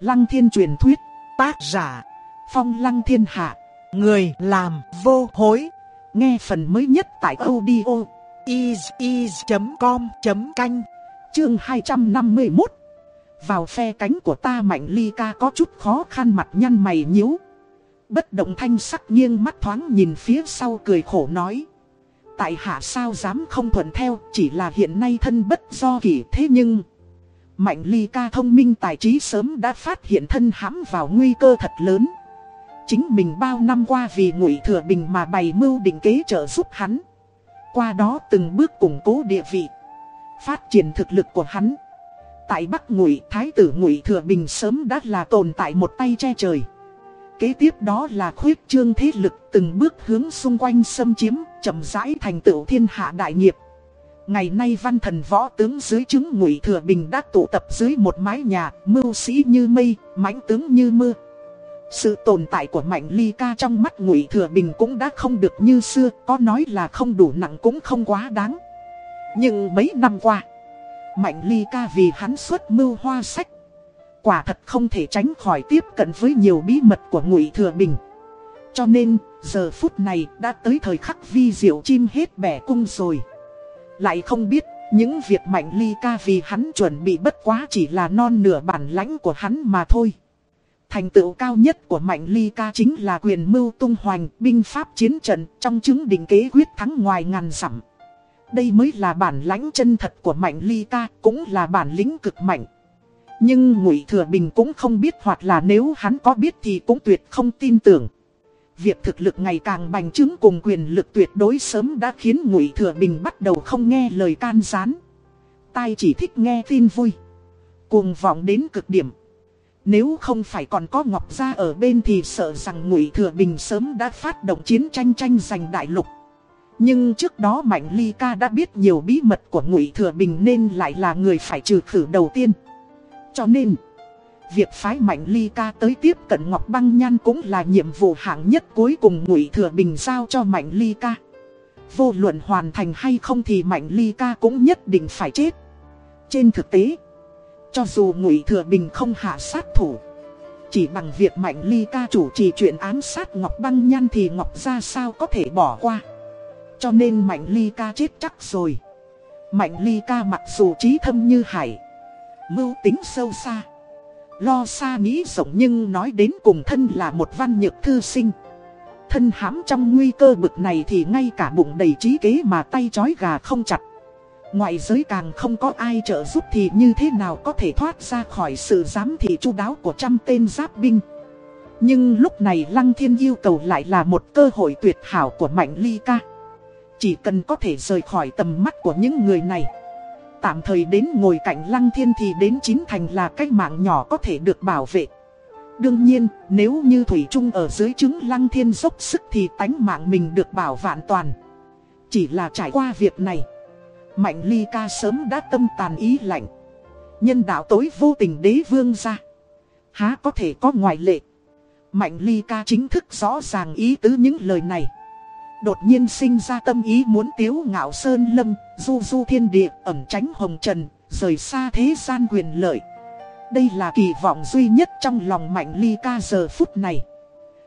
Lăng thiên truyền thuyết, tác giả, phong lăng thiên hạ, người làm vô hối. Nghe phần mới nhất tại audio is.com.canh, chương 251. Vào phe cánh của ta mạnh ly ca có chút khó khăn mặt nhăn mày nhíu. Bất động thanh sắc nghiêng mắt thoáng nhìn phía sau cười khổ nói. Tại hạ sao dám không thuận theo chỉ là hiện nay thân bất do kỷ thế nhưng... Mạnh ly ca thông minh tài trí sớm đã phát hiện thân hãm vào nguy cơ thật lớn. Chính mình bao năm qua vì ngụy thừa bình mà bày mưu định kế trợ giúp hắn. Qua đó từng bước củng cố địa vị. Phát triển thực lực của hắn. Tại Bắc Ngụy, Thái tử Ngụy Thừa Bình sớm đã là tồn tại một tay che trời. Kế tiếp đó là khuyết trương thế lực từng bước hướng xung quanh xâm chiếm, chậm rãi thành tựu thiên hạ đại nghiệp. Ngày nay văn thần võ tướng dưới chứng ngụy thừa bình đã tụ tập dưới một mái nhà, mưu sĩ như mây, mãnh tướng như mưa. Sự tồn tại của Mạnh Ly Ca trong mắt ngụy thừa bình cũng đã không được như xưa, có nói là không đủ nặng cũng không quá đáng. Nhưng mấy năm qua, Mạnh Ly Ca vì hắn xuất mưu hoa sách. Quả thật không thể tránh khỏi tiếp cận với nhiều bí mật của ngụy thừa bình. Cho nên, giờ phút này đã tới thời khắc vi diệu chim hết bẻ cung rồi. Lại không biết, những việc Mạnh Ly ca vì hắn chuẩn bị bất quá chỉ là non nửa bản lãnh của hắn mà thôi. Thành tựu cao nhất của Mạnh Ly ca chính là quyền mưu tung hoành, binh pháp chiến trận trong chứng định kế quyết thắng ngoài ngàn dặm. Đây mới là bản lãnh chân thật của Mạnh Ly ca, cũng là bản lĩnh cực mạnh. Nhưng Ngụy Thừa Bình cũng không biết hoặc là nếu hắn có biết thì cũng tuyệt không tin tưởng. Việc thực lực ngày càng bành trướng cùng quyền lực tuyệt đối sớm đã khiến Ngụy Thừa Bình bắt đầu không nghe lời can gián. Tai chỉ thích nghe tin vui. Cuồng vọng đến cực điểm. Nếu không phải còn có Ngọc Gia ở bên thì sợ rằng Ngụy Thừa Bình sớm đã phát động chiến tranh tranh giành đại lục. Nhưng trước đó Mạnh Ly Ca đã biết nhiều bí mật của Ngụy Thừa Bình nên lại là người phải trừ khử đầu tiên. Cho nên... Việc phái Mạnh Ly Ca tới tiếp cận Ngọc Băng Nhan cũng là nhiệm vụ hạng nhất cuối cùng Ngụy Thừa Bình giao cho Mạnh Ly Ca. Vô luận hoàn thành hay không thì Mạnh Ly Ca cũng nhất định phải chết. Trên thực tế, cho dù Ngụy Thừa Bình không hạ sát thủ, chỉ bằng việc Mạnh Ly Ca chủ trì chuyện ám sát Ngọc Băng Nhan thì Ngọc ra sao có thể bỏ qua. Cho nên Mạnh Ly Ca chết chắc rồi. Mạnh Ly Ca mặc dù trí thâm như hải, mưu tính sâu xa Lo xa nghĩ rộng nhưng nói đến cùng thân là một văn nhược thư sinh. Thân hãm trong nguy cơ bực này thì ngay cả bụng đầy trí kế mà tay chói gà không chặt. Ngoại giới càng không có ai trợ giúp thì như thế nào có thể thoát ra khỏi sự giám thị chu đáo của trăm tên giáp binh. Nhưng lúc này Lăng Thiên yêu cầu lại là một cơ hội tuyệt hảo của Mạnh Ly Ca. Chỉ cần có thể rời khỏi tầm mắt của những người này. Tạm thời đến ngồi cạnh lăng thiên thì đến chín thành là cái mạng nhỏ có thể được bảo vệ. Đương nhiên, nếu như Thủy Trung ở dưới chứng lăng thiên dốc sức thì tánh mạng mình được bảo vạn toàn. Chỉ là trải qua việc này. Mạnh ly ca sớm đã tâm tàn ý lạnh. Nhân đạo tối vô tình đế vương ra. Há có thể có ngoại lệ. Mạnh ly ca chính thức rõ ràng ý tứ những lời này. Đột nhiên sinh ra tâm ý muốn tiếu ngạo sơn lâm, du du thiên địa, ẩn tránh hồng trần, rời xa thế gian quyền lợi. Đây là kỳ vọng duy nhất trong lòng mạnh ly ca giờ phút này.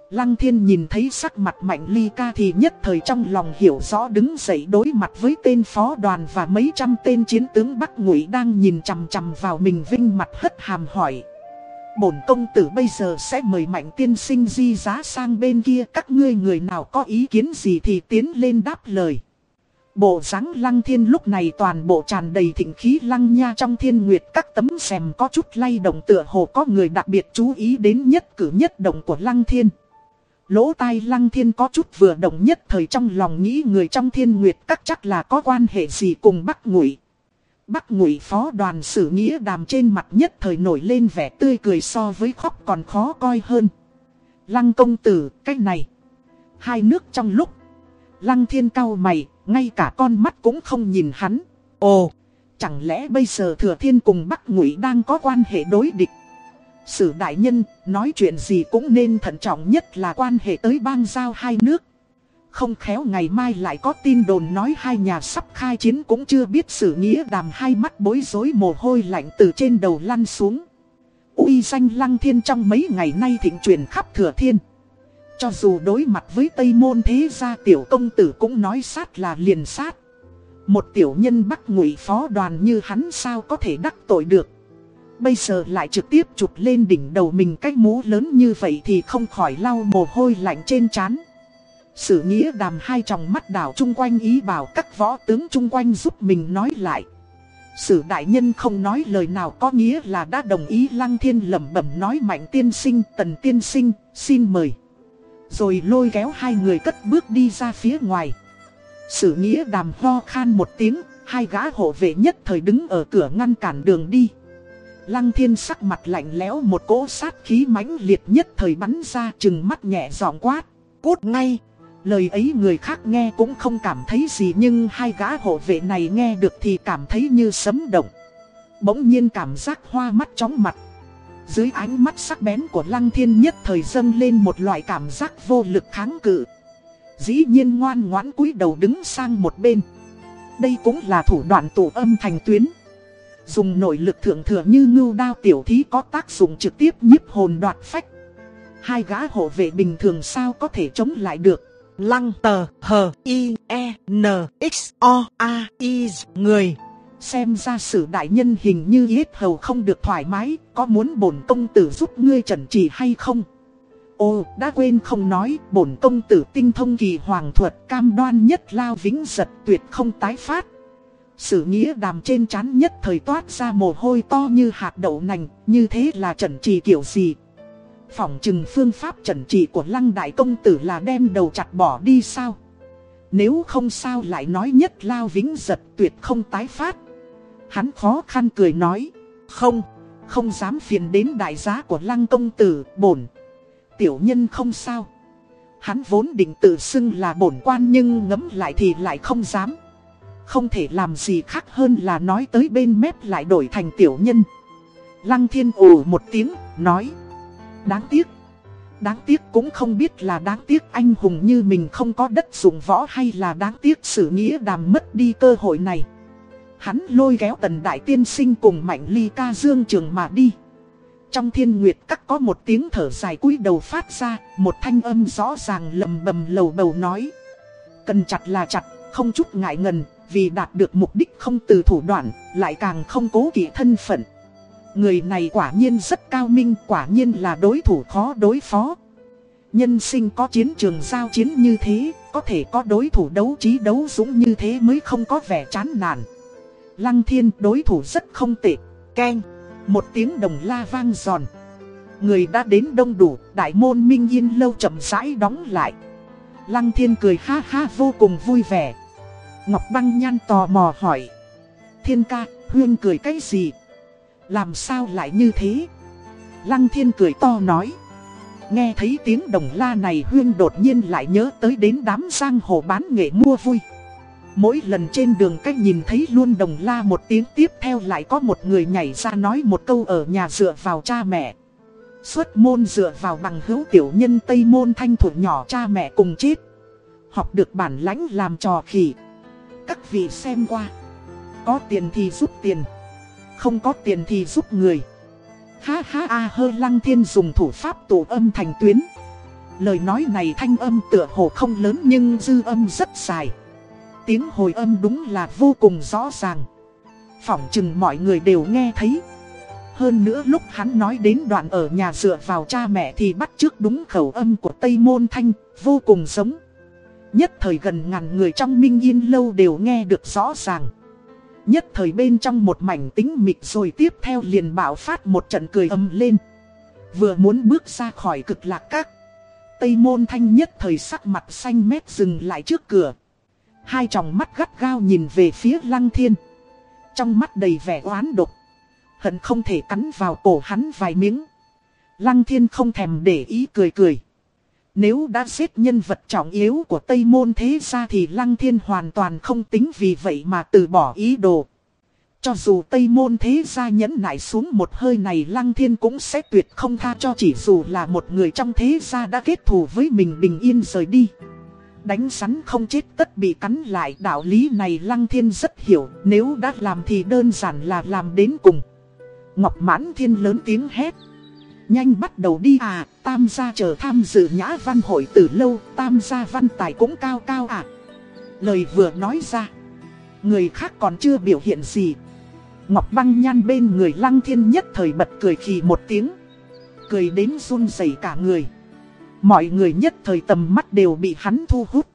Lăng thiên nhìn thấy sắc mặt mạnh ly ca thì nhất thời trong lòng hiểu rõ đứng dậy đối mặt với tên phó đoàn và mấy trăm tên chiến tướng Bắc Ngụy đang nhìn chằm chằm vào mình vinh mặt hất hàm hỏi. Bổn công tử bây giờ sẽ mời mạnh tiên sinh di giá sang bên kia, các ngươi người nào có ý kiến gì thì tiến lên đáp lời. Bộ dáng lăng thiên lúc này toàn bộ tràn đầy thịnh khí lăng nha trong thiên nguyệt, các tấm xèm có chút lay động tựa hồ có người đặc biệt chú ý đến nhất cử nhất động của lăng thiên. Lỗ tai lăng thiên có chút vừa động nhất thời trong lòng nghĩ người trong thiên nguyệt, các chắc là có quan hệ gì cùng bắc ngụy. Bắc ngụy phó đoàn sử nghĩa đàm trên mặt nhất thời nổi lên vẻ tươi cười so với khóc còn khó coi hơn. Lăng công tử, cách này. Hai nước trong lúc. Lăng thiên cao mày, ngay cả con mắt cũng không nhìn hắn. Ồ, chẳng lẽ bây giờ thừa thiên cùng Bắc ngụy đang có quan hệ đối địch. Sử đại nhân, nói chuyện gì cũng nên thận trọng nhất là quan hệ tới bang giao hai nước. Không khéo ngày mai lại có tin đồn nói hai nhà sắp khai chiến cũng chưa biết sự nghĩa đàm hai mắt bối rối mồ hôi lạnh từ trên đầu lăn xuống. uy danh lăng thiên trong mấy ngày nay thịnh truyền khắp thừa thiên. Cho dù đối mặt với Tây Môn thế gia, tiểu công tử cũng nói sát là liền sát. Một tiểu nhân bắt ngụy phó đoàn như hắn sao có thể đắc tội được. Bây giờ lại trực tiếp chụp lên đỉnh đầu mình cái mũ lớn như vậy thì không khỏi lau mồ hôi lạnh trên trán. Sử nghĩa đàm hai tròng mắt đảo chung quanh ý bảo các võ tướng chung quanh giúp mình nói lại. Sử đại nhân không nói lời nào có nghĩa là đã đồng ý lăng thiên lẩm bẩm nói mạnh tiên sinh tần tiên sinh xin mời. Rồi lôi kéo hai người cất bước đi ra phía ngoài. Sử nghĩa đàm ho khan một tiếng, hai gã hộ vệ nhất thời đứng ở cửa ngăn cản đường đi. Lăng thiên sắc mặt lạnh lẽo một cỗ sát khí mãnh liệt nhất thời bắn ra chừng mắt nhẹ giọng quát. Cút ngay! Lời ấy người khác nghe cũng không cảm thấy gì nhưng hai gã hộ vệ này nghe được thì cảm thấy như sấm động. Bỗng nhiên cảm giác hoa mắt chóng mặt. Dưới ánh mắt sắc bén của lăng thiên nhất thời dâng lên một loại cảm giác vô lực kháng cự. Dĩ nhiên ngoan ngoãn cúi đầu đứng sang một bên. Đây cũng là thủ đoạn tụ âm thành tuyến. Dùng nội lực thượng thừa như ngưu đao tiểu thí có tác dụng trực tiếp nhiếp hồn đoạt phách. Hai gã hộ vệ bình thường sao có thể chống lại được. Lăng tờ hờ i e n x o a i người. Xem ra sự đại nhân hình như yết hầu không được thoải mái, có muốn bổn công tử giúp ngươi trần trì hay không? Ô, đã quên không nói, bổn công tử tinh thông kỳ hoàng thuật cam đoan nhất lao vĩnh giật tuyệt không tái phát. Sử nghĩa đàm trên chán nhất thời toát ra mồ hôi to như hạt đậu nành, như thế là trần trì kiểu gì? Phỏng chừng phương pháp trần trị của lăng đại công tử là đem đầu chặt bỏ đi sao? Nếu không sao lại nói nhất lao vĩnh giật tuyệt không tái phát. Hắn khó khăn cười nói. Không, không dám phiền đến đại giá của lăng công tử, bổn. Tiểu nhân không sao. Hắn vốn định tự xưng là bổn quan nhưng ngấm lại thì lại không dám. Không thể làm gì khác hơn là nói tới bên mép lại đổi thành tiểu nhân. Lăng thiên ồ một tiếng, nói. Đáng tiếc. Đáng tiếc cũng không biết là đáng tiếc anh hùng như mình không có đất dùng võ hay là đáng tiếc sự nghĩa đàm mất đi cơ hội này. Hắn lôi kéo tần đại tiên sinh cùng mạnh ly ca dương trường mà đi. Trong thiên nguyệt các có một tiếng thở dài cúi đầu phát ra, một thanh âm rõ ràng lầm bầm lầu bầu nói. Cần chặt là chặt, không chút ngại ngần, vì đạt được mục đích không từ thủ đoạn, lại càng không cố kỵ thân phận. Người này quả nhiên rất cao minh, quả nhiên là đối thủ khó đối phó. Nhân sinh có chiến trường giao chiến như thế, có thể có đối thủ đấu trí đấu dũng như thế mới không có vẻ chán nản. Lăng thiên đối thủ rất không tệ, keng, một tiếng đồng la vang giòn. Người đã đến đông đủ, đại môn minh yên lâu chậm rãi đóng lại. Lăng thiên cười ha ha vô cùng vui vẻ. Ngọc băng nhan tò mò hỏi. Thiên ca, huyên cười cái gì? Làm sao lại như thế? Lăng thiên cười to nói. Nghe thấy tiếng đồng la này Huyên đột nhiên lại nhớ tới đến đám giang hồ bán nghệ mua vui. Mỗi lần trên đường cách nhìn thấy luôn đồng la một tiếng tiếp theo lại có một người nhảy ra nói một câu ở nhà dựa vào cha mẹ. Xuất môn dựa vào bằng hữu tiểu nhân Tây môn thanh thủ nhỏ cha mẹ cùng chết. Học được bản lãnh làm trò khỉ. Các vị xem qua. Có tiền thì giúp tiền. Không có tiền thì giúp người. Ha ha a hơ lăng thiên dùng thủ pháp tụ âm thành tuyến. Lời nói này thanh âm tựa hồ không lớn nhưng dư âm rất dài. Tiếng hồi âm đúng là vô cùng rõ ràng. Phỏng chừng mọi người đều nghe thấy. Hơn nữa lúc hắn nói đến đoạn ở nhà dựa vào cha mẹ thì bắt trước đúng khẩu âm của Tây Môn Thanh, vô cùng giống. Nhất thời gần ngàn người trong Minh Yên Lâu đều nghe được rõ ràng. Nhất thời bên trong một mảnh tính mịt rồi tiếp theo liền bạo phát một trận cười âm lên. Vừa muốn bước ra khỏi cực lạc các. Tây môn thanh nhất thời sắc mặt xanh mét dừng lại trước cửa. Hai tròng mắt gắt gao nhìn về phía lăng thiên. Trong mắt đầy vẻ oán độc. Hận không thể cắn vào cổ hắn vài miếng. Lăng thiên không thèm để ý cười cười. Nếu đã giết nhân vật trọng yếu của Tây Môn thế ra thì Lăng Thiên hoàn toàn không tính vì vậy mà từ bỏ ý đồ. Cho dù Tây Môn thế gia nhẫn nại xuống một hơi này Lăng Thiên cũng sẽ tuyệt không tha cho chỉ dù là một người trong thế gia đã kết thù với mình bình yên rời đi. Đánh sắn không chết tất bị cắn lại, đạo lý này Lăng Thiên rất hiểu, nếu đã làm thì đơn giản là làm đến cùng. Ngọc mãn thiên lớn tiếng hét. Nhanh bắt đầu đi à, tam gia chờ tham dự nhã văn hội từ lâu, tam gia văn tài cũng cao cao à. Lời vừa nói ra, người khác còn chưa biểu hiện gì. Ngọc băng nhan bên người lăng thiên nhất thời bật cười khì một tiếng. Cười đến run rẩy cả người. Mọi người nhất thời tầm mắt đều bị hắn thu hút.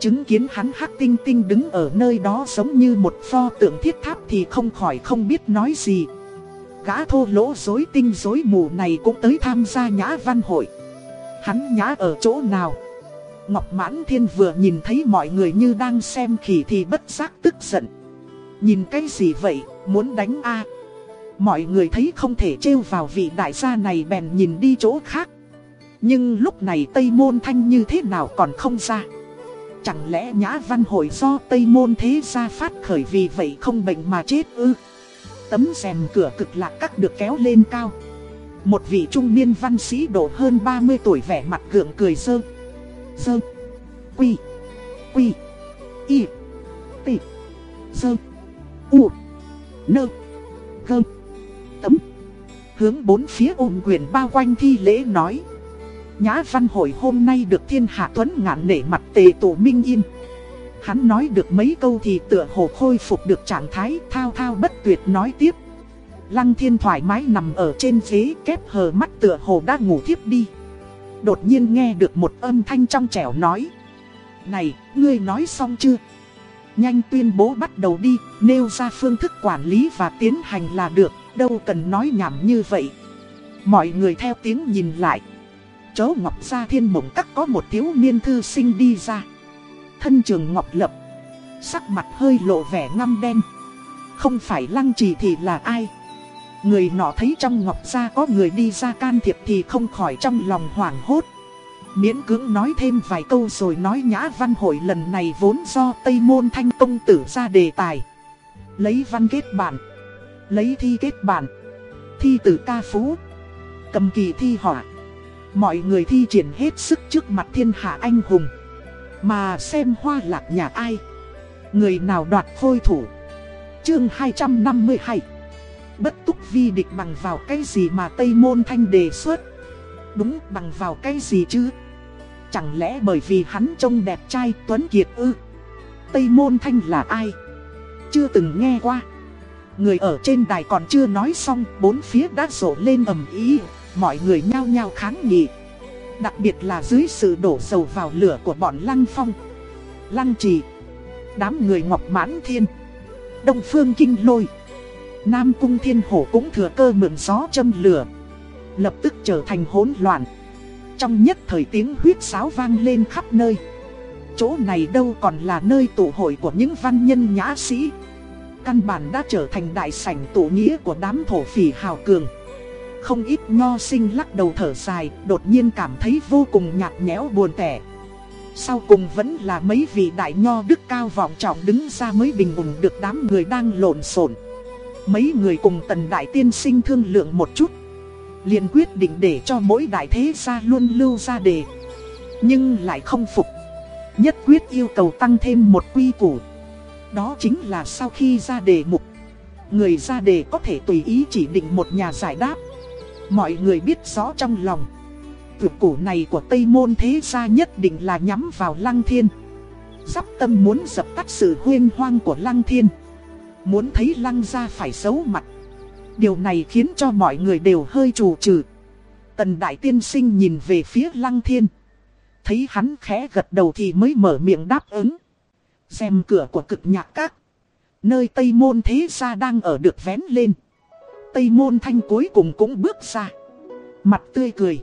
Chứng kiến hắn hắc tinh tinh đứng ở nơi đó giống như một pho tượng thiết tháp thì không khỏi không biết nói gì. Gã thô lỗ dối tinh dối mù này cũng tới tham gia nhã văn hội. Hắn nhã ở chỗ nào? Ngọc Mãn Thiên vừa nhìn thấy mọi người như đang xem khỉ thì bất giác tức giận. Nhìn cái gì vậy, muốn đánh a Mọi người thấy không thể trêu vào vị đại gia này bèn nhìn đi chỗ khác. Nhưng lúc này Tây Môn Thanh như thế nào còn không ra. Chẳng lẽ nhã văn hội do Tây Môn thế gia phát khởi vì vậy không bệnh mà chết ư? Tấm rèm cửa cực lạc cắt được kéo lên cao. Một vị trung niên văn sĩ độ hơn 30 tuổi vẻ mặt gượng cười dơ. Dơ. Quy. Quy. Y. T. Dơ. U. Nơ. Gơ. Tấm. Hướng bốn phía ôm quyền bao quanh thi lễ nói. Nhã văn hội hôm nay được thiên hạ tuấn ngạn nể mặt tề tổ minh yên. Hắn nói được mấy câu thì tựa hồ khôi phục được trạng thái thao thao bất tuyệt nói tiếp. Lăng thiên thoải mái nằm ở trên ghế kép hờ mắt tựa hồ đã ngủ thiếp đi. Đột nhiên nghe được một âm thanh trong trẻo nói. Này, ngươi nói xong chưa? Nhanh tuyên bố bắt đầu đi, nêu ra phương thức quản lý và tiến hành là được, đâu cần nói nhảm như vậy. Mọi người theo tiếng nhìn lại. chớ Ngọc Gia Thiên Mộng Các có một thiếu niên thư sinh đi ra. Thân trường Ngọc Lập. Sắc mặt hơi lộ vẻ ngăm đen. Không phải lăng trì thì là ai? Người nọ thấy trong Ngọc Gia có người đi ra can thiệp thì không khỏi trong lòng hoảng hốt. Miễn cưỡng nói thêm vài câu rồi nói nhã văn hội lần này vốn do Tây Môn Thanh Công tử ra đề tài. Lấy văn kết bản. Lấy thi kết bản. Thi tử ca phú. Cầm kỳ thi họa. Mọi người thi triển hết sức trước mặt thiên hạ anh hùng. Mà xem hoa lạc nhà ai. Người nào đoạt phôi thủ. Chương 252 Bất túc vi địch bằng vào cái gì mà Tây Môn Thanh đề xuất? Đúng bằng vào cái gì chứ? Chẳng lẽ bởi vì hắn trông đẹp trai Tuấn Kiệt ư? Tây Môn Thanh là ai? Chưa từng nghe qua. Người ở trên đài còn chưa nói xong, Bốn phía đã rộ lên ầm ý Mọi người nhao nhao kháng nghị. Đặc biệt là dưới sự đổ dầu vào lửa của bọn Lăng Phong. Lăng Trì, Đám người Ngọc Mãn Thiên, Đông Phương Kinh Lôi, Nam Cung Thiên Hổ cũng thừa cơ mượn gió châm lửa, Lập tức trở thành hỗn loạn. Trong nhất thời tiếng huyết sáo vang lên khắp nơi. Chỗ này đâu còn là nơi tụ hội của những văn nhân nhã sĩ. Căn bản đã trở thành đại sảnh tụ nghĩa của đám thổ phỉ hào cường. Không ít nho sinh lắc đầu thở dài, Đột nhiên cảm thấy vô cùng nhạt nhẽo buồn tẻ. Sau cùng vẫn là mấy vị đại nho đức cao vọng trọng đứng ra mới bình ổn được đám người đang lộn xộn. Mấy người cùng tần đại tiên sinh thương lượng một chút. Liền quyết định để cho mỗi đại thế gia luôn lưu ra đề. Nhưng lại không phục. Nhất quyết yêu cầu tăng thêm một quy củ. Đó chính là sau khi ra đề mục, Người ra đề có thể tùy ý chỉ định một nhà giải đáp. Mọi người biết rõ trong lòng. Tuyệt cổ này của Tây Môn Thế Gia nhất định là nhắm vào Lăng Thiên. Sắp tâm muốn dập tắt sự huyên hoang của Lăng Thiên. Muốn thấy Lăng gia phải xấu mặt. Điều này khiến cho mọi người đều hơi trù trừ. Tần Đại Tiên Sinh nhìn về phía Lăng Thiên. Thấy hắn khẽ gật đầu thì mới mở miệng đáp ứng. Xem cửa của cực nhạc các. Nơi Tây Môn Thế Gia đang ở được vén lên. Tây Môn Thanh cuối cùng cũng bước ra. Mặt tươi cười.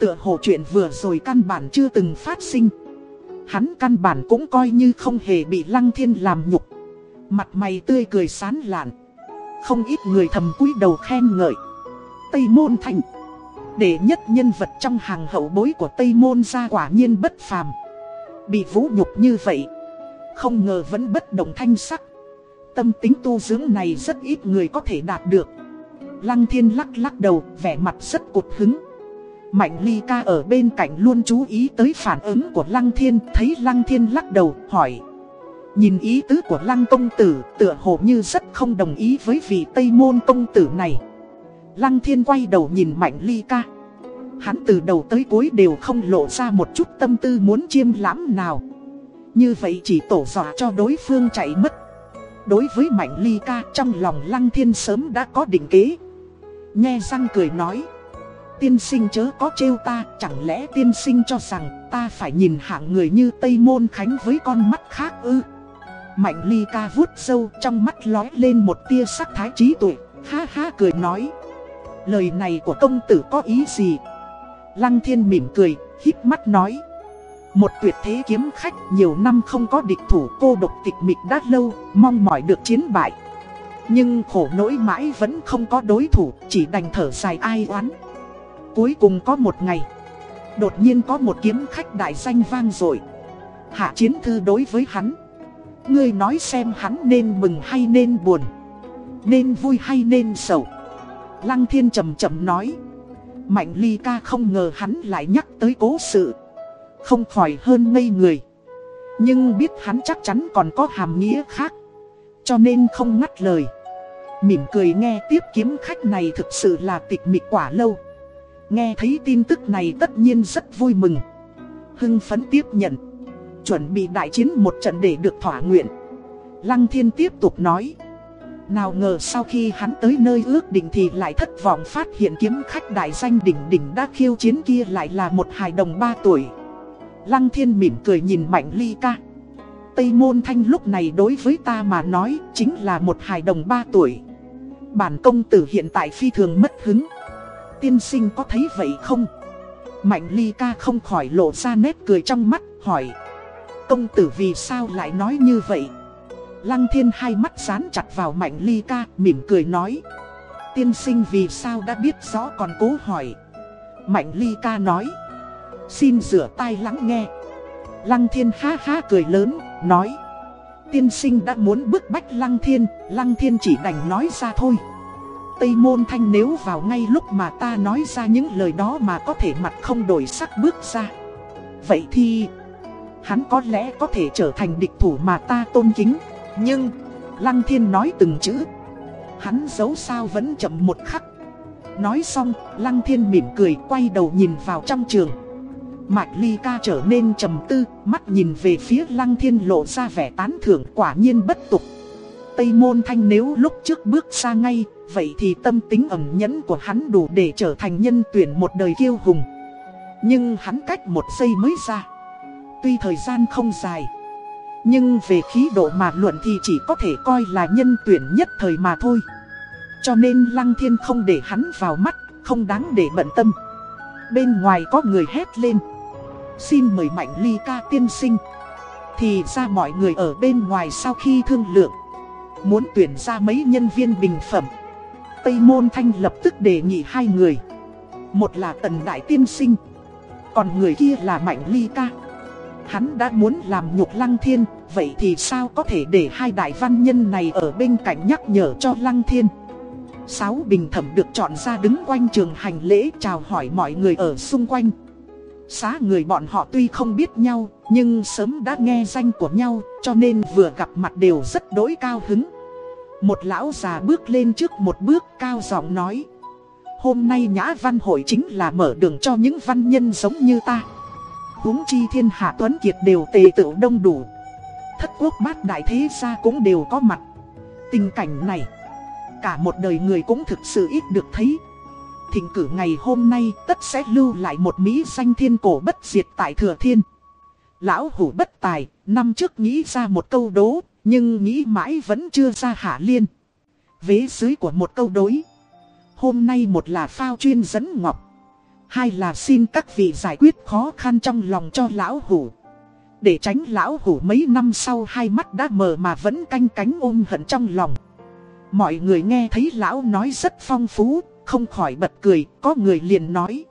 Tựa hồ chuyện vừa rồi căn bản chưa từng phát sinh. Hắn căn bản cũng coi như không hề bị Lăng Thiên làm nhục. Mặt mày tươi cười sán lạn. Không ít người thầm cúi đầu khen ngợi. Tây Môn thanh. Để nhất nhân vật trong hàng hậu bối của Tây Môn ra quả nhiên bất phàm. Bị vũ nhục như vậy. Không ngờ vẫn bất động thanh sắc. Tâm tính tu dưỡng này rất ít người có thể đạt được. Lăng thiên lắc lắc đầu, vẻ mặt rất cụt hứng. Mạnh ly ca ở bên cạnh luôn chú ý tới phản ứng của Lăng thiên, Thấy Lăng thiên lắc đầu, hỏi. Nhìn ý tứ của lăng công tử, tựa hồ như rất không đồng ý với vị Tây Môn công tử này. Lăng thiên quay đầu nhìn Mạnh Ly ca. Hắn từ đầu tới cuối đều không lộ ra một chút tâm tư muốn chiêm lãm nào. Như vậy chỉ tổ dọa cho đối phương chạy mất. Đối với Mạnh Ly ca, trong lòng Lăng Thiên sớm đã có định kế. Nghe răng cười nói. Tiên sinh chớ có trêu ta Chẳng lẽ tiên sinh cho rằng ta phải nhìn hạng người như Tây Môn Khánh với con mắt khác ư? Mạnh Ly ca vuốt sâu trong mắt lói lên một tia sắc thái trí tuệ Ha ha cười nói. Lời này của công tử có ý gì? Lăng thiên mỉm cười, híp mắt nói. Một tuyệt thế kiếm khách nhiều năm không có địch thủ cô độc tịch mịch đã lâu Mong mỏi được chiến bại. Nhưng khổ nỗi mãi vẫn không có đối thủ, Chỉ đành thở dài ai oán. Cuối cùng có một ngày, Đột nhiên có một kiếm khách đại danh vang rồi Hạ chiến thư đối với hắn. Ngươi nói xem hắn nên mừng hay nên buồn, Nên vui hay nên sầu. Lăng thiên trầm trầm nói, Mạnh ly ca không ngờ hắn lại nhắc tới cố sự. Không khỏi hơn ngây người. Nhưng biết hắn chắc chắn còn có hàm nghĩa khác. Cho nên không ngắt lời. Mỉm cười nghe tiếp kiếm khách này thực sự là tịch mịch quả lâu. Nghe thấy tin tức này tất nhiên rất vui mừng. Hưng phấn tiếp nhận. Chuẩn bị đại chiến một trận để được thỏa nguyện. Lăng thiên tiếp tục nói. Nào ngờ sau khi hắn tới nơi ước định thì lại thất vọng phát hiện kiếm khách đại danh đỉnh đỉnh đã khiêu chiến kia lại là một hài đồng 3 tuổi. Lăng thiên mỉm cười nhìn mạnh ly ca. Tây môn thanh lúc này đối với ta mà nói chính là một hài đồng 3 tuổi. Bản công tử hiện tại phi thường mất hứng. Tiên sinh có thấy vậy không? Mạnh ly ca không khỏi lộ ra nét cười trong mắt, hỏi. Công tử vì sao lại nói như vậy? Lăng thiên hai mắt dán chặt vào mạnh ly ca, mỉm cười nói. Tiên sinh vì sao đã biết rõ còn cố hỏi. Mạnh ly ca nói. Xin rửa tai lắng nghe. Lăng thiên ha ha cười lớn, nói. Tiên sinh đã muốn bức bách lăng thiên, lăng thiên chỉ đành nói ra thôi. Tây môn thanh nếu vào ngay lúc mà ta nói ra những lời đó mà có thể mặt không đổi sắc bước ra. Vậy thì, hắn có lẽ có thể trở thành địch thủ mà ta tôn kính. Nhưng, Lăng Thiên nói từng chữ. Hắn giấu sao vẫn chậm một khắc. Nói xong, Lăng Thiên mỉm cười quay đầu nhìn vào trong trường. Mạch Ly ca trở nên trầm tư, mắt nhìn về phía Lăng Thiên lộ ra vẻ tán thưởng quả nhiên bất tục. Tây Môn Thanh nếu lúc trước bước xa ngay, vậy thì tâm tính ẩn nhẫn của hắn đủ để trở thành nhân tuyển một đời kiêu hùng. Nhưng hắn cách một giây mới ra. Tuy thời gian không dài. Nhưng về khí độ mà luận thì chỉ có thể coi là nhân tuyển nhất thời mà thôi Cho nên Lăng Thiên không để hắn vào mắt, không đáng để bận tâm Bên ngoài có người hét lên Xin mời Mạnh Ly ca tiên sinh Thì ra mọi người ở bên ngoài sau khi thương lượng Muốn tuyển ra mấy nhân viên bình phẩm Tây Môn Thanh lập tức đề nghị hai người Một là Tần Đại Tiên Sinh Còn người kia là Mạnh Ly ca Hắn đã muốn làm nhục Lăng Thiên, vậy thì sao có thể để hai đại văn nhân này ở bên cạnh nhắc nhở cho Lăng Thiên. Sáu bình thẩm được chọn ra đứng quanh trường hành lễ chào hỏi mọi người ở xung quanh. Xá người bọn họ tuy không biết nhau, nhưng sớm đã nghe danh của nhau, cho nên vừa gặp mặt đều rất đối cao hứng. Một lão già bước lên trước một bước cao giọng nói. Hôm nay nhã văn hội chính là mở đường cho những văn nhân giống như ta huống chi thiên hạ tuấn kiệt đều tề tựu đông đủ. Thất quốc bát đại thế gia cũng đều có mặt. Tình cảnh này, cả một đời người cũng thực sự ít được thấy. Thịnh cử ngày hôm nay tất sẽ lưu lại một mỹ danh thiên cổ bất diệt tại thừa thiên. Lão hủ bất tài, năm trước nghĩ ra một câu đố, nhưng nghĩ mãi vẫn chưa ra hạ liên. Vế dưới của một câu đối. Hôm nay một là phao chuyên dẫn ngọc. Hai là xin các vị giải quyết khó khăn trong lòng cho lão hủ. Để tránh lão hủ mấy năm sau hai mắt đã mờ mà vẫn canh cánh ôm hận trong lòng. Mọi người nghe thấy lão nói rất phong phú, không khỏi bật cười, có người liền nói.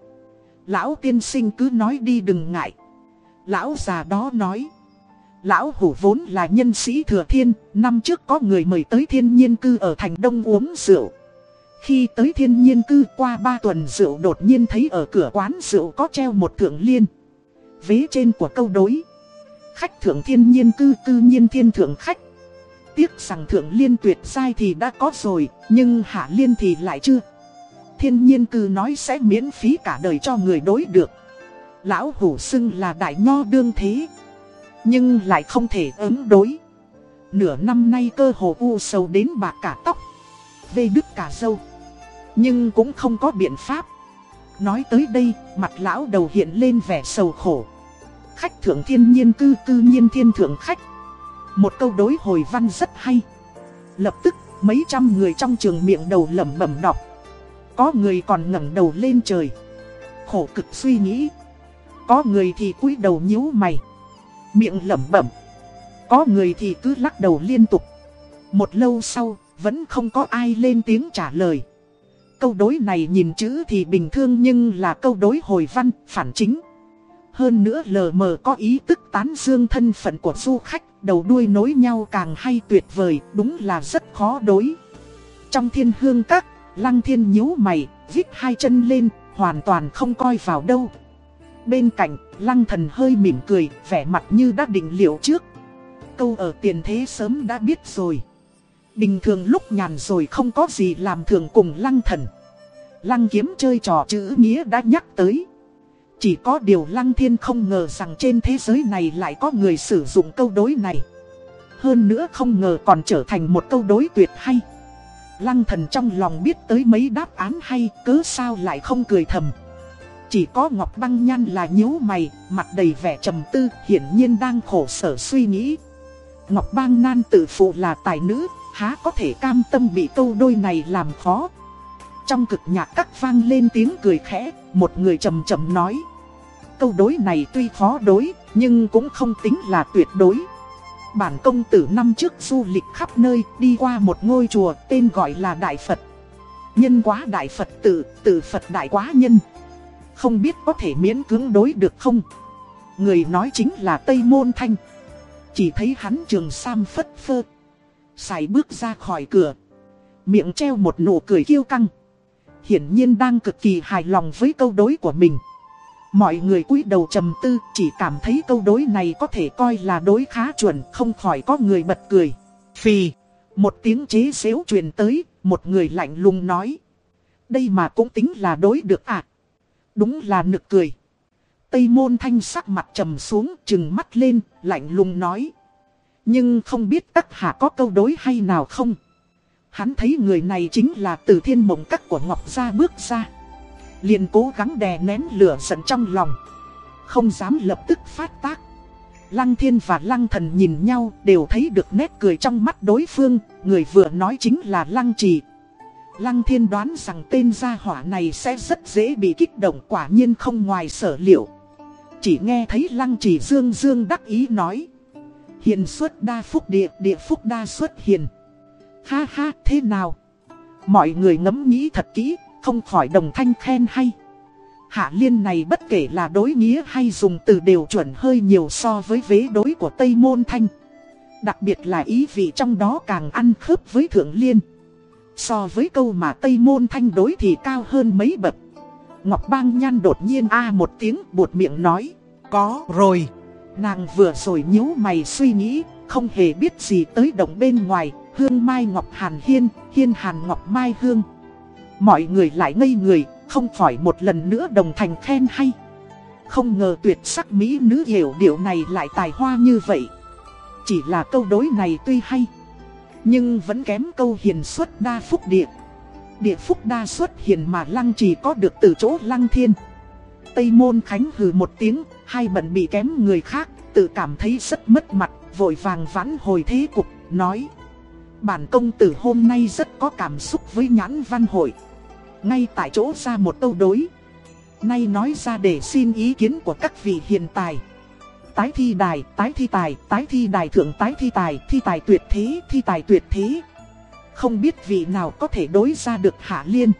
Lão tiên sinh cứ nói đi đừng ngại. Lão già đó nói. Lão hủ vốn là nhân sĩ thừa thiên, năm trước có người mời tới thiên nhiên cư ở thành đông uống rượu. Khi tới thiên nhiên cư qua ba tuần rượu đột nhiên thấy ở cửa quán rượu có treo một thượng liên. Vế trên của câu đối. Khách thượng thiên nhiên cư cư nhiên thiên thượng khách Tiếc rằng thượng liên tuyệt sai thì đã có rồi Nhưng hạ liên thì lại chưa Thiên nhiên cư nói sẽ miễn phí cả đời cho người đối được. Lão hủ xưng là đại nho đương thế. Nhưng lại không thể ứng đối. Nửa năm nay cơ hồ u sầu đến bạc cả tóc Vê đứt cả dâu Nhưng cũng không có biện pháp. Nói tới đây, mặt lão đầu hiện lên vẻ sầu khổ. Khách thượng thiên nhiên cư cư nhiên thiên thượng khách. Một câu đối hồi văn rất hay. Lập tức, mấy trăm người trong trường miệng đầu lẩm bẩm đọc. Có người còn ngẩng đầu lên trời. Khổ cực suy nghĩ. Có người thì cúi đầu nhíu mày. Miệng lẩm bẩm. Có người thì cứ lắc đầu liên tục. Một lâu sau, vẫn không có ai lên tiếng trả lời. Câu đối này nhìn chữ thì bình thường nhưng là câu đối hồi văn, phản chính. Hơn nữa lờ mờ có ý tức tán dương thân phận của du khách, đầu đuôi nối nhau càng hay tuyệt vời, đúng là rất khó đối. Trong thiên hương các, lăng thiên nhíu mày, vít hai chân lên, hoàn toàn không coi vào đâu. Bên cạnh, lăng thần hơi mỉm cười, vẻ mặt như đã định liệu trước. Câu ở tiền thế sớm đã biết rồi. Bình thường lúc nhàn rồi không có gì làm thường cùng lăng thần. Lăng kiếm chơi trò chữ nghĩa đã nhắc tới. Chỉ có điều Lăng Thiên không ngờ rằng trên thế giới này lại có người sử dụng câu đối này. Hơn nữa không ngờ còn trở thành một câu đối tuyệt hay. Lăng thần trong lòng biết tới mấy đáp án hay, cớ sao lại không cười thầm. Chỉ có Ngọc Băng nhan là nhíu mày, mặt đầy vẻ trầm tư, hiển nhiên đang khổ sở suy nghĩ. Ngọc Băng Nan tự phụ là tài nữ, há có thể cam tâm bị câu đôi này làm khó. Trong cực nhạc các vang lên tiếng cười khẽ, một người trầm trầm nói câu đối này tuy khó đối, nhưng cũng không tính là tuyệt đối. Bản công tử năm trước du lịch khắp nơi, đi qua một ngôi chùa tên gọi là Đại Phật. Nhân quá Đại Phật tự tự Phật Đại quá nhân. Không biết có thể miễn cưỡng đối được không? Người nói chính là Tây Môn Thanh. Chỉ thấy hắn trường sam phất phơ. Xài bước ra khỏi cửa. Miệng treo một nụ cười kiêu căng. Hiển nhiên đang cực kỳ hài lòng với câu đối của mình. Mọi người cúi đầu trầm tư chỉ cảm thấy câu đối này có thể coi là đối khá chuẩn không khỏi có người bật cười. Phì, một tiếng chế xếu truyền tới, một người lạnh lùng nói. Đây mà cũng tính là đối được à. Đúng là nực cười. Tây môn thanh sắc mặt trầm xuống chừng mắt lên, lạnh lùng nói. Nhưng không biết tất hạ có câu đối hay nào không? Hắn thấy người này chính là từ thiên mộng cắt của Ngọc Gia bước ra liền cố gắng đè nén lửa giận trong lòng. Không dám lập tức phát tác. Lăng thiên và lăng thần nhìn nhau đều thấy được nét cười trong mắt đối phương Người vừa nói chính là lăng trì. Lăng thiên đoán rằng tên gia hỏa này sẽ rất dễ bị kích động quả nhiên không ngoài sở liệu. Chỉ nghe thấy lăng trì dương dương đắc ý nói Hiền xuất đa phúc địa, địa phúc đa xuất hiền. Ha ha thế nào? Mọi người ngẫm nghĩ thật kỹ không khỏi đồng thanh khen hay. Hạ liên này bất kể là đối nghĩa hay dùng từ đều chuẩn hơi nhiều so với vế đối của Tây Môn Thanh. Đặc biệt là ý vị trong đó càng ăn khớp với Thượng Liên. So với câu mà Tây Môn Thanh đối thì cao hơn mấy bậc. Ngọc Bang Nhan đột nhiên a một tiếng buột miệng nói. Có rồi. Nàng vừa rồi nhíu mày suy nghĩ, không hề biết gì tới động bên ngoài. Hương Mai Ngọc Hàn Hiên, Hiên Hàn Ngọc Mai Hương. Mọi người lại ngây người, không khỏi một lần nữa đồng thành khen hay. Không ngờ tuyệt sắc mỹ nữ hiểu điều này lại tài hoa như vậy. Chỉ là câu đối này tuy hay, nhưng vẫn kém câu hiền xuất đa phúc địa. Địa phúc đa xuất hiền mà lăng chỉ có được từ chỗ lăng thiên. Tây môn khánh hừ một tiếng, hai bận bị kém người khác, tự cảm thấy rất mất mặt, vội vàng vãn hồi thế cục, nói. Bản công tử hôm nay rất có cảm xúc với nhãn văn hội ngay tại chỗ ra một câu đối. Nay nói ra để xin ý kiến của các vị hiện tài. Tái thi đài, tái thi tài, tái thi đài thượng tái thi tài, thi tài tuyệt thế, thi tài tuyệt thế. Không biết vị nào có thể đối ra được Hạ Liên.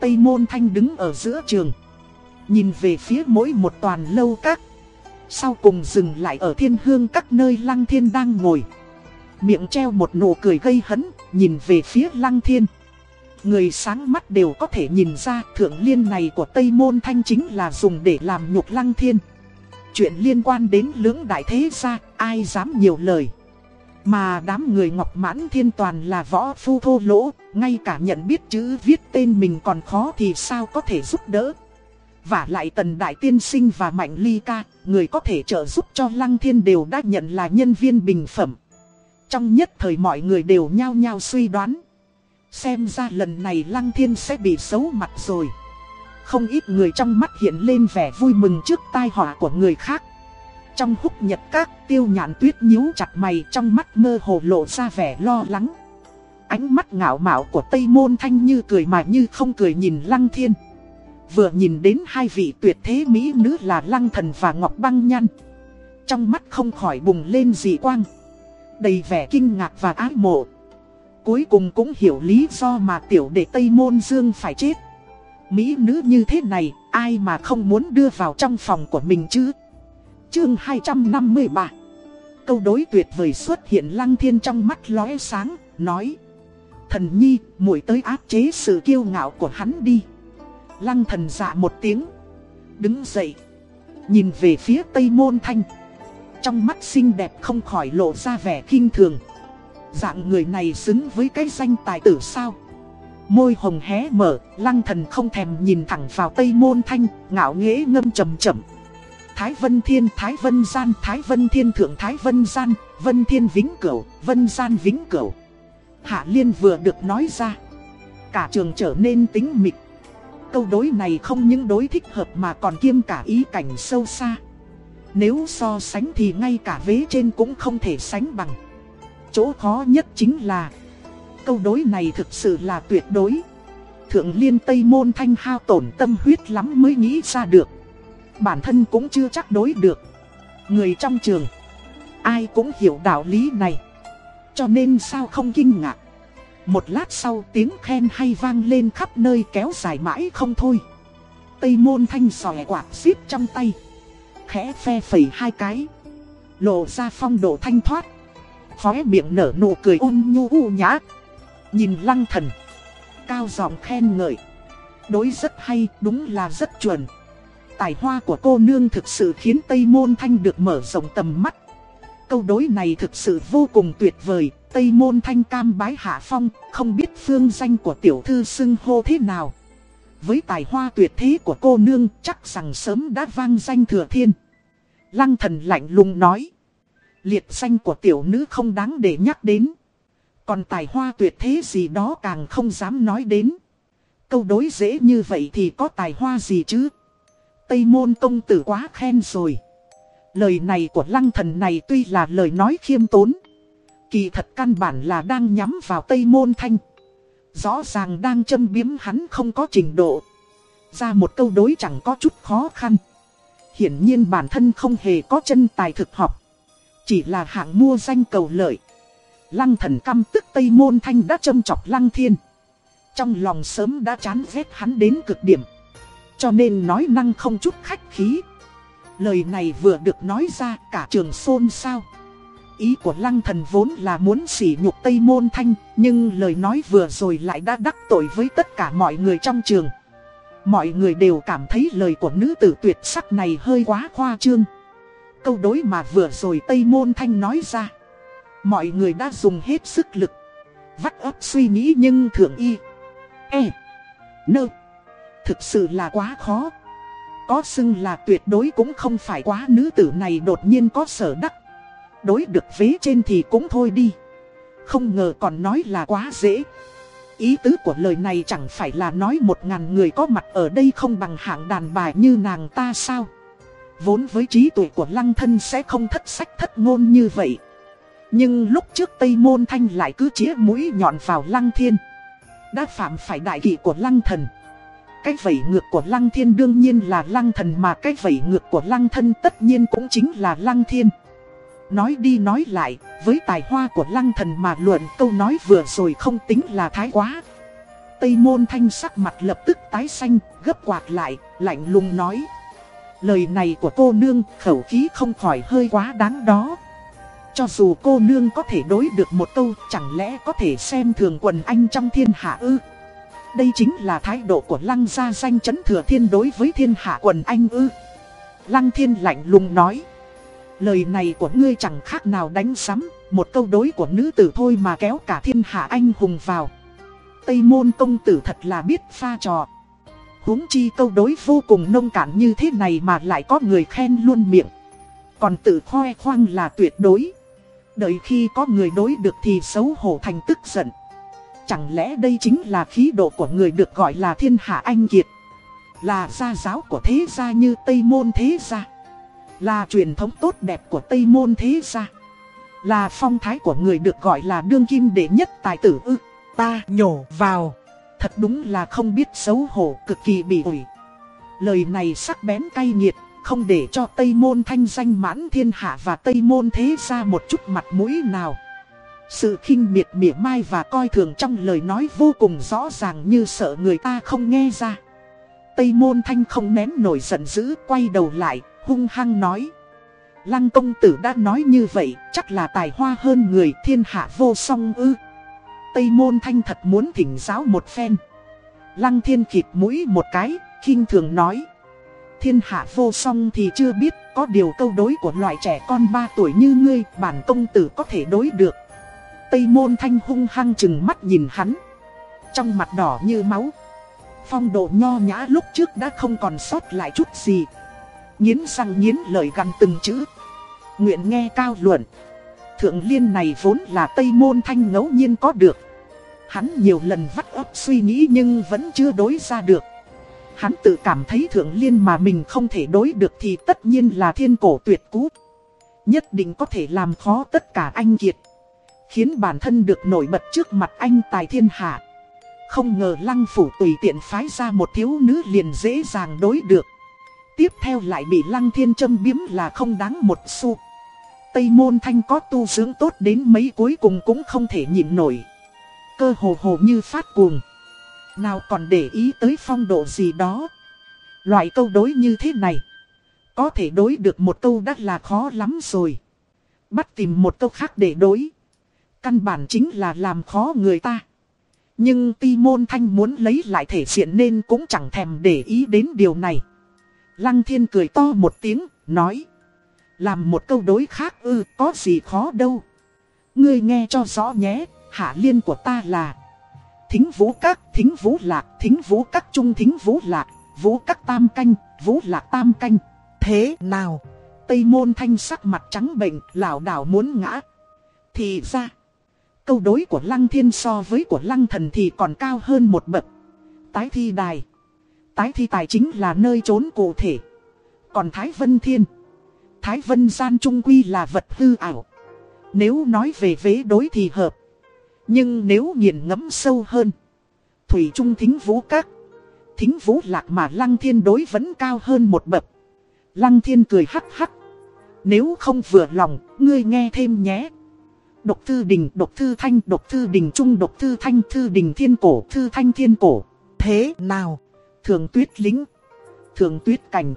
Tây Môn Thanh đứng ở giữa trường. Nhìn về phía mỗi một toàn lâu các. Sau cùng dừng lại ở thiên hương các nơi Lăng Thiên đang ngồi. Miệng treo một nụ cười gây hấn, nhìn về phía Lăng Thiên. Người sáng mắt đều có thể nhìn ra thượng liên này của Tây Môn Thanh chính là dùng để làm nhục lăng thiên. Chuyện liên quan đến lưỡng đại thế gia, ai dám nhiều lời. Mà đám người Ngọc Mãn Thiên toàn là võ phu thô lỗ, ngay cả nhận biết chữ viết tên mình còn khó thì sao có thể giúp đỡ. Và lại Tần Đại Tiên Sinh và Mạnh Ly Ca, người có thể trợ giúp cho Lăng Thiên đều đã nhận là nhân viên bình phẩm. Trong nhất thời mọi người đều nhao nhao suy đoán. Xem ra lần này Lăng Thiên sẽ bị xấu mặt rồi. Không ít người trong mắt hiện lên vẻ vui mừng trước tai họa của người khác. Trong húc nhật các, tiêu nhạn tuyết nhíu chặt mày trong mắt mơ hồ lộ ra vẻ lo lắng. Ánh mắt ngạo mạo của Tây Môn Thanh như cười mà như không cười nhìn Lăng Thiên. Vừa nhìn đến hai vị tuyệt thế mỹ nữ là Lăng Thần và Ngọc Băng Nhăn. Trong mắt không khỏi bùng lên dị quang. Đầy vẻ kinh ngạc và ái mộ. Cuối cùng cũng hiểu lý do mà tiểu đệ Tây Môn Dương phải chết. Mỹ nữ như thế này, ai mà không muốn đưa vào trong phòng của mình chứ? Chương 253 Câu đối tuyệt vời xuất hiện lăng thiên trong mắt lóe sáng, nói Thần nhi, muội tới áp chế sự kiêu ngạo của hắn đi Lăng thần dạ một tiếng Đứng dậy Nhìn về phía tây môn thanh trong mắt xinh đẹp không khỏi lộ ra vẻ kinh thường Dạng người này xứng với cái danh tài tử sao Môi hồng hé mở, lăng thần không thèm nhìn thẳng vào tây môn thanh, ngạo nghễ ngâm trầm chậm. Thái Vân Thiên, Thái Vân Gian, Thái Vân Thiên Thượng Thái Vân Gian, Vân Thiên Vĩnh Cửu, Vân Gian Vĩnh Cửu. Hạ Liên vừa được nói ra. Cả trường trở nên tính mịch. Câu đối này không những đối thích hợp mà còn kiêm cả ý cảnh sâu xa. Nếu so sánh thì ngay cả vế trên cũng không thể sánh bằng. Chỗ khó nhất chính là, Câu đối này thực sự là tuyệt đối. Thượng liên Tây Môn Thanh hao tổn tâm huyết lắm mới nghĩ ra được. Bản thân cũng chưa chắc đối được. Người trong trường, Ai cũng hiểu đạo lý này. Cho nên sao không kinh ngạc? Một lát sau tiếng khen hay vang lên khắp nơi kéo dài mãi không thôi. Tây môn thanh sòe quạt xíp trong tay. Khẽ phe phẩy hai cái. Lộ ra phong độ thanh thoát. Khóe miệng nở nụ cười ôn nhu u nhã. Nhìn lăng thần. Cao giọng khen ngợi. Đối rất hay, đúng là rất chuẩn. Tài hoa của cô nương thực sự khiến Tây Môn Thanh được mở rộng tầm mắt. Câu đối này thực sự vô cùng tuyệt vời. Tây Môn Thanh cam bái hạ phong, Không biết phương danh của tiểu thư xưng hô thế nào. Với tài hoa tuyệt thế của cô nương, Chắc rằng sớm đã vang danh thừa thiên. Lăng thần lạnh lùng nói Liệt danh của tiểu nữ không đáng để nhắc đến còn tài hoa tuyệt thế gì đó càng không dám nói đến. Câu đối dễ như vậy thì có tài hoa gì chứ? Tây môn công tử quá khen rồi. Lời này của lăng thần này tuy là lời nói khiêm tốn. Kỳ thật căn bản là đang nhắm vào Tây môn thanh. Rõ ràng đang châm biếm hắn không có trình độ. Ra một câu đối chẳng có chút khó khăn. Hiển nhiên bản thân không hề có chân tài thực học. Chỉ là hạng mua danh cầu lợi. Lăng thần căm tức Tây Môn Thanh đã châm chọc Lăng Thiên. Trong lòng sớm đã chán ghét hắn đến cực điểm. Cho nên nói năng không chút khách khí. Lời này vừa được nói ra cả trường xôn xao. Ý của Lăng thần vốn là muốn sỉ nhục Tây Môn Thanh, nhưng lời nói vừa rồi lại đã đắc tội với tất cả mọi người trong trường. Mọi người đều cảm thấy lời của nữ tử tuyệt sắc này hơi quá khoa trương. Câu đối mà vừa rồi Tây Môn Thanh nói ra. Mọi người đã dùng hết sức lực. Vắt ấp suy nghĩ nhưng thượng y. E. Nơ Thực sự là quá khó. Có xưng là tuyệt đối cũng không phải quá nữ tử này đột nhiên có sở đắc. Đối được vế trên thì cũng thôi đi. Không ngờ còn nói là quá dễ. Ý tứ của lời này chẳng phải là nói một ngàn người có mặt ở đây không bằng hạng đàn bà như nàng ta sao Vốn với trí tuệ của lăng thân sẽ không thất sách thất ngôn như vậy nhưng lúc trước Tây Môn Thanh lại cứ chĩa mũi nhọn vào Lăng Thiên. Đã phạm phải đại kỵ của Lăng Thần. Cái vẩy ngược của Lăng Thiên đương nhiên là Lăng Thần mà cái vẩy ngược của Lăng Thân tất nhiên cũng chính là Lăng Thiên. Nói đi nói lại, với tài hoa của Lăng Thần mà luận câu nói vừa rồi không tính là thái quá. Tây Môn Thanh sắc mặt lập tức tái xanh, gấp quạt lại, lạnh lùng nói. Lời này của cô nương, khẩu khí không khỏi hơi quá đáng đó. Cho dù cô nương có thể đối được một câu chẳng lẽ có thể xem thường quần anh trong thiên hạ ư Đây chính là thái độ của lăng gia danh chấn thừa thiên đối với thiên hạ quần anh ư Lăng thiên lạnh lùng nói. Lời này của ngươi chẳng khác nào đánh sắm, một câu đối của nữ tử thôi mà kéo cả thiên hạ anh hùng vào. Tây môn công tử thật là biết pha trò. huống chi câu đối vô cùng nông cạn như thế này mà lại có người khen luôn miệng. Còn tự khoe khoang là tuyệt đối. Đợi khi có người đối được thì xấu hổ thành tức giận. Chẳng lẽ đây chính là khí độ của người được gọi là thiên hạ anh kiệt. Là gia giáo của thế gia như Tây Môn Thế Gia. Là truyền thống tốt đẹp của Tây Môn Thế Gia. Là phong thái của người được gọi là đương kim đệ nhất tài tử ư. Ta nhổ vào. Thật đúng là không biết xấu hổ cực kỳ bị ủi. Lời này sắc bén cay nghiệt, không để cho Tây Môn thanh danh mãn thiên hạ và Tây Môn thế gia một chút mặt mũi nào. Sự khinh miệt mỉa mai và coi thường trong lời nói vô cùng rõ ràng như sợ người ta không nghe ra. Tây Môn Thanh không nén nổi giận dữ, quay đầu lại, hung hăng nói. Lăng công tử đã nói như vậy, chắc là tài hoa hơn người thiên hạ vô song ư. Tây Môn Thanh thật muốn thỉnh giáo một phen. Lăng thiên khịt mũi một cái, khinh thường nói. Thiên hạ vô song thì chưa biết, có điều câu đối của loại trẻ con 3 tuổi như ngươi, bản công tử có thể đối được. Tây Môn Thanh hung hăng chừng mắt nhìn hắn. Trong mặt đỏ như máu. Phong độ nho nhã lúc trước đã không còn sót lại chút gì nghiến răng nghiến lời gằn từng chữ. Nguyện nghe cao luận. Thượng liên này vốn là Tây Môn Thanh ngẫu nhiên có được. Hắn nhiều lần vắt óc suy nghĩ nhưng vẫn chưa đối ra được. Hắn tự cảm thấy thượng liên mà mình không thể đối được thì tất nhiên là thiên cổ tuyệt cú. Nhất định có thể làm khó tất cả anh kiệt. Khiến bản thân được nổi bật trước mặt anh tài thiên hạ. Không ngờ lăng phủ tùy tiện phái ra một thiếu nữ liền dễ dàng đối được. Tiếp theo lại bị lăng thiên châm biếm là không đáng một xu. Tây môn thanh có tu dưỡng tốt đến mấy cuối cùng cũng không thể nhịn nổi. Cơ hồ hồ như phát cuồng. Nào còn để ý tới phong độ gì đó. Loại câu đối như thế này. Có thể đối được một câu đã là khó lắm rồi. Bắt tìm một câu khác để đối. Căn bản chính là làm khó người ta. Nhưng ti môn thanh muốn lấy lại thể diện nên cũng chẳng thèm để ý đến điều này. Lăng thiên cười to một tiếng, nói. Làm một câu đối khác ư, có gì khó đâu. Ngươi nghe cho rõ nhé, hạ liên của ta là. Thính vũ các, thính vũ lạc, thính vũ các trung thính vũ lạc, vũ các tam canh, vũ lạc tam canh. Thế nào? Tây môn thanh sắc mặt trắng bệnh, lảo đảo muốn ngã. Thì ra câu đối của Lăng Thiên so với của Lăng Thần thì còn cao hơn một bậc. Tái thi đài. Tái thi tài chính là nơi trốn cụ thể. Còn Thái Vân Thiên. Thái Vân Gian Trung Quy là vật hư ảo. Nếu nói về vế đối thì hợp. Nhưng nếu nghiền ngẫm sâu hơn. Thủy Trung Thính Vũ Các. Thính Vũ Lạc mà Lăng Thiên đối vẫn cao hơn một bậc. Lăng Thiên cười hắc hắc. Nếu không vừa lòng, ngươi nghe thêm nhé. Độc thư đình, độc thư thanh, độc thư đình trung, độc thư thanh, thư đình thiên cổ, thư thanh thiên cổ. Thế nào? Thường tuyết lính. Thường tuyết cảnh.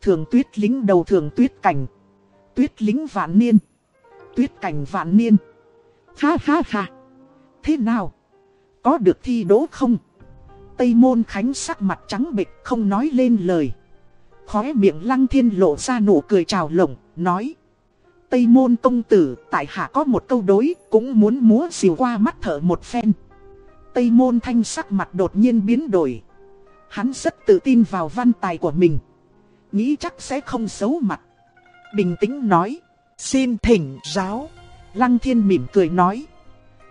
Thường tuyết lính đầu thường tuyết cảnh. Tuyết lính vạn niên. Tuyết cảnh vạn niên. Ha ha ha. Thế nào? Có được thi đỗ không? Tây môn khánh sắc mặt trắng bệch không nói lên lời. Khóe miệng lăng thiên lộ ra nụ cười trào lồng, nói. Tây môn công tử, tại hạ có một câu đối, cũng muốn múa xìu qua mắt thở một phen. Tây môn thanh sắc mặt đột nhiên biến đổi. Hắn rất tự tin vào văn tài của mình. Nghĩ chắc sẽ không xấu mặt. Bình tĩnh nói. Xin thỉnh giáo. Lăng thiên mỉm cười nói.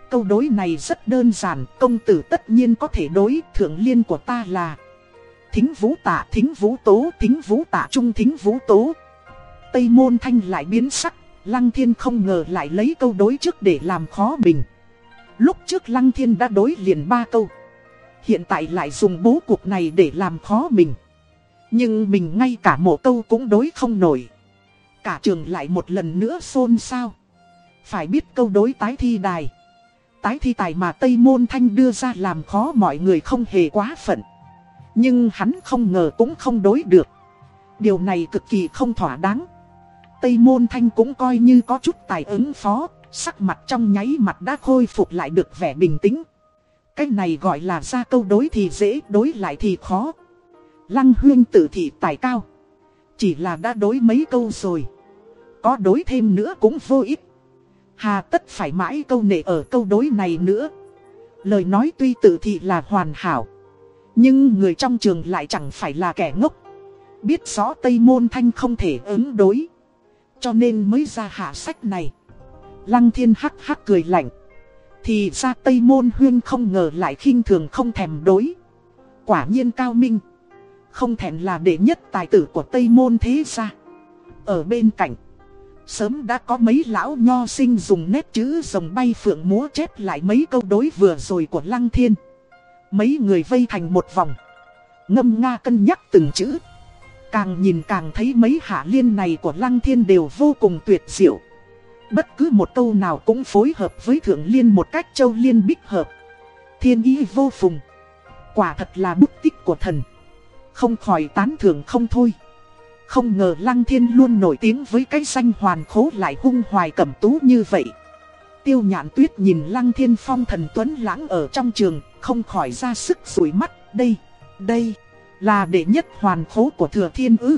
Câu đối này rất đơn giản, công tử tất nhiên có thể đối, thượng liên của ta là Thính vũ tạ, thính vũ tố, thính vũ tạ trung, thính vũ tố Tây môn thanh lại biến sắc, Lăng Thiên không ngờ lại lấy câu đối trước để làm khó mình. Lúc trước Lăng Thiên đã đối liền ba câu. Hiện tại lại dùng bố cục này để làm khó mình. Nhưng mình ngay cả một câu cũng đối không nổi. Cả trường lại một lần nữa xôn xao. Phải biết câu đối tái thi đài. Tái thi tài mà Tây Môn Thanh đưa ra làm khó mọi người không hề quá phận. Nhưng hắn không ngờ cũng không đối được. Điều này cực kỳ không thỏa đáng. Tây Môn Thanh cũng coi như có chút tài ứng phó, sắc mặt trong nháy mặt đã khôi phục lại được vẻ bình tĩnh. Cái này gọi là ra câu đối thì dễ, đối lại thì khó. Lăng huyên tự thị tài cao. Chỉ là đã đối mấy câu rồi. Có đối thêm nữa cũng vô ích. Hà tất phải mãi câu nệ ở câu đối này nữa. Lời nói tuy tự thị là hoàn hảo. Nhưng người trong trường lại chẳng phải là kẻ ngốc. Biết rõ Tây Môn Thanh không thể ứng đối. Cho nên mới ra hạ sách này. Lăng thiên hắc hắc cười lạnh. Thì ra Tây Môn Huyên không ngờ lại khinh thường không thèm đối Quả nhiên cao minh, Không thèm là đệ nhất tài tử của Tây Môn thế ra Ở bên cạnh, Sớm đã có mấy lão nho sinh dùng nét chữ rồng bay phượng múa chép lại mấy câu đối vừa rồi của Lăng Thiên. Mấy người vây thành một vòng. Ngâm nga cân nhắc từng chữ. Càng nhìn càng thấy mấy hạ liên này của Lăng Thiên đều vô cùng tuyệt diệu. Bất cứ một câu nào cũng phối hợp với thượng liên một cách châu liên bích hợp. Thiên ý vô phùng. Quả thật là bút tích của thần. Không khỏi tán thưởng không thôi. Không ngờ Lăng Thiên luôn nổi tiếng với cái danh hoàn khố lại hung hoài cẩm tú như vậy. Tiêu nhạn tuyết nhìn Lăng Thiên phong thần tuấn lãng ở trong trường, không khỏi ra sức rủi mắt. Đây, đây, là đệ nhất hoàn khố của thừa thiên ư.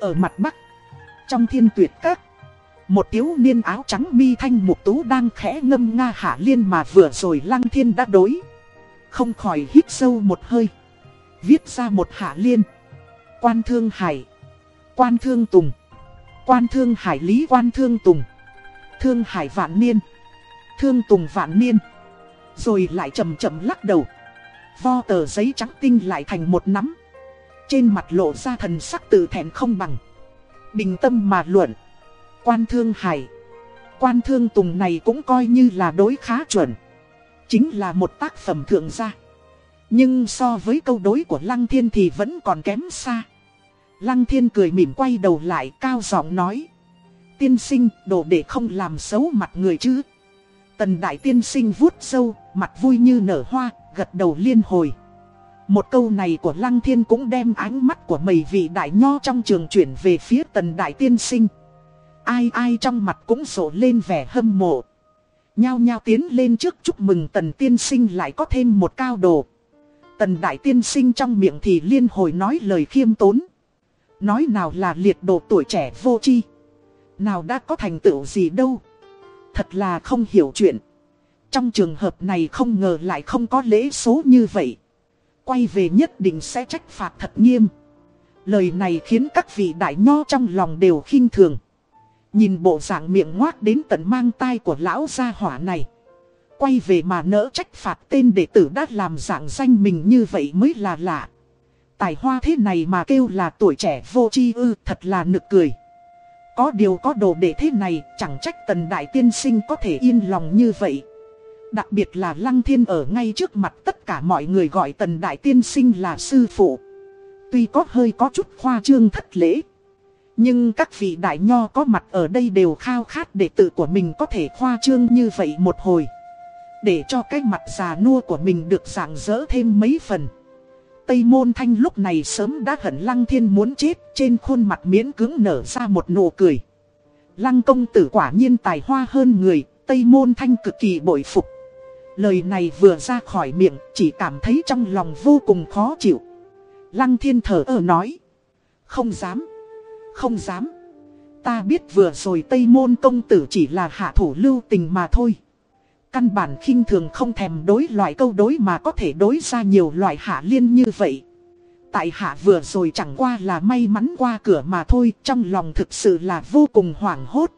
Ở mặt bắc, trong thiên tuyệt các, một thiếu niên áo trắng mi thanh mục tú đang khẽ ngâm nga hạ liên mà vừa rồi Lăng Thiên đã đối. Không khỏi hít sâu một hơi, viết ra một hạ liên. Quan thương hải. Quan Thương Tùng. Quan Thương Hải Lý Quan Thương Tùng. Thương Hải Vạn Niên. Thương Tùng Vạn Niên. Rồi lại chậm chậm lắc đầu. Vo tờ giấy trắng tinh lại thành một nắm. Trên mặt lộ ra thần sắc tự thẹn không bằng. Bình tâm mà luận. Quan Thương Hải Quan Thương Tùng này cũng coi như là đối khá chuẩn Chính là một tác phẩm thượng gia Nhưng so với câu đối của Lăng Thiên thì vẫn còn kém xa Lăng thiên cười mỉm quay đầu lại cao giọng nói. Tiên sinh, đồ để không làm xấu mặt người chứ. Tần đại tiên sinh vuốt sâu, mặt vui như nở hoa, gật đầu liên hồi. Một câu này của Lăng Thiên cũng đem ánh mắt của mấy vị đại nho trong trường chuyển về phía tần đại tiên sinh. Ai ai trong mặt cũng rộ lên vẻ hâm mộ. Nhao nhao tiến lên trước chúc mừng tần tiên sinh lại có thêm một cao đồ. Tần đại tiên sinh trong miệng thì liên hồi nói lời khiêm tốn. Nói nào là liệt độ tuổi trẻ vô tri Nào đã có thành tựu gì đâu Thật là không hiểu chuyện Trong trường hợp này không ngờ lại không có lễ số như vậy Quay về nhất định sẽ trách phạt thật nghiêm Lời này khiến các vị đại nho trong lòng đều khinh thường Nhìn bộ dạng miệng ngoác đến tận mang tai của lão gia hỏa này Quay về mà nỡ trách phạt tên đệ tử đã làm dạng danh mình như vậy mới là lạ Tài hoa thế này mà kêu là tuổi trẻ vô chi ư, thật là nực cười. Có điều có đồ đệ thế này, chẳng trách tần đại tiên sinh có thể yên lòng như vậy. Đặc biệt là Lăng Thiên ở ngay trước mặt tất cả mọi người gọi tần đại tiên sinh là sư phụ. Tuy có hơi có chút khoa trương thất lễ. Nhưng các vị đại nho có mặt ở đây đều khao khát đệ tử của mình có thể khoa trương như vậy một hồi. Để cho cái mặt già nua của mình được rạng rỡ thêm mấy phần. Tây Môn Thanh lúc này sớm đã hận Lăng Thiên muốn chết, trên khuôn mặt miễn cứng nở ra một nụ cười. Lăng công tử quả nhiên tài hoa hơn người, Tây Môn Thanh cực kỳ bội phục. Lời này vừa ra khỏi miệng, chỉ cảm thấy trong lòng vô cùng khó chịu. Lăng Thiên thở ở nói. Không dám, không dám. Ta biết vừa rồi Tây Môn công tử chỉ là hạ thủ lưu tình mà thôi. Căn bản khinh thường không thèm đối loại câu đối mà có thể đối ra nhiều loại hạ liên như vậy. Tại hạ vừa rồi chẳng qua là may mắn qua cửa mà thôi, trong lòng thực sự là vô cùng hoảng hốt.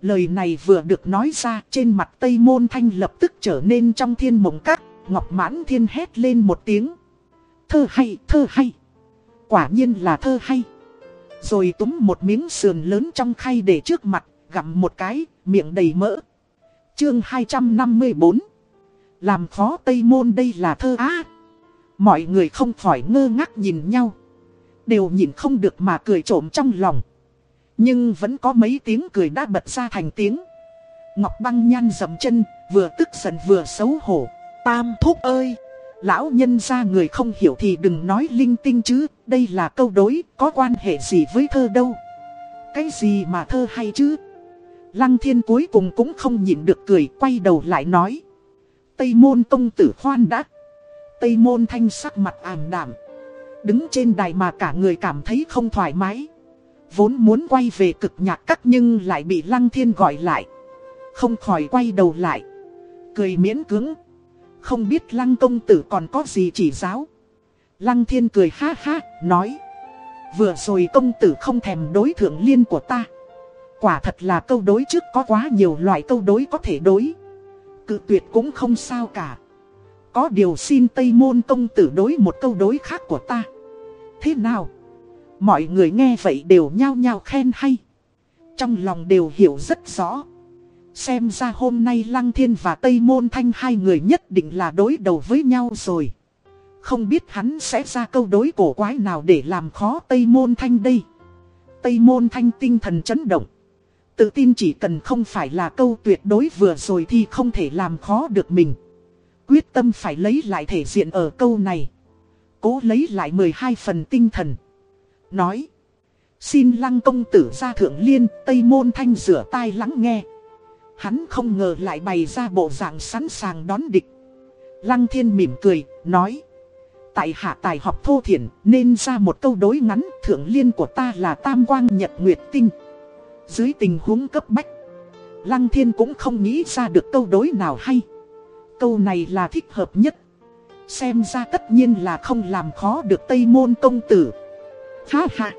Lời này vừa được nói ra trên mặt Tây Môn Thanh lập tức trở nên trong thiên mộng các, Ngọc Mãn Thiên hét lên một tiếng. Thơ hay, thơ hay. Quả nhiên là thơ hay. Rồi túm một miếng sườn lớn trong khay để trước mặt, gặm một cái, miệng đầy mỡ, Chương 254 Làm khó Tây Môn đây là thơ á. Mọi người không khỏi ngơ ngác nhìn nhau. Đều nhìn không được mà cười trộm trong lòng. Nhưng vẫn có mấy tiếng cười đã bật ra thành tiếng. Ngọc băng nhan dầm chân Vừa tức giận vừa xấu hổ. Tam thúc ơi! Lão nhân ra người không hiểu thì đừng nói linh tinh chứ, Đây là câu đối, Có quan hệ gì với thơ đâu Cái gì mà thơ hay chứ Lăng thiên cuối cùng cũng không nhịn được cười, quay đầu lại nói. Tây môn công tử khoan đã. Tây môn thanh sắc mặt ảm đảm. Đứng trên đài mà cả người cảm thấy không thoải mái. Vốn muốn quay về cực nhạc cắt nhưng lại bị Lăng Thiên gọi lại. Không khỏi quay đầu lại. Cười miễn cứng. Không biết Lăng công tử còn có gì chỉ giáo. Lăng Thiên cười ha ha, nói. Vừa rồi công tử không thèm đối thượng liên của ta. Quả thật là câu đối trước có quá nhiều loại câu đối có thể đối. Cự tuyệt cũng không sao cả. Có điều xin Tây Môn công tử đối một câu đối khác của ta. Thế nào? Mọi người nghe vậy đều nhao nhao khen hay. Trong lòng đều hiểu rất rõ. Xem ra hôm nay Lăng Thiên và Tây Môn Thanh hai người nhất định là đối đầu với nhau rồi. Không biết hắn sẽ ra câu đối cổ quái nào để làm khó Tây Môn Thanh đây. Tây Môn Thanh tinh thần chấn động. Tự tin chỉ cần không phải là câu tuyệt đối vừa rồi thì không thể làm khó được mình. Quyết tâm phải lấy lại thể diện ở câu này. Cố lấy lại 12 phần tinh thần. Nói. Xin lăng công tử ra thượng liên, Tây Môn Thanh rửa tai lắng nghe. Hắn không ngờ lại bày ra bộ dạng sẵn sàng đón địch. Lăng thiên mỉm cười, nói. Tại hạ tài học thô thiển, nên ra một câu đối ngắn, thượng liên của ta là Tam Quang Nhật Nguyệt Tinh. Dưới tình huống cấp bách, Lăng thiên cũng không nghĩ ra được câu đối nào hay. Câu này là thích hợp nhất. Xem ra tất nhiên là không làm khó được Tây Môn công tử. Ha ha!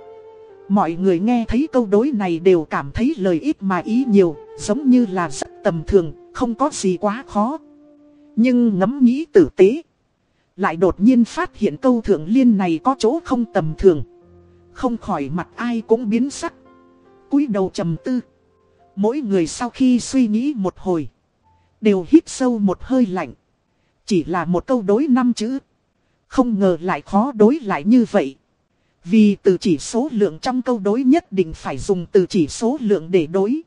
Mọi người nghe thấy câu đối này đều cảm thấy lời ít mà ý nhiều, giống như là rất tầm thường, không có gì quá khó. Nhưng ngẫm nghĩ tử tế, lại đột nhiên phát hiện câu thượng liên này có chỗ không tầm thường. Không khỏi mặt ai cũng biến sắc. cúi đầu trầm tư. Mỗi người sau khi suy nghĩ một hồi, đều hít sâu một hơi lạnh. Chỉ là một câu đối năm chữ. Không ngờ lại khó đối lại như vậy. Vì từ chỉ số lượng trong câu đối nhất định phải dùng từ chỉ số lượng để đối.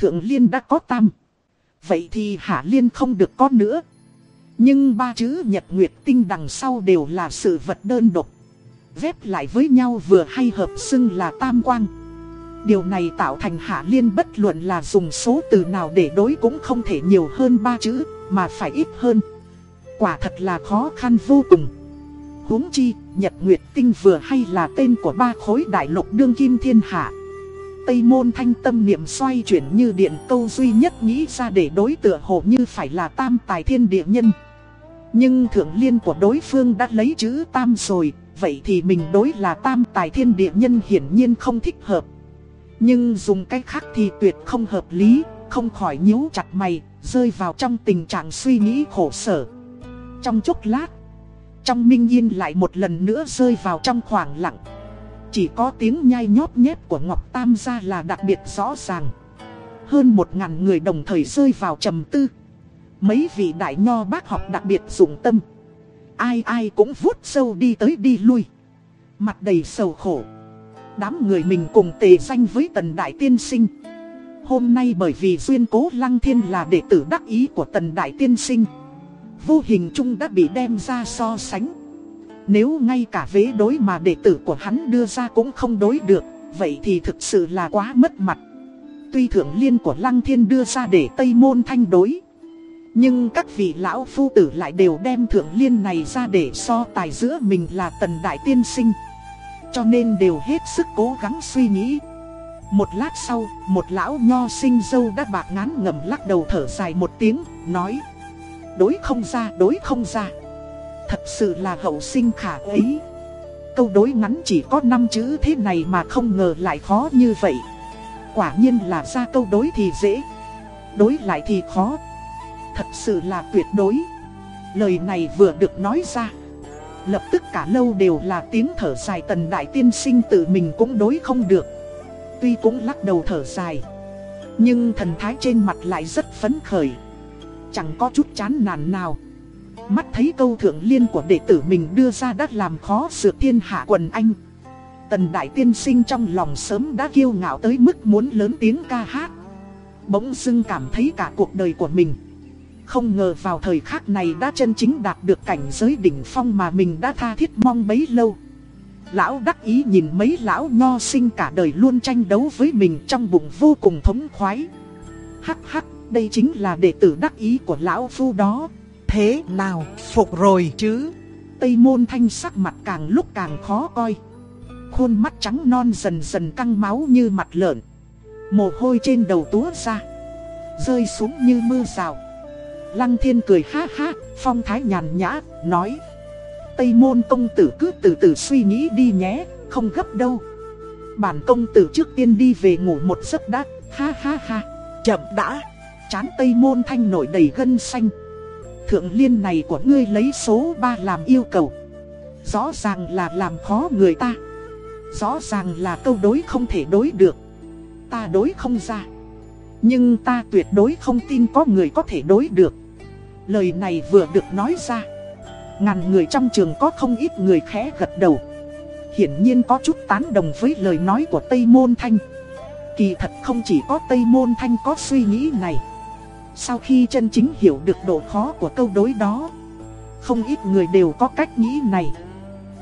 Thượng liên đã có tam. Vậy thì hạ liên không được có nữa. Nhưng ba chữ nhật nguyệt tinh đằng sau đều là sự vật đơn độc. Vép lại với nhau vừa hay hợp xưng là tam quang. Điều này tạo thành hạ liên bất luận là dùng số từ nào để đối cũng không thể nhiều hơn ba chữ, mà phải ít hơn. Quả thật là khó khăn vô cùng huống chi, Nhật Nguyệt Tinh vừa hay là tên của ba khối đại lục đương kim thiên hạ. Tây môn thanh tâm niệm xoay chuyển như điện câu duy nhất nghĩ ra để đối tựa hồ như phải là tam tài thiên địa nhân. Nhưng thượng liên của đối phương đã lấy chữ tam rồi, vậy thì mình đối là tam tài thiên địa nhân hiển nhiên không thích hợp. Nhưng dùng cách khác thì tuyệt không hợp lý, không khỏi nhíu chặt mày, rơi vào trong tình trạng suy nghĩ khổ sở. Trong chốc lát, trong minh yên lại một lần nữa rơi vào trong khoảng lặng chỉ có tiếng nhai nhót nhét của Ngọc Tam gia là đặc biệt rõ ràng. Hơn một ngàn người đồng thời rơi vào trầm tư. Mấy vị đại nho bác học đặc biệt dụng tâm. Ai ai cũng vuốt sâu đi tới đi lui. Mặt đầy sầu khổ. Đám người mình cùng tề danh với tần đại tiên sinh. Hôm nay bởi vì duyên cố lăng thiên là đệ tử đắc ý của tần đại tiên sinh. Vô hình chung đã bị đem ra so sánh. Nếu ngay cả vế đối mà đệ tử của hắn đưa ra cũng không đối được, vậy thì thực sự là quá mất mặt. Tuy thượng liên của Lăng Thiên đưa ra để Tây Môn Thanh đối, nhưng các vị lão phu tử lại đều đem thượng liên này ra để so tài giữa mình là tần đại tiên sinh. Cho nên đều hết sức cố gắng suy nghĩ. Một lát sau, một lão nho sinh dâu đã bạc ngán ngầm lắc đầu thở dài một tiếng, nói đối không ra, đối không ra. Thật sự là hậu sinh khả ấy. Câu đối ngắn chỉ có 5 chữ thế này mà không ngờ lại khó như vậy. Quả nhiên là ra câu đối thì dễ, đối lại thì khó. Thật sự là tuyệt đối. Lời này vừa được nói ra. Lập tức cả lâu đều là tiếng thở dài tần đại tiên sinh tự mình cũng đối không được. Tuy cũng lắc đầu thở dài. Nhưng thần thái trên mặt lại rất phấn khởi. Chẳng có chút chán nản nào Mắt thấy câu thượng liên của đệ tử mình đưa ra đã làm khó sự thiên hạ quần anh. Tần đại tiên sinh trong lòng sớm đã kiêu ngạo tới mức muốn lớn tiếng ca hát. Bỗng dưng cảm thấy cả cuộc đời của mình, Không ngờ vào thời khắc này đã chân chính đạt được cảnh giới đỉnh phong mà mình đã tha thiết mong bấy lâu. Lão đắc ý nhìn mấy lão nho sinh cả đời luôn tranh đấu với mình trong bụng vô cùng thống khoái. Hắc hắc, đây chính là đệ tử đắc ý của lão phu đó. Thế nào, phục rồi chứ? Tây môn thanh sắc mặt càng lúc càng khó coi. khuôn mắt trắng non dần dần căng máu như mặt lợn. Mồ hôi trên đầu túa ra. Rơi xuống như mưa rào. Lăng thiên cười ha ha Phong thái nhàn nhã Nói. Tây môn công tử cứ từ từ suy nghĩ đi nhé Không gấp đâu. Bản công tử trước tiên đi về ngủ một giấc đã. Ha ha ha Chậm đã. Chán tây môn thanh nổi đầy gân xanh. Thượng liên này của ngươi lấy số 3 làm yêu cầu. Rõ ràng là làm khó người ta. Rõ ràng là câu đối không thể đối được. Ta đối không ra. Nhưng ta tuyệt đối không tin có người có thể đối được. Lời này vừa được nói ra. Ngàn người trong trường có không ít người khẽ gật đầu. Hiển nhiên có chút tán đồng với lời nói của Tây Môn Thanh. Kỳ thật không chỉ có Tây Môn Thanh có suy nghĩ này. Sau khi chân chính hiểu được độ khó của câu đối đó Không ít người đều có cách nghĩ này.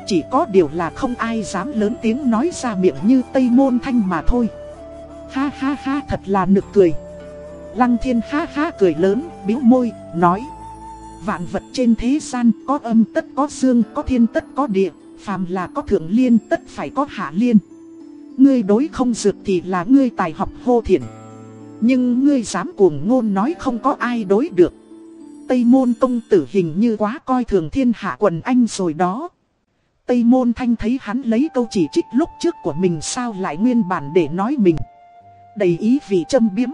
Chỉ có điều là không ai dám lớn tiếng nói ra miệng như Tây Môn Thanh mà thôi. Ha ha ha thật là nực cười. Lăng thiên ha ha cười lớn, biếu môi, nói Vạn vật trên thế gian có âm tất có dương, có thiên tất có địa Phàm là có thượng liên tất phải có hạ liên. Ngươi đối không dược thì là ngươi tài học hô thiện. Nhưng ngươi dám cuồng ngôn nói không có ai đối được. Tây môn công tử hình như quá coi thường thiên hạ quần anh rồi đó. Tây môn thanh thấy hắn lấy câu chỉ trích lúc trước của mình sao lại nguyên bản để nói mình. Đầy ý vì châm biếm.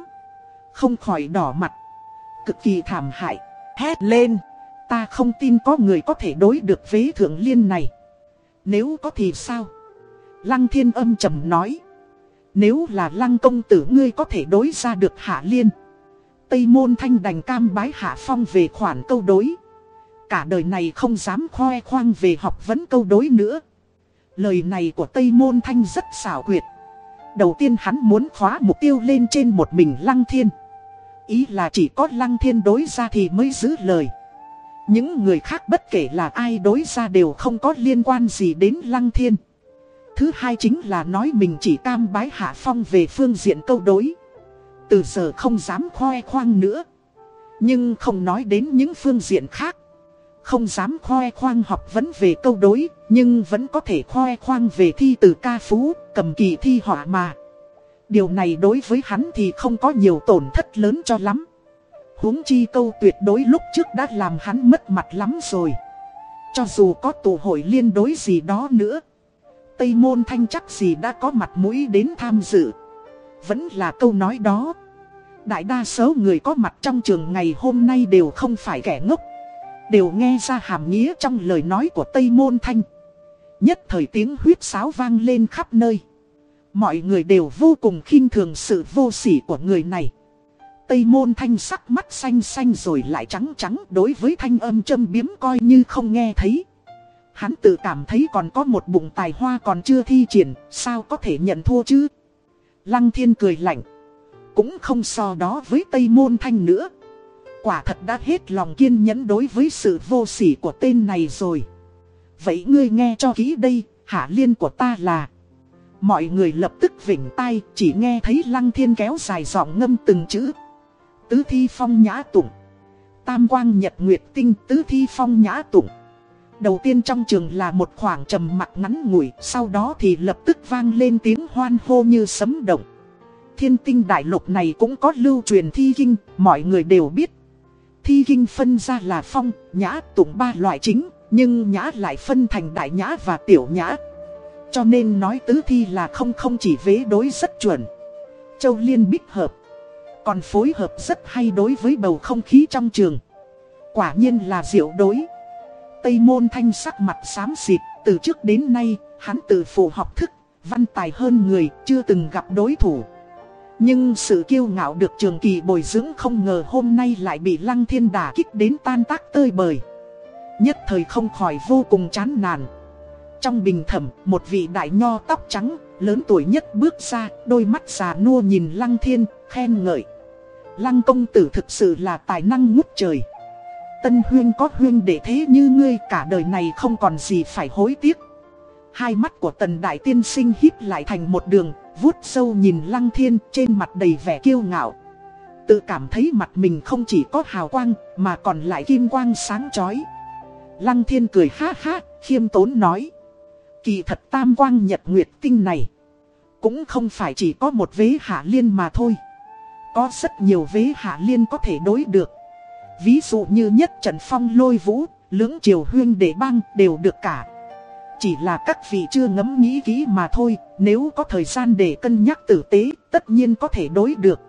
Không khỏi đỏ mặt. Cực kỳ thảm hại. Hét lên. Ta không tin có người có thể đối được với thượng liên này. Nếu có thì sao? Lăng thiên âm trầm nói. Nếu là lăng công tử ngươi có thể đối ra được hạ liên. Tây môn thanh đành cam bái hạ phong về khoản câu đối. Cả đời này không dám khoe khoang về học vấn câu đối nữa. Lời này của Tây môn thanh rất xảo quyệt. Đầu tiên hắn muốn khóa mục tiêu lên trên một mình lăng thiên. Ý là chỉ có lăng thiên đối ra thì mới giữ lời. Những người khác bất kể là ai đối ra đều không có liên quan gì đến lăng thiên. Thứ hai chính là nói mình chỉ cam bái hạ phong về phương diện câu đối. Từ giờ không dám khoe khoang nữa. Nhưng không nói đến những phương diện khác. Không dám khoe khoang học vấn về câu đối, Nhưng vẫn có thể khoe khoang về thi từ ca phú, Cầm kỳ thi họa mà. Điều này đối với hắn thì không có nhiều tổn thất lớn cho lắm. Huống chi câu tuyệt đối lúc trước đã làm hắn mất mặt lắm rồi. Cho dù có tụ hội liên đối gì đó nữa Tây Môn Thanh chắc gì đã có mặt mũi đến tham dự. Vẫn là câu nói đó. Đại đa số người có mặt trong trường ngày hôm nay đều không phải kẻ ngốc. Đều nghe ra hàm nghĩa trong lời nói của Tây Môn Thanh. Nhất thời tiếng huyết sáo vang lên khắp nơi. Mọi người đều vô cùng khinh thường sự vô sỉ của người này. Tây môn thanh sắc mắt xanh xanh rồi lại trắng trắng đối với thanh âm châm biếm coi như không nghe thấy. Hắn tự cảm thấy còn có một bụng tài hoa còn chưa thi triển, sao có thể nhận thua chứ? Lăng thiên cười lạnh. Cũng không so đó với Tây Môn Thanh nữa. Quả thật đã hết lòng kiên nhẫn đối với sự vô sỉ của tên này rồi. Vậy ngươi nghe cho kỹ đây, hạ liên của ta là... Mọi người lập tức vỉnh tay, chỉ nghe thấy lăng thiên kéo dài giọng ngâm từng chữ. Tứ thi phong nhã tụng. Tam quang nhật nguyệt tinh tứ thi phong nhã tụng. Đầu tiên trong trường là một khoảng trầm mặc ngắn ngủi, sau đó thì lập tức vang lên tiếng hoan hô như sấm động. Thiên tinh đại lục này cũng có lưu truyền thi kinh, mọi người đều biết. Thi kinh phân ra là phong, nhã, tụng ba loại chính, nhưng nhã lại phân thành đại nhã và tiểu nhã. Cho nên nói tứ thi là không không chỉ vế đối rất chuẩn. Châu Liên bích hợp, còn phối hợp rất hay đối với bầu không khí trong trường. Quả nhiên là diệu đối. Tây môn thanh sắc mặt xám xịt, từ trước đến nay, hắn tự phụ học thức, văn tài hơn người, chưa từng gặp đối thủ. Nhưng sự kiêu ngạo được trường kỳ bồi dưỡng không ngờ hôm nay lại bị lăng thiên đả kích đến tan tác tơi bời. Nhất thời không khỏi vô cùng chán nản. Trong bình thẩm, một vị đại nho tóc trắng, lớn tuổi nhất bước ra, đôi mắt già nua nhìn lăng thiên, khen ngợi. Lăng công tử thực sự là tài năng ngút trời. Tân huyên có huyên để thế như ngươi cả đời này không còn gì phải hối tiếc. Hai mắt của tần đại tiên sinh híp lại thành một đường, vuốt sâu nhìn lăng thiên trên mặt đầy vẻ kiêu ngạo. Tự cảm thấy mặt mình không chỉ có hào quang, mà còn lại kim quang sáng chói. Lăng thiên cười ha ha, khiêm tốn nói. Kỳ thật tam quang nhật nguyệt tinh này. Cũng không phải chỉ có một vế hạ liên mà thôi. Có rất nhiều vế hạ liên có thể đối được. Ví dụ như nhất trận Phong lôi vũ, lưỡng triều huyên đệ bang đều được cả. Chỉ là các vị chưa ngẫm nghĩ kỹ mà thôi, nếu có thời gian để cân nhắc tử tế, tất nhiên có thể đối được.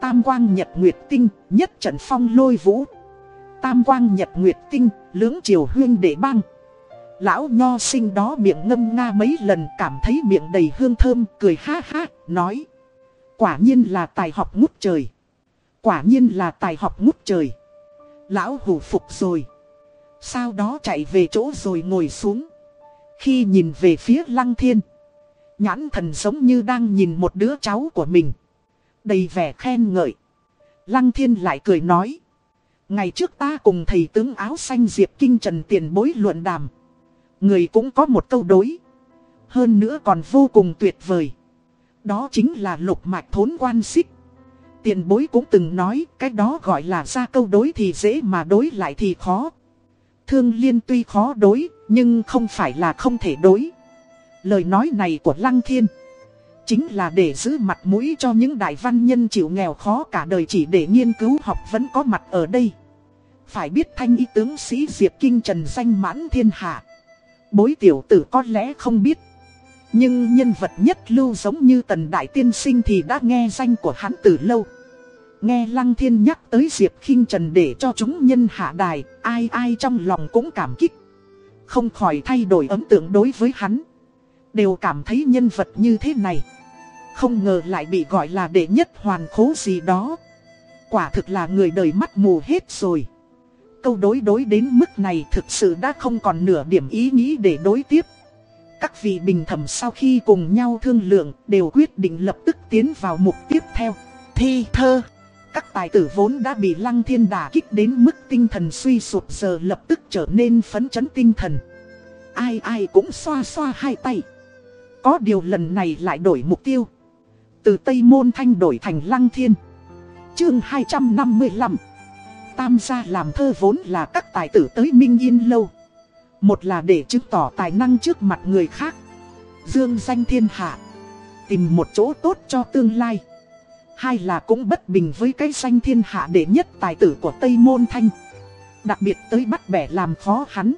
Tam quang nhật nguyệt tinh, nhất trận Phong lôi vũ. Tam quang nhật nguyệt tinh, lưỡng triều huyên đệ bang. Lão nho sinh đó miệng ngâm nga mấy lần cảm thấy miệng đầy hương thơm, cười ha ha, nói. Quả nhiên là tài học ngút trời. Quả nhiên là tài học ngút trời. Lão hủ phục rồi. Sau đó chạy về chỗ rồi ngồi xuống. Khi nhìn về phía lăng thiên. Nhãn thần giống như đang nhìn một đứa cháu của mình. Đầy vẻ khen ngợi. Lăng thiên lại cười nói. Ngày trước ta cùng thầy tướng áo xanh Diệp Kinh Trần tiền bối luận đàm. Người cũng có một câu đối. Hơn nữa còn vô cùng tuyệt vời. Đó chính là lục mạch thốn quan xích. Tiền bối cũng từng nói, cái đó gọi là ra câu đối thì dễ mà đối lại thì khó. Thương liên tuy khó đối, nhưng không phải là không thể đối. Lời nói này của Lăng Thiên chính là để giữ mặt mũi cho những đại văn nhân chịu nghèo khó cả đời chỉ để nghiên cứu học vẫn có mặt ở đây. Phải biết thanh y tướng sĩ Diệp Kinh Trần danh mãn thiên hạ. Bối tiểu tử có lẽ không biết. Nhưng nhân vật nhất lưu giống như Tần Đại Tiên Sinh thì đã nghe danh của hắn từ lâu. Nghe Lăng Thiên nhắc tới Diệp Kinh Trần để cho chúng nhân hạ đài, ai ai trong lòng cũng cảm kích. Không khỏi thay đổi ấn tượng đối với hắn. Đều cảm thấy nhân vật như thế này. Không ngờ lại bị gọi là đệ nhất hoàn khố gì đó. Quả thực là người đời mắt mù hết rồi. Câu đối đối đến mức này thực sự đã không còn nửa điểm ý nghĩ để đối tiếp. Các vị bình thẩm sau khi cùng nhau thương lượng, đều quyết định lập tức tiến vào mục tiếp theo. Thi thơ. Các tài tử vốn đã bị lăng thiên đả kích đến mức tinh thần suy sụp giờ lập tức trở nên phấn chấn tinh thần. Ai ai cũng xoa xoa hai tay. Có điều lần này lại đổi mục tiêu. Từ Tây Môn Thanh đổi thành Lăng Thiên. Chương 255 Tam gia làm thơ vốn là các tài tử tới Minh Yên Lâu. Một là để chứng tỏ tài năng trước mặt người khác. Dương danh thiên hạ. Tìm một chỗ tốt cho tương lai. Hai là cũng bất bình với cái danh thiên hạ đệ nhất tài tử của Tây Môn Thanh. Đặc biệt tới bắt bẻ làm khó hắn.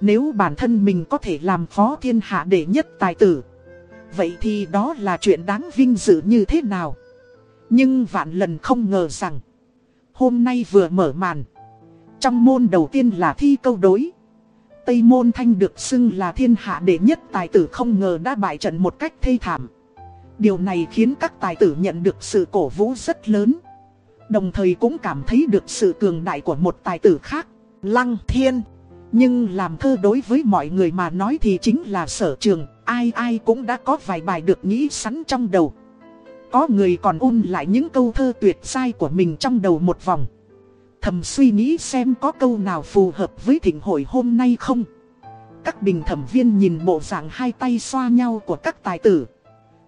Nếu bản thân mình có thể làm khó thiên hạ đệ nhất tài tử. Vậy thì đó là chuyện đáng vinh dự như thế nào? Nhưng vạn lần không ngờ rằng, Hôm nay vừa mở màn, Trong môn đầu tiên là thi câu đối Tây môn thanh được xưng là thiên hạ đệ nhất tài tử không ngờ đã bại trận một cách thê thảm. Điều này khiến các tài tử nhận được sự cổ vũ rất lớn. Đồng thời cũng cảm thấy được sự cường đại của một tài tử khác, Lăng thiên. Nhưng làm thơ đối với mọi người mà nói thì chính là sở trường, Ai ai cũng đã có vài bài được nghĩ sẵn trong đầu. Có người còn ôn lại những câu thơ tuyệt sai của mình trong đầu một vòng. Thầm suy nghĩ xem có câu nào phù hợp với thịnh hội hôm nay không. Các bình thẩm viên nhìn bộ dạng hai tay xoa nhau của các tài tử.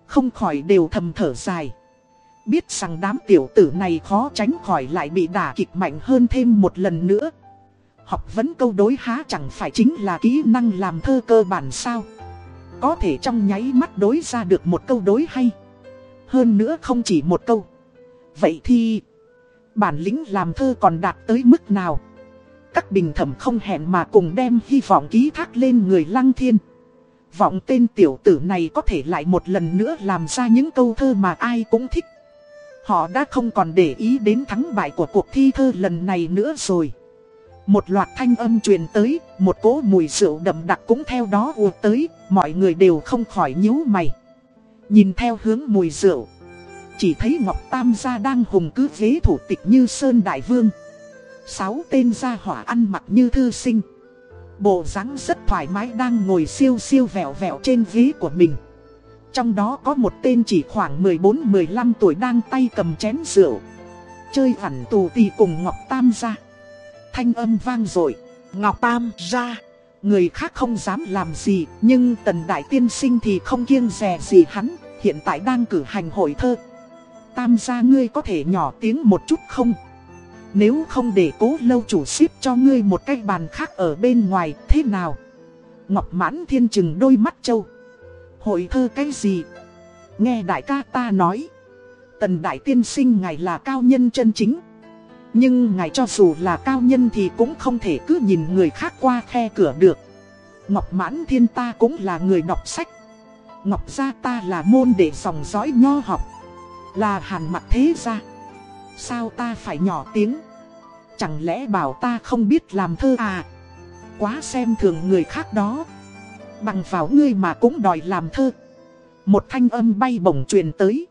Không khỏi đều thầm thở dài. Biết rằng đám tiểu tử này khó tránh khỏi lại bị đả kịch mạnh hơn thêm một lần nữa. Học vấn câu đối há chẳng phải chính là kỹ năng làm thơ cơ bản sao? Có thể trong nháy mắt đối ra được một câu đối hay. Hơn nữa không chỉ một câu. Vậy thì, bản lĩnh làm thơ còn đạt tới mức nào? Các bình thẩm không hẹn mà cùng đem hy vọng ký thác lên người lăng thiên. Vọng tên tiểu tử này có thể lại một lần nữa làm ra những câu thơ mà ai cũng thích. Họ đã không còn để ý đến thắng bại của cuộc thi thơ lần này nữa rồi. Một loạt thanh âm truyền tới, một cỗ mùi rượu đậm đặc cũng theo đó ùa tới, mọi người đều không khỏi nhíu mày. Nhìn theo hướng mùi rượu chỉ thấy Ngọc Tam gia đang hùng cứ ghế thủ tịch như Sơn Đại Vương. Sáu tên gia hỏa ăn mặc như thư sinh. Bộ dáng rất thoải mái đang ngồi siêu siêu vẹo vẹo trên ghế của mình. Trong đó có một tên chỉ khoảng 14-15 tuổi đang tay cầm chén rượu. Chơi hẳn tù tì cùng Ngọc Tam gia. Thanh âm vang rồi Ngọc Tam gia, Người khác không dám làm gì, Nhưng tần đại tiên sinh thì không kiêng rè gì hắn, hiện tại đang cử hành hội thơ. Tam gia ngươi có thể nhỏ tiếng một chút không? Nếu không để cố lâu chủ ship cho ngươi một cái bàn khác ở bên ngoài, thế nào? Ngọc mãn thiên chừng đôi mắt châu. Hội thơ cái gì? Nghe đại ca ta nói. Tần đại tiên sinh ngài là cao nhân chân chính. Nhưng ngài cho dù là cao nhân thì cũng không thể cứ nhìn người khác qua khe cửa được. Ngọc mãn thiên ta cũng là người đọc sách. Ngọc gia ta là môn để dòng dõi nho học. Là hàn mặt thế ra Sao ta phải nhỏ tiếng? Chẳng lẽ bảo ta không biết làm thơ à? Quá xem thường người khác đó. Bằng vào ngươi mà cũng đòi làm thơ. Một thanh âm bay bổng truyền tới.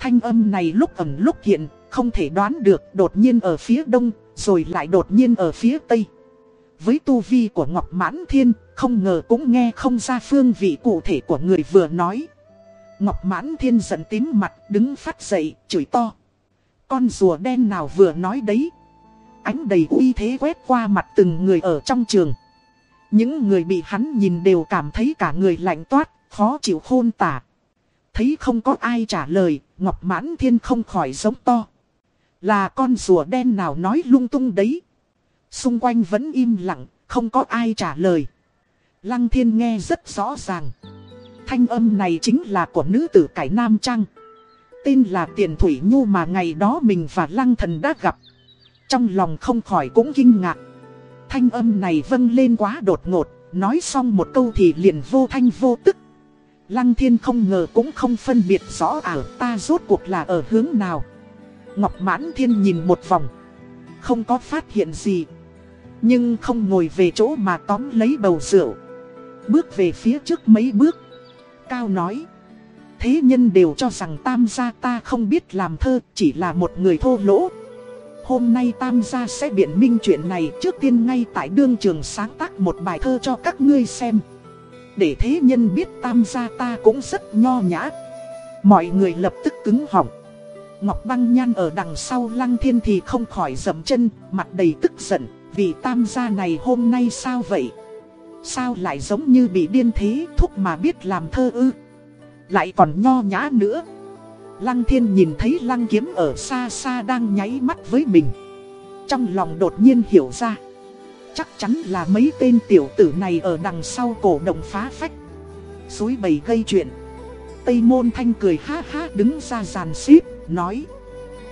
Thanh âm này lúc ẩn lúc hiện, không thể đoán được đột nhiên ở phía đông, rồi lại đột nhiên ở phía tây. Với tu vi của Ngọc Mãn Thiên, không ngờ cũng nghe không ra phương vị cụ thể của người vừa nói. Ngọc Mãn Thiên giận tím mặt đứng phát dậy, chửi to. Con rùa đen nào vừa nói đấy. Ánh đầy uy thế quét qua mặt từng người ở trong trường. Những người bị hắn nhìn đều cảm thấy cả người lạnh toát, khó chịu khôn tả. Thấy không có ai trả lời, Ngọc Mãn Thiên không khỏi giống to. Là con rùa đen nào nói lung tung đấy. Xung quanh vẫn im lặng, không có ai trả lời. Lăng Thiên nghe rất rõ ràng. Thanh âm này chính là của nữ tử cải Nam trang, Tên là Tiền Thủy Nhu mà ngày đó mình và Lăng Thần đã gặp. Trong lòng không khỏi cũng kinh ngạc. Thanh âm này vâng lên quá đột ngột, nói xong một câu thì liền vô thanh vô tức. Lăng Thiên không ngờ cũng không phân biệt rõ ở ta rốt cuộc là ở hướng nào. Ngọc Mãn Thiên nhìn một vòng. Không có phát hiện gì. Nhưng không ngồi về chỗ mà tóm lấy bầu rượu. Bước về phía trước mấy bước. Cao nói. Thế nhân đều cho rằng tam gia ta không biết làm thơ chỉ là một người thô lỗ. Hôm nay tam gia sẽ biện minh chuyện này trước tiên ngay tại đương trường sáng tác một bài thơ cho các ngươi xem. Để thế nhân biết tam gia ta cũng rất nho nhã. Mọi người lập tức cứng họng. Ngọc Băng Nhan ở đằng sau Lăng Thiên thì không khỏi dậm chân, mặt đầy tức giận, vì tam gia này hôm nay sao vậy? Sao lại giống như bị điên thế, thúc mà biết làm thơ ư? Lại còn nho nhã nữa. Lăng Thiên nhìn thấy Lăng Kiếm ở xa xa đang nháy mắt với mình. Trong lòng đột nhiên hiểu ra. Chắc chắn là mấy tên tiểu tử này ở đằng sau cổ động phá phách. Suối bầy gây chuyện. Tây Môn Thanh cười ha ha đứng ra giàn xếp, nói.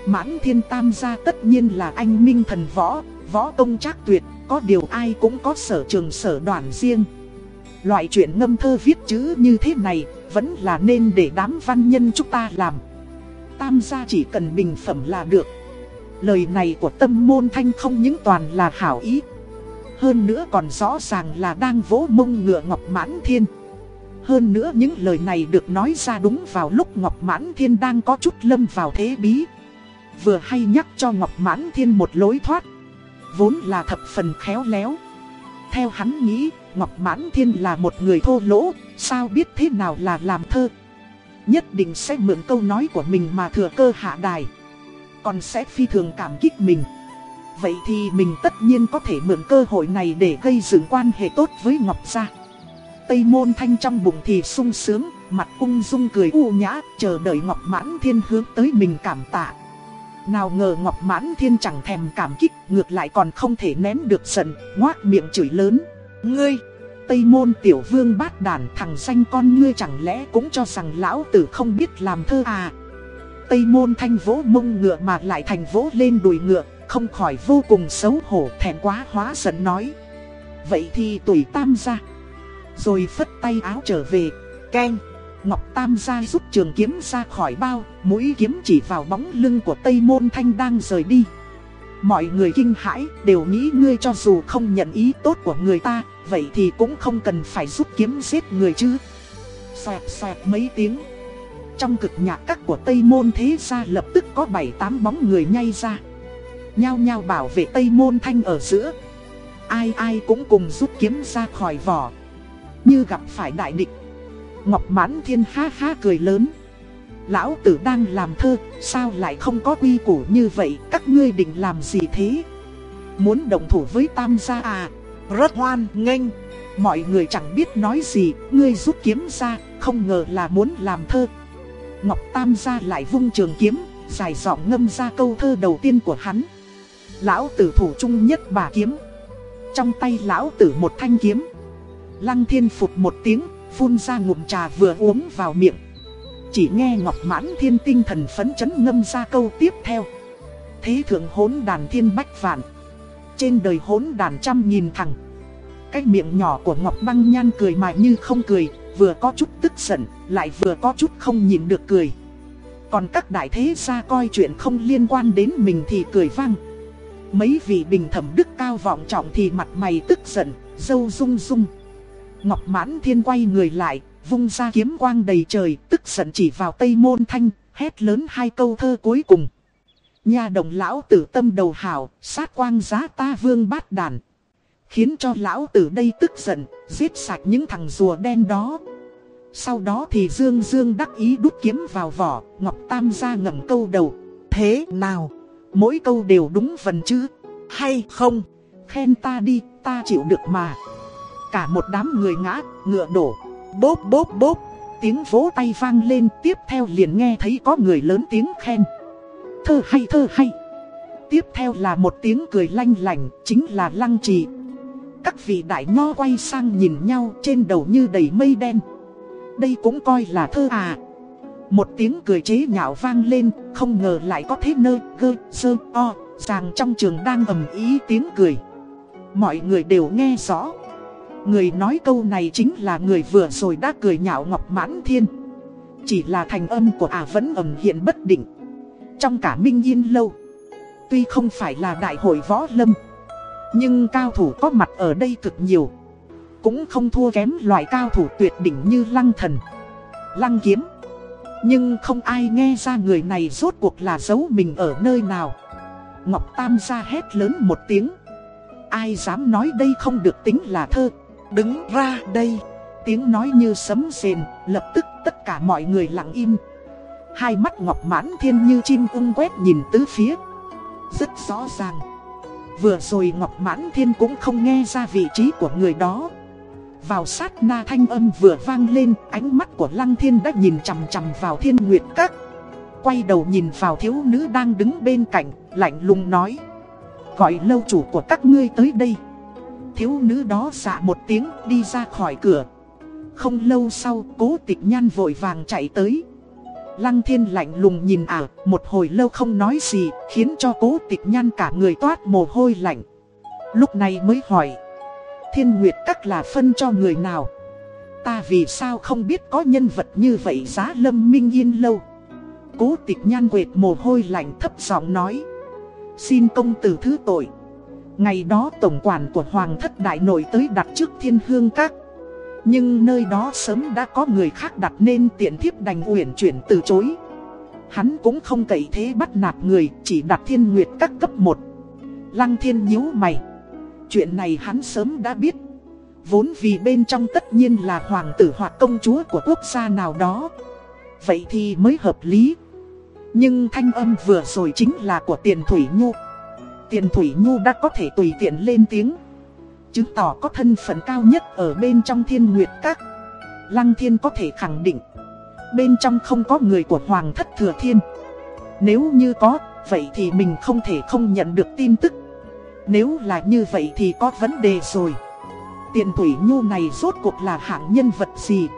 Mãn thiên tam gia tất nhiên là anh minh thần võ, võ công trác tuyệt, có điều ai cũng có sở trường sở đoàn riêng. Loại chuyện ngâm thơ viết chữ như thế này, vẫn là nên để đám văn nhân chúng ta làm. Tam gia chỉ cần bình phẩm là được. Lời này của tâm môn thanh không những toàn là hảo ý. Hơn nữa còn rõ ràng là đang vỗ mông ngựa Ngọc Mãn Thiên. Hơn nữa những lời này được nói ra đúng vào lúc Ngọc Mãn Thiên đang có chút lâm vào thế bí. Vừa hay nhắc cho Ngọc Mãn Thiên một lối thoát. Vốn là thập phần khéo léo. Theo hắn nghĩ, Ngọc Mãn Thiên là một người thô lỗ, sao biết thế nào là làm thơ. Nhất định sẽ mượn câu nói của mình mà thừa cơ hạ đài. Còn sẽ phi thường cảm kích mình. Vậy thì mình tất nhiên có thể mượn cơ hội này để gây dựng quan hệ tốt với Ngọc Gia. Tây Môn Thanh trong bụng thì sung sướng, mặt ung dung cười u nhã, chờ đợi Ngọc Mãn Thiên hướng tới mình cảm tạ. Nào ngờ Ngọc Mãn Thiên chẳng thèm cảm kích, ngược lại còn không thể nén được giận, ngoác miệng chửi lớn. Ngươi, Tây Môn Tiểu Vương bát đàn thằng danh con ngươi chẳng lẽ cũng cho rằng lão tử không biết làm thơ à. Tây Môn Thanh vỗ mông ngựa mà lại thành vỗ lên đùi ngựa, không khỏi vô cùng xấu hổ thèm quá hóa giận nói. Vậy thì tùy tam ra. Rồi phất tay áo trở về, keng. Ngọc Tam gia rút trường kiếm ra khỏi bao, mũi kiếm chỉ vào bóng lưng của Tây Môn Thanh đang rời đi. Mọi người kinh hãi, đều nghĩ ngươi cho dù không nhận ý tốt của người ta, vậy thì cũng không cần phải rút kiếm giết người chứ. Xoẹt xoẹt mấy tiếng. Trong cực nhạc các của Tây Môn thế ra lập tức có 7-8 bóng người nhay ra. Nhao nhao bảo vệ Tây Môn Thanh ở giữa. Ai ai cũng cùng rút kiếm ra khỏi vỏ. Như gặp phải đại địch. Ngọc Mãn Thiên ha ha cười lớn. Lão tử đang làm thơ, sao lại không có quy củ như vậy, các ngươi định làm gì thế? Muốn đồng thủ với tam gia à? Rất hoan nghênh. Mọi người chẳng biết nói gì, ngươi rút kiếm ra, không ngờ là muốn làm thơ. Ngọc Tam gia lại vung trường kiếm, dài giọng ngâm ra câu thơ đầu tiên của hắn. Lão tử thủ trung nhất bà kiếm. Trong tay lão tử một thanh kiếm. Lăng thiên phục một tiếng, phun ra ngụm trà vừa uống vào miệng. Chỉ nghe Ngọc Mãn Thiên tinh thần phấn chấn ngâm ra câu tiếp theo. Thế thượng hốn đàn thiên bách vạn. Trên đời hốn đàn trăm nghìn thằng. Cái miệng nhỏ của Ngọc Băng Nhan cười mà như không cười, vừa có chút tức giận, lại vừa có chút không nhìn được cười. Còn các đại thế gia coi chuyện không liên quan đến mình thì cười vang. Mấy vị bình thẩm đức cao vọng trọng thì mặt mày tức giận, dâu rung rung. Ngọc Mãn Thiên quay người lại, vung ra kiếm quang đầy trời, tức giận chỉ vào Tây Môn Thanh, hét lớn hai câu thơ cuối cùng. Nhà đồng lão tử tâm đầu hào, sát quang giá ta vương bát đàn. Khiến cho lão tử đây tức giận, giết sạch những thằng rùa đen đó. Sau đó thì Dương Dương đắc ý đút kiếm vào vỏ, Ngọc Tam ra ngậm câu đầu. Thế nào? Mỗi câu đều đúng phần chứ? Hay không? Khen ta đi, ta chịu được mà. Cả một đám người ngã, ngựa đổ. Bốp bốp bốp. Tiếng vỗ tay vang lên tiếp theo liền nghe thấy có người lớn tiếng khen. Thơ hay thơ hay. Tiếp theo là một tiếng cười lanh lành, chính là lăng trì. Các vị đại nho quay sang nhìn nhau trên đầu như đầy mây đen. Đây cũng coi là thơ à. Một tiếng cười chế nhạo vang lên, không ngờ lại có thế nơ, gơ, sơ, o, ràng trong trường đang ầm ý tiếng cười. Mọi người đều nghe rõ. Người nói câu này chính là người vừa rồi đã cười nhạo Ngọc Mãn Thiên. Chỉ là thành âm của ả vẫn ầm hiện bất định. Trong cả Minh Yên Lâu. Tuy không phải là đại hội võ lâm. Nhưng cao thủ có mặt ở đây cực nhiều. Cũng không thua kém loại cao thủ tuyệt đỉnh như Lăng Thần, Lăng Kiếm. Nhưng không ai nghe ra người này rốt cuộc là giấu mình ở nơi nào. Ngọc Tam ra hét lớn một tiếng. Ai dám nói đây không được tính là thơ. Đứng ra đây. Tiếng nói như sấm rền, lập tức tất cả mọi người lặng im. Hai mắt Ngọc Mãn Thiên như chim ưng quét nhìn tứ phía. Rất rõ ràng. Vừa rồi Ngọc Mãn Thiên cũng không nghe ra vị trí của người đó. Vào sát na thanh âm vừa vang lên, ánh mắt của Lăng Thiên đã nhìn chằm chằm vào Thiên Nguyệt Các. Quay đầu nhìn vào thiếu nữ đang đứng bên cạnh, lạnh lùng nói. Gọi lâu chủ của các ngươi tới đây. Thiếu nữ đó dạ một tiếng đi ra khỏi cửa. Không lâu sau, cố tịch nhan vội vàng chạy tới. Lăng thiên lạnh lùng nhìn ả, một hồi lâu không nói gì, khiến cho cố tịch nhan cả người toát mồ hôi lạnh. Lúc này mới hỏi. Thiên Nguyệt Các là phân cho người nào? Ta vì sao không biết có nhân vật như vậy giá lâm minh yên lâu? Cố tịch nhan quệt mồ hôi lạnh thấp giọng nói. Xin công tử thứ tội. Ngày đó tổng quản của Hoàng thất đại nội tới đặt trước thiên hương các. Nhưng nơi đó sớm đã có người khác đặt nên tiện thiếp đành uyển chuyển từ chối. Hắn cũng không cậy thế bắt nạt người, chỉ đặt thiên nguyệt các cấp 1. Lăng thiên nhíu mày. Chuyện này hắn sớm đã biết Vốn vì bên trong tất nhiên là hoàng tử hoặc công chúa của quốc gia nào đó Vậy thì mới hợp lý Nhưng thanh âm vừa rồi chính là của tiền Thủy Nhu Tiền Thủy Nhu đã có thể tùy tiện lên tiếng. Chứng tỏ có thân phận cao nhất ở bên trong thiên nguyệt các. Lăng thiên có thể khẳng định Bên trong không có người của Hoàng thất thừa thiên. Nếu như có, vậy thì mình không thể không nhận được tin tức. Nếu là như vậy thì có vấn đề rồi. Tiền Thủy Nhu này rốt cuộc là hạng nhân vật gì?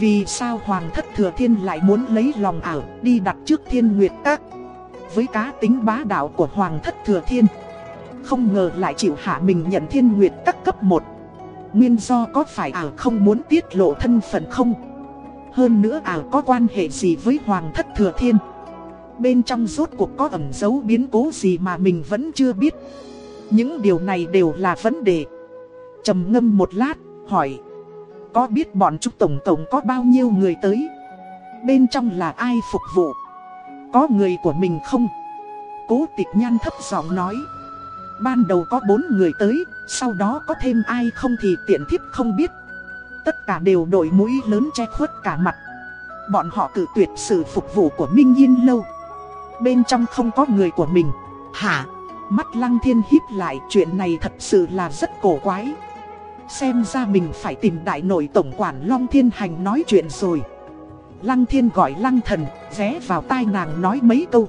Vì sao Hoàng thất Thừa Thiên lại muốn lấy lòng ảo đi đặt trước Thiên Nguyệt Các? Với cá tính bá đạo của Hoàng thất Thừa Thiên Không ngờ lại chịu hạ mình nhận Thiên Nguyệt Các cấp 1 Nguyên do có phải ảo không muốn tiết lộ thân phận không Hơn nữa ảo có quan hệ gì với Hoàng thất Thừa Thiên Bên trong rốt cuộc có ẩn dấu biến cố gì mà mình vẫn chưa biết những điều này đều là vấn đề. trầm ngâm một lát, hỏi. Có biết bọn chúng tổng tổng có bao nhiêu người tới? Bên trong là ai phục vụ? Có người của mình không? Cố tịch nhan thấp giọng nói. Ban đầu có bốn người tới, sau đó có thêm ai không thì tiện thiếp không biết. Tất cả đều đội mũi lớn che khuất cả mặt. Bọn họ cử tuyệt sự phục vụ của Minh Yên Lâu. Bên trong không có người của mình. Hả? Mắt lăng thiên híp lại chuyện này thật sự là rất cổ quái Xem ra mình phải tìm đại nội tổng quản Long Thiên Hành nói chuyện rồi Lăng thiên gọi lăng thần, ré vào tai nàng nói mấy câu.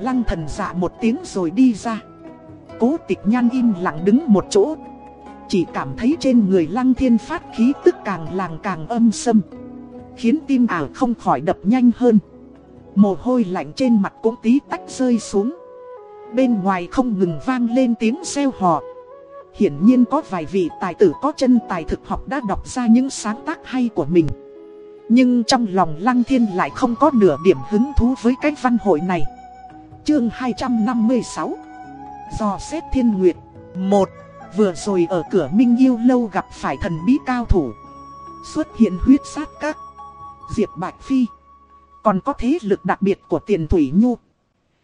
Lăng thần dạ một tiếng rồi đi ra. Cố tịch nhan im lặng đứng một chỗ. Chỉ cảm thấy trên người lăng thiên phát khí tức càng làng càng âm sâm. Khiến tim ảo không khỏi đập nhanh hơn. Mồ hôi lạnh trên mặt cũng tí tách rơi xuống. Bên ngoài không ngừng vang lên tiếng xeo hò. Hiển nhiên có vài vị tài tử có chân tài thực học đã đọc ra những sáng tác hay của mình. Nhưng trong lòng Lăng Thiên lại không có nửa điểm hứng thú với cái văn hội này. Chương 256 Do xét thiên nguyệt. Một, Vừa rồi ở cửa Minh Yêu Lâu gặp phải thần bí cao thủ. Xuất hiện huyết sát các, Diệp Bạch Phi. Còn có thế lực đặc biệt của tiền Thủy Nhu.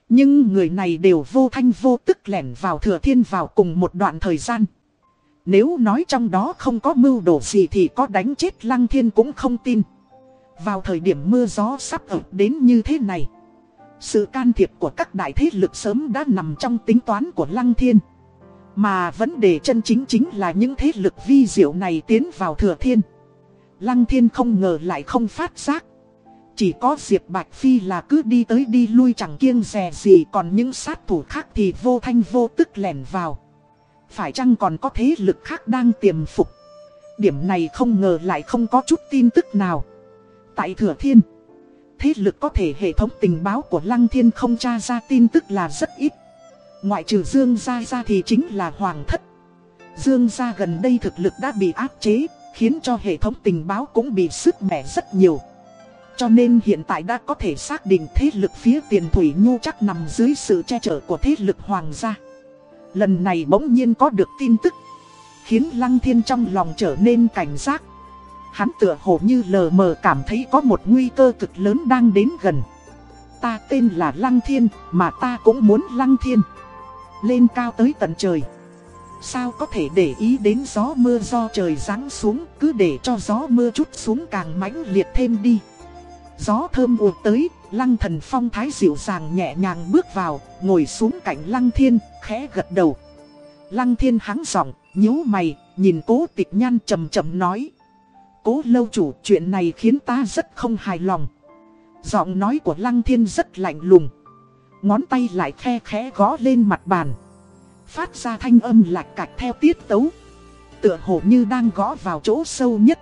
Nhưng người này đều vô thanh vô tức lẻn vào thừa thiên vào cùng một đoạn thời gian. Nếu nói trong đó không có mưu đồ gì thì có đánh chết Lăng Thiên cũng không tin. Vào thời điểm mưa gió sắp ập đến như thế này, Sự can thiệp của các đại thế lực sớm đã nằm trong tính toán của Lăng Thiên mà vấn đề chân chính chính là những thế lực vi diệu này tiến vào thừa thiên. Lăng thiên không ngờ lại không phát giác. Chỉ có Diệp Bạch Phi là cứ đi tới đi lui chẳng kiêng rè gì, còn những sát thủ khác thì vô thanh vô tức lẻn vào. Phải chăng còn có thế lực khác đang tiềm phục. Điểm này không ngờ lại không có chút tin tức nào. Tại Thừa Thiên, thế lực có thể hệ thống tình báo của Lăng Thiên không tra ra tin tức là rất ít. Ngoại trừ Dương Gia ra thì chính là Hoàng Thất. Dương Gia gần đây thực lực đã bị áp chế, khiến cho hệ thống tình báo cũng bị sức mẻ rất nhiều. Cho nên hiện tại đã có thể xác định thế lực phía tiền thủy nhu chắc nằm dưới sự che chở của thế lực Hoàng gia. Lần này bỗng nhiên có được tin tức, khiến Lăng Thiên trong lòng trở nên cảnh giác. Hắn tựa hồ như lờ mờ cảm thấy có một nguy cơ cực lớn đang đến gần. Ta tên là Lăng Thiên, mà ta cũng muốn Lăng Thiên lên cao tới tận trời. Sao có thể để ý đến gió mưa do trời giáng xuống, cứ để cho gió mưa chút xuống càng mãnh liệt thêm đi. Gió thơm ùa tới, lăng thần phong thái dịu dàng nhẹ nhàng bước vào, ngồi xuống cạnh lăng thiên, khẽ gật đầu. Lăng thiên hắng giọng, nhíu mày, nhìn cố tịch nhan trầm trầm nói. Cố lâu chủ chuyện này khiến ta rất không hài lòng. Giọng nói của lăng thiên rất lạnh lùng. Ngón tay lại khe khẽ gõ lên mặt bàn. Phát ra thanh âm lạch cạch theo tiết tấu. Tựa hồ như đang gõ vào chỗ sâu nhất.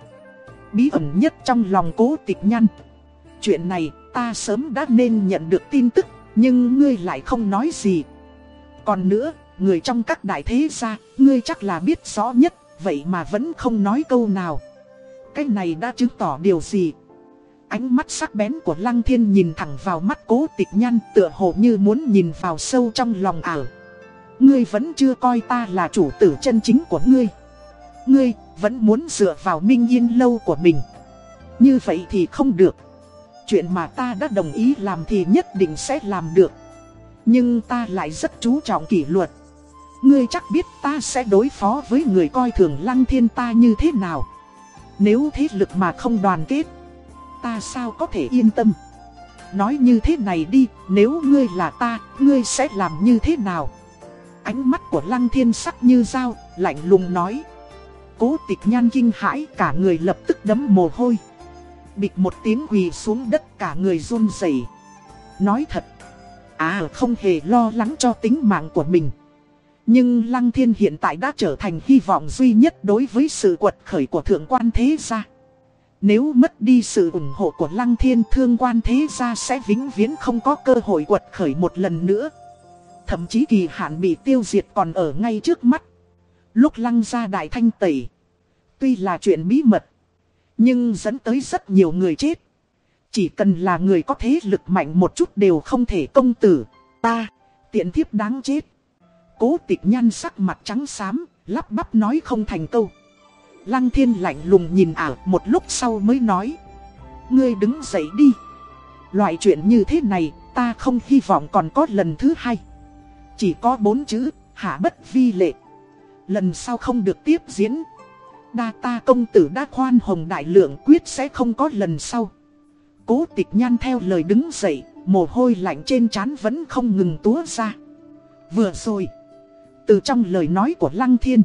Bí ẩn nhất trong lòng cố tịch nhăn. Chuyện này ta sớm đã nên nhận được tin tức Nhưng ngươi lại không nói gì. Còn nữa, người trong các đại thế gia Ngươi chắc là biết rõ nhất Vậy mà vẫn không nói câu nào. Cái này đã chứng tỏ điều gì Ánh mắt sắc bén của Lăng Thiên nhìn thẳng vào mắt cố tịch nhăn tựa hồ như muốn nhìn vào sâu trong lòng ảo. Ngươi vẫn chưa coi ta là chủ tử chân chính của ngươi. Ngươi vẫn muốn dựa vào minh yên lâu của mình. Như vậy thì không được. Chuyện mà ta đã đồng ý làm thì nhất định sẽ làm được. Nhưng ta lại rất chú trọng kỷ luật. Ngươi chắc biết ta sẽ đối phó với người coi thường lăng thiên ta như thế nào. Nếu thế lực mà không đoàn kết ta sao có thể yên tâm. Nói như thế này đi, nếu ngươi là ta, ngươi sẽ làm như thế nào? Ánh mắt của lăng thiên sắc như dao, lạnh lùng nói. Cố tịch nhan kinh hãi cả người lập tức đấm mồ hôi. Bịch một tiếng quỳ xuống đất cả người run rẩy. Nói thật, à không hề lo lắng cho tính mạng của mình. Nhưng Lăng Thiên hiện tại đã trở thành hy vọng duy nhất đối với sự quật khởi của thượng quan thế gia. Nếu mất đi sự ủng hộ của Lăng Thiên thương quan thế gia sẽ vĩnh viễn không có cơ hội quật khởi một lần nữa. Thậm chí kỳ hạn bị tiêu diệt còn ở ngay trước mắt. Lúc Lăng gia đại thanh tẩy. Tuy là chuyện bí mật. Nhưng dẫn tới rất nhiều người chết. Chỉ cần là người có thế lực mạnh một chút đều không thể công tử. Ta, tiện thiếp đáng chết. Cố tịch Nhan sắc mặt trắng xám, lắp bắp nói không thành câu. Lăng thiên lạnh lùng nhìn ả một lúc sau mới nói. Ngươi đứng dậy đi. Loại chuyện như thế này ta không hy vọng còn có lần thứ hai. Chỉ có bốn chữ hạ bất vi lệ. Lần sau không được tiếp diễn. Đa ta công tử đã khoan hồng đại lượng quyết sẽ không có lần sau. Cố tịch nhan theo lời đứng dậy Mồ hôi lạnh trên trán vẫn không ngừng túa ra. Vừa rồi từ trong lời nói của Lăng Thiên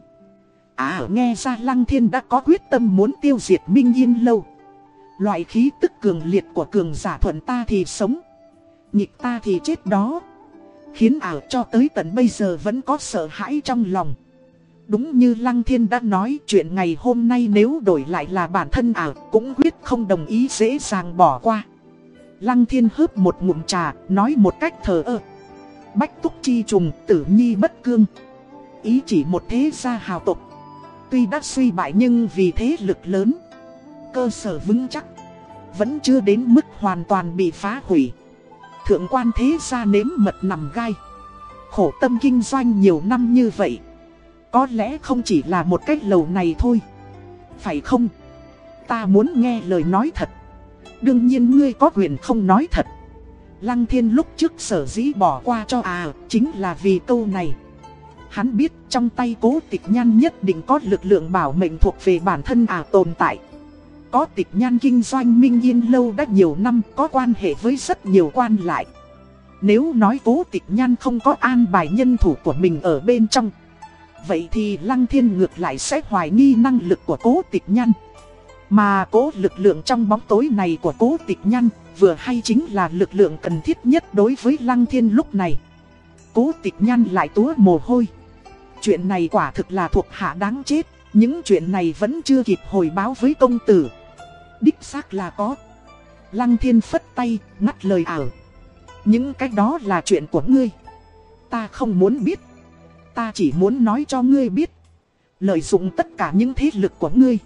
À nghe ra Lăng Thiên đã có quyết tâm muốn tiêu diệt Minh Yên Lâu. Loại khí tức cường liệt của cường giả thuận ta thì sống. Nhịp ta thì chết đó. Khiến ảo cho tới tận bây giờ vẫn có sợ hãi trong lòng. Đúng như Lăng Thiên đã nói chuyện ngày hôm nay nếu đổi lại là bản thân ảo cũng quyết không đồng ý dễ dàng bỏ qua. Lăng Thiên hớp một ngụm trà, nói một cách thờ ơ. Bách túc chi trùng, tử nhi bất cương. Ý chỉ một thế gia hào tộc, Tuy đã suy bại nhưng vì thế lực lớn. Cơ sở vững chắc. Vẫn chưa đến mức hoàn toàn bị phá hủy. Thượng quan thế gia nếm mật nằm gai. Khổ tâm kinh doanh nhiều năm như vậy. Có lẽ không chỉ là một cách lầu này thôi. Phải không? Ta muốn nghe lời nói thật. Đương nhiên ngươi có quyền không nói thật. Lăng thiên lúc trước sở dĩ bỏ qua cho à, chính là vì câu này. Hắn biết trong tay cố tịch nhan nhất định có lực lượng bảo mệnh thuộc về bản thân à tồn tại. Có tịch nhan kinh doanh minh yên lâu đã nhiều năm, có quan hệ với rất nhiều quan lại. Nếu nói cố tịch nhan không có an bài nhân thủ của mình ở bên trong. Vậy thì lăng thiên ngược lại sẽ hoài nghi năng lực của cố tịch nhan. Mà cố lực lượng trong bóng tối này của cố tịch nhan vừa hay chính là lực lượng cần thiết nhất đối với lăng thiên lúc này. Cố tịch nhan lại túa mồ hôi. Chuyện này quả thực là thuộc hạ đáng chết, những chuyện này vẫn chưa kịp hồi báo với công tử. Đích xác là có. Lăng thiên phất tay, ngắt lời ảo. Những cái đó là chuyện của ngươi. Ta không muốn biết. Ta chỉ muốn nói cho ngươi biết. Lợi dụng tất cả những thế lực của ngươi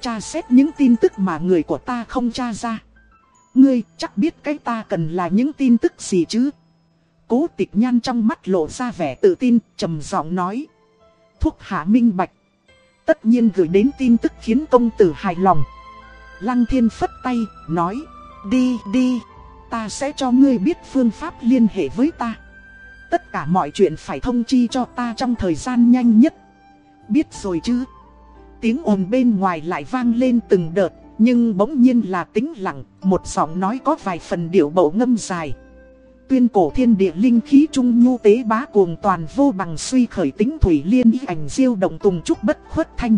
tra xét những tin tức mà người của ta không tra ra. Ngươi chắc biết cái ta cần là những tin tức gì chứ? Cố tịch nhan trong mắt lộ ra vẻ tự tin, trầm giọng nói. Thuốc hạ minh bạch. Tất nhiên gửi đến tin tức khiến công tử hài lòng. Lăng thiên phất tay, nói. Đi, đi, ta sẽ cho ngươi biết phương pháp liên hệ với ta. Tất cả mọi chuyện phải thông chi cho ta trong thời gian nhanh nhất. Biết rồi chứ? Tiếng ồn bên ngoài lại vang lên từng đợt, nhưng bỗng nhiên là tĩnh lặng, một giọng nói có vài phần điệu bộ ngâm dài. Tuyên cổ thiên địa linh khí trung nhu tế bá cuồng toàn vô bằng suy khởi tính thủy liên ý ảnh diêu động tùng trúc bất khuất thanh.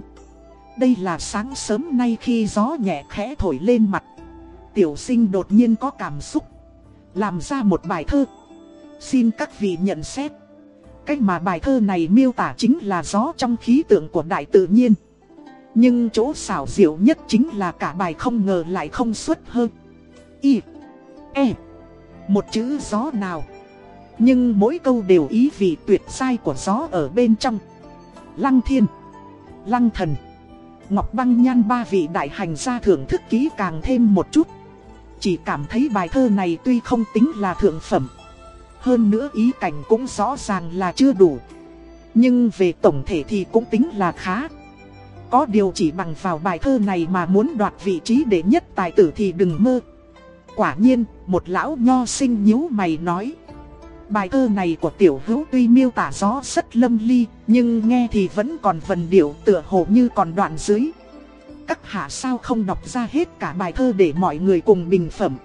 Đây là sáng sớm nay khi gió nhẹ khẽ thổi lên mặt. Tiểu sinh đột nhiên có cảm xúc. Làm ra một bài thơ. Xin các vị nhận xét. Cách mà bài thơ này miêu tả chính là gió trong khí tượng của đại tự nhiên. Nhưng chỗ xảo diệu nhất chính là cả bài không ngờ lại không xuất hơn. Y. E. Một chữ gió nào. Nhưng mỗi câu đều ý vị tuyệt sai của gió ở bên trong. Lăng thiên. Lăng thần. Ngọc băng nhan ba vị đại hành gia thưởng thức ký càng thêm một chút. Chỉ cảm thấy bài thơ này tuy không tính là thượng phẩm. Hơn nữa ý cảnh cũng rõ ràng là chưa đủ. Nhưng về tổng thể thì cũng tính là khá. Có điều chỉ bằng vào bài thơ này mà muốn đoạt vị trí đệ nhất tài tử thì đừng mơ. Quả nhiên, một lão nho sinh nhíu mày nói. Bài thơ này của tiểu hữu tuy miêu tả gió rất lâm ly, nhưng nghe thì vẫn còn vần điệu tựa hồ như còn đoạn dưới. Các hạ sao không đọc ra hết cả bài thơ để mọi người cùng bình phẩm.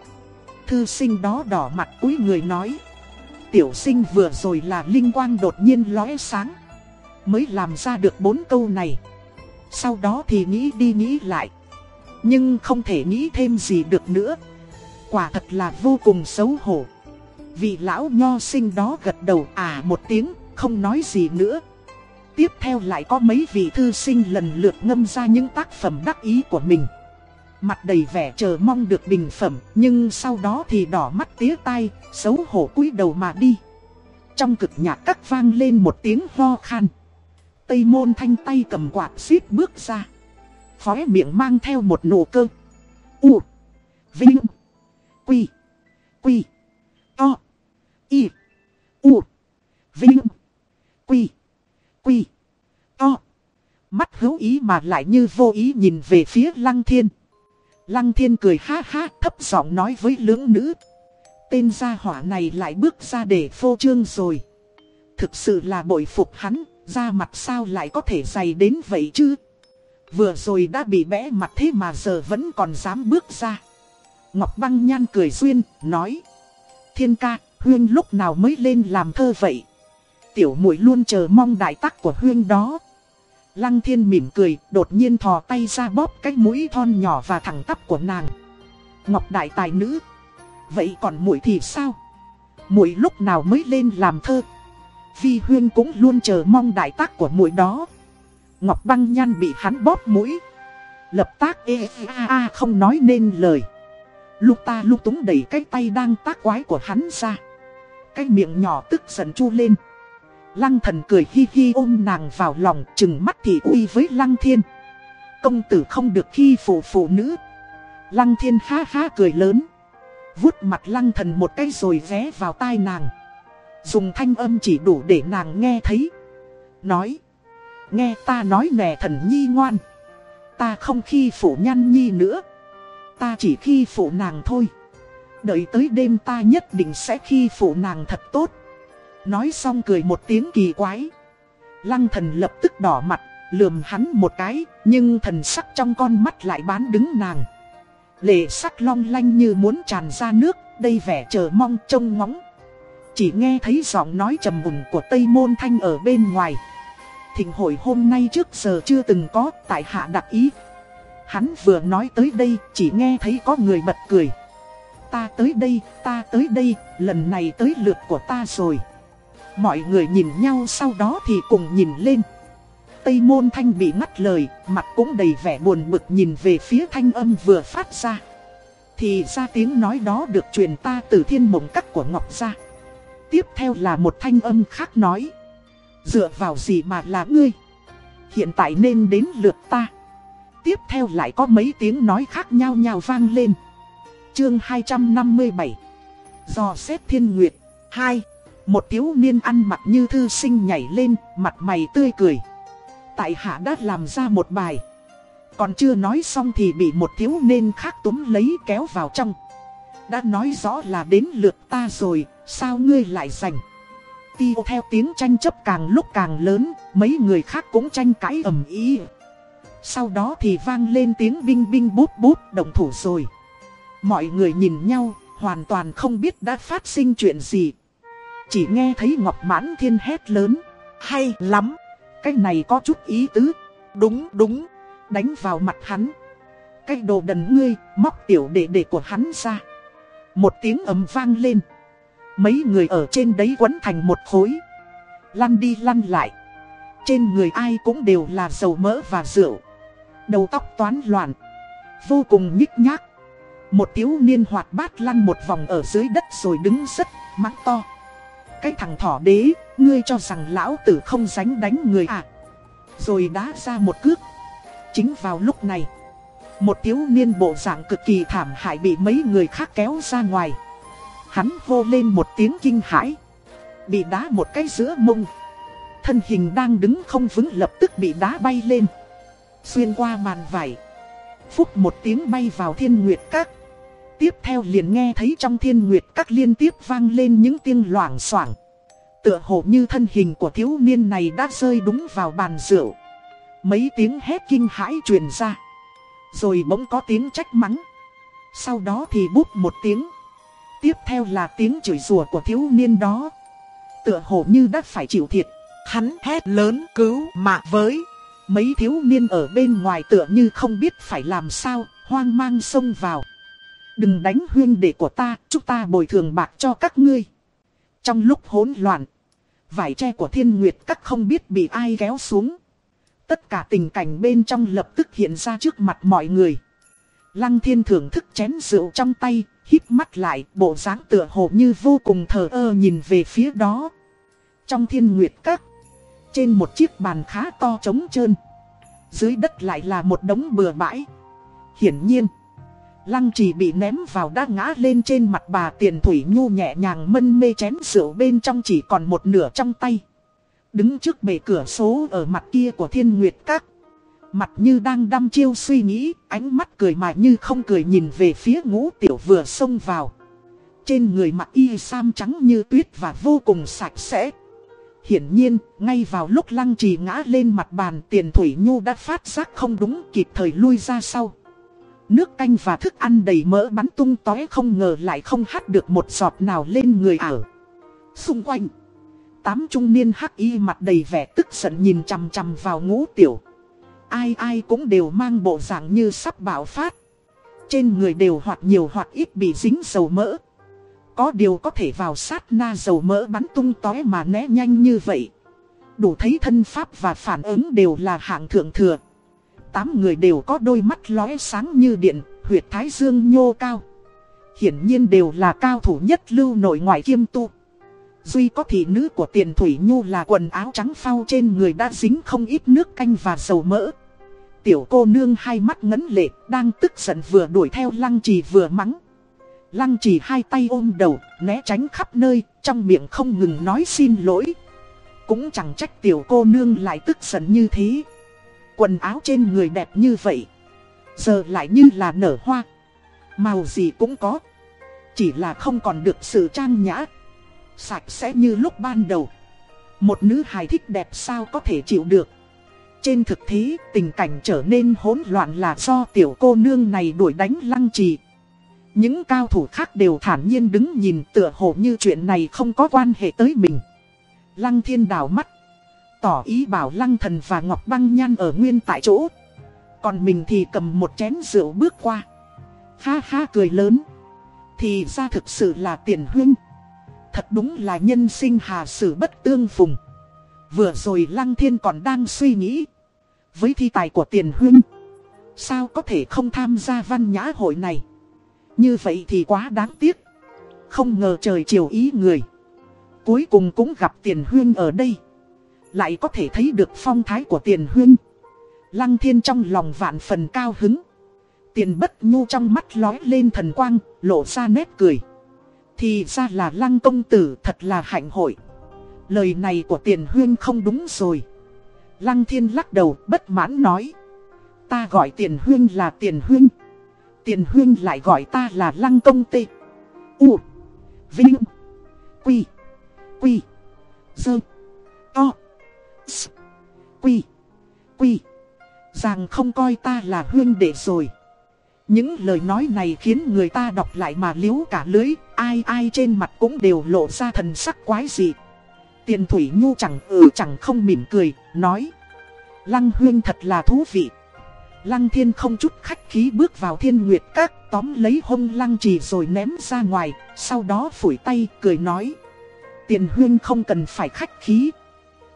Thư sinh đó đỏ mặt cúi người nói. Tiểu sinh vừa rồi là linh quang đột nhiên lóe sáng. Mới làm ra được bốn câu này. Sau đó thì nghĩ đi nghĩ lại Nhưng không thể nghĩ thêm gì được nữa Quả thật là vô cùng xấu hổ Vị lão nho sinh đó gật đầu à một tiếng, Không nói gì nữa Tiếp theo lại có mấy vị thư sinh lần lượt ngâm ra những tác phẩm đắc ý của mình Mặt đầy vẻ chờ mong được bình phẩm, Nhưng sau đó thì đỏ mắt tía tai, Xấu hổ cúi đầu mà đi Trong cực nhạc cắt vang lên một tiếng ho khan Tây môn thanh tay cầm quạt xít bước ra. Khóe miệng mang theo một nụ cơ. U. Vinh. Quy. Quy. To. Y. U. Vinh. Quy. Quy. To. Mắt hữu ý mà lại như vô ý nhìn về phía lăng thiên. Lăng thiên cười ha ha, thấp giọng nói với lưỡng nữ. Tên gia hỏa này lại bước ra để phô trương rồi. Thực sự là bội phục hắn, da mặt sao lại có thể dày đến vậy chứ? Vừa rồi đã bị bẽ mặt thế mà giờ vẫn còn dám bước ra. Ngọc Băng Nhan cười duyên, nói. Thiên ca, Huyên lúc nào mới lên làm thơ vậy? Tiểu muội luôn chờ mong đại tác của Huyên đó. Lăng thiên mỉm cười, đột nhiên thò tay ra bóp cái mũi thon nhỏ và thẳng tắp của nàng. Ngọc đại tài nữ. Vậy còn muội thì sao? Muội lúc nào mới lên làm thơ? Vi Huyên cũng luôn chờ mong đại tác của muội đó. Ngọc băng nhan bị hắn bóp mũi. Lập tác e a a không nói nên lời. Lúc ta lúc túng đẩy cái tay đang tác quái của hắn ra. Cái miệng nhỏ tức giận chu lên. Lăng thần cười hi hi ôm nàng vào lòng, chừng mắt thì uy với lăng thiên. Công tử không được khi phụ phụ nữ. Lăng thiên ha ha cười lớn. vuốt mặt lăng thần một cái rồi ghé vào tai nàng. Dùng thanh âm chỉ đủ để nàng nghe thấy. Nói. Nghe ta nói nè thần nhi ngoan. Ta không khi phụ nhăn nhi nữa. Ta chỉ khi phụ nàng thôi. Đợi tới đêm ta nhất định sẽ khi phụ nàng thật tốt. Nói xong cười một tiếng kỳ quái. Lăng thần lập tức đỏ mặt, lườm hắn một cái, nhưng thần sắc trong con mắt lại bán đứng nàng. Lệ sắc long lanh như muốn tràn ra nước, đây vẻ chờ mong trông ngóng. Chỉ nghe thấy giọng nói trầm mùng của Tây Môn Thanh ở bên ngoài. Thịnh hội hôm nay trước giờ chưa từng có, tại hạ đặc ý. Hắn vừa nói tới đây, chỉ nghe thấy có người bật cười. Ta tới đây, ta tới đây, lần này tới lượt của ta rồi. Mọi người nhìn nhau sau đó thì cùng nhìn lên. Tây môn thanh bị ngắt lời, mặt cũng đầy vẻ buồn bực nhìn về phía thanh âm vừa phát ra. Thì ra tiếng nói đó được truyền ta từ thiên mộng cắt của Ngọc ra Tiếp theo là một thanh âm khác nói. Dựa vào gì mà là ngươi? Hiện tại nên đến lượt ta. Tiếp theo lại có mấy tiếng nói khác nhau nhau vang lên. Chương 257 Do xét thiên nguyệt 2 Một thiếu niên ăn mặc như thư sinh nhảy lên, mặt mày tươi cười. Tại hạ đã làm ra một bài. Còn chưa nói xong thì bị một thiếu niên khác túm lấy kéo vào trong. Đã nói rõ là đến lượt ta rồi, sao ngươi lại giành? Tiêu theo tiếng tranh chấp càng lúc càng lớn, mấy người khác cũng tranh cãi ầm ý. Sau đó thì vang lên tiếng binh binh bút bút động thủ rồi. Mọi người nhìn nhau, hoàn toàn không biết đã phát sinh chuyện gì. Chỉ nghe thấy Ngọc Mãn Thiên hét lớn. Hay lắm, cái này có chút ý tứ. Đúng, đúng, đánh vào mặt hắn. Cái đồ đần ngươi, móc tiểu đệ đệ của hắn ra. Một tiếng ấm vang lên. Mấy người ở trên đấy quấn thành một khối. Lăn đi lăn lại. Trên người ai cũng đều là dầu mỡ và rượu. Đầu tóc toán loạn. Vô cùng nhích nhác. Một thiếu niên hoạt bát lăn một vòng ở dưới đất rồi đứng rất mắng to. Cái thằng thỏ đế, ngươi cho rằng lão tử không dánh đánh người à. Rồi đá ra một cước. Chính vào lúc này, một thiếu niên bộ dạng cực kỳ thảm hại bị mấy người khác kéo ra ngoài. Hắn hô lên một tiếng kinh hãi. Bị đá một cái giữa mông. Thân hình đang đứng không vững lập tức bị đá bay lên. Xuyên qua màn vải. Phúc một tiếng bay vào thiên nguyệt các. Tiếp theo liền nghe thấy trong thiên nguyệt các liên tiếp vang lên những tiếng loảng xoảng. Tựa hồ như thân hình của thiếu niên này đã rơi đúng vào bàn rượu. Mấy tiếng hét kinh hãi truyền ra. Rồi bỗng có tiếng trách mắng. Sau đó thì bút một tiếng. Tiếp theo là tiếng chửi rủa của thiếu niên đó. Tựa hồ như đã phải chịu thiệt. Hắn hét lớn cứu mạng với. Mấy thiếu niên ở bên ngoài tựa như không biết phải làm sao, hoang mang xông vào. Đừng đánh huyên đệ của ta, chúng ta bồi thường bạc cho các ngươi. Trong lúc hỗn loạn, vải tre của thiên nguyệt các không biết bị ai kéo xuống. Tất cả tình cảnh bên trong lập tức hiện ra trước mặt mọi người. Lăng thiên thưởng thức chén rượu trong tay, hít mắt lại, bộ dáng tựa hồ như vô cùng thờ ơ nhìn về phía đó. Trong thiên nguyệt các, trên một chiếc bàn khá to trống trơn. Dưới đất lại là một đống bừa bãi. Hiển nhiên, lăng trì bị ném vào đã ngã lên trên mặt bà tiền thủy nhu nhẹ nhàng mân mê chén rượu bên trong chỉ còn một nửa trong tay. Đứng trước bề cửa số ở mặt kia của thiên nguyệt các. Mặt như đang đăm chiêu suy nghĩ, ánh mắt cười mà như không cười nhìn về phía ngũ tiểu vừa xông vào. Trên người mặt y sam trắng như tuyết và vô cùng sạch sẽ. Hiển nhiên, ngay vào lúc lăng trì ngã lên mặt bàn tiền thủy nhu đã phát giác không đúng kịp thời lui ra sau. Nước canh và thức ăn đầy mỡ bắn tung tói không ngờ lại không hát được một giọt nào lên người ở Xung quanh, tám trung niên hắc y mặt đầy vẻ tức giận nhìn chằm chằm vào ngũ tiểu. Ai ai cũng đều mang bộ dạng như sắp bạo phát. Trên người đều hoặc nhiều hoặc ít bị dính dầu mỡ. Có điều có thể vào sát na dầu mỡ bắn tung tói mà né nhanh như vậy. Đủ thấy thân pháp và phản ứng đều là hạng thượng thừa. Tám người đều có đôi mắt lóe sáng như điện, huyệt thái dương nhô cao. Hiển nhiên đều là cao thủ nhất lưu nội ngoại kiêm tu. Duy có thị nữ của tiền thủy nhu là quần áo trắng phao trên người đã dính không ít nước canh và dầu mỡ. Tiểu cô nương hai mắt ngấn lệ, đang tức giận vừa đuổi theo lăng trì vừa mắng. Lăng trì hai tay ôm đầu, né tránh khắp nơi, trong miệng không ngừng nói xin lỗi. Cũng chẳng trách tiểu cô nương lại tức giận như thế. Quần áo trên người đẹp như vậy. Giờ lại như là nở hoa. Màu gì cũng có. Chỉ là không còn được sự trang nhã. Sạch sẽ như lúc ban đầu. Một nữ hài thích đẹp sao có thể chịu được. Trên thực thế, tình cảnh trở nên hỗn loạn là do tiểu cô nương này đuổi đánh lăng trì. Những cao thủ khác đều thản nhiên đứng nhìn tựa hồ như chuyện này không có quan hệ tới mình. Lăng thiên đảo mắt. Tỏ ý bảo lăng thần và ngọc băng nhan ở nguyên tại chỗ. Còn mình thì cầm một chén rượu bước qua. Ha ha cười lớn. Thì ra thực sự là tiền huynh. Thật đúng là nhân sinh hà sử bất tương phùng. Vừa rồi lăng thiên còn đang suy nghĩ. Với thi tài của tiền huynh. Sao có thể không tham gia văn nhã hội này. Như vậy thì quá đáng tiếc. Không ngờ trời chiều ý người. Cuối cùng cũng gặp tiền huyên ở đây. Lại có thể thấy được phong thái của tiền huyên. Lăng thiên trong lòng vạn phần cao hứng. Tiền bất nhu trong mắt lói lên thần quang, lộ ra nét cười. Thì ra là lăng công tử thật là hạnh hội. Lời này của tiền huyên không đúng rồi. Lăng thiên lắc đầu bất mãn nói. Ta gọi tiền huyên là tiền huyên. Tiền huyên lại gọi ta là lăng công tê. U. Vinh. Quy. Quy. Dơ. To. S. Quy. Quy. Rằng không coi ta là huyên đệ rồi. Những lời nói này khiến người ta đọc lại mà liếu cả lưới, ai ai trên mặt cũng đều lộ ra thần sắc quái dị. Tiền Thủy Nhu chẳng ừ chẳng không mỉm cười, nói. Lăng huyên thật là thú vị. Lăng thiên không chút khách khí bước vào thiên nguyệt các tóm lấy hông lăng trì rồi ném ra ngoài, sau đó phủi tay cười nói. Tiền huyên không cần phải khách khí.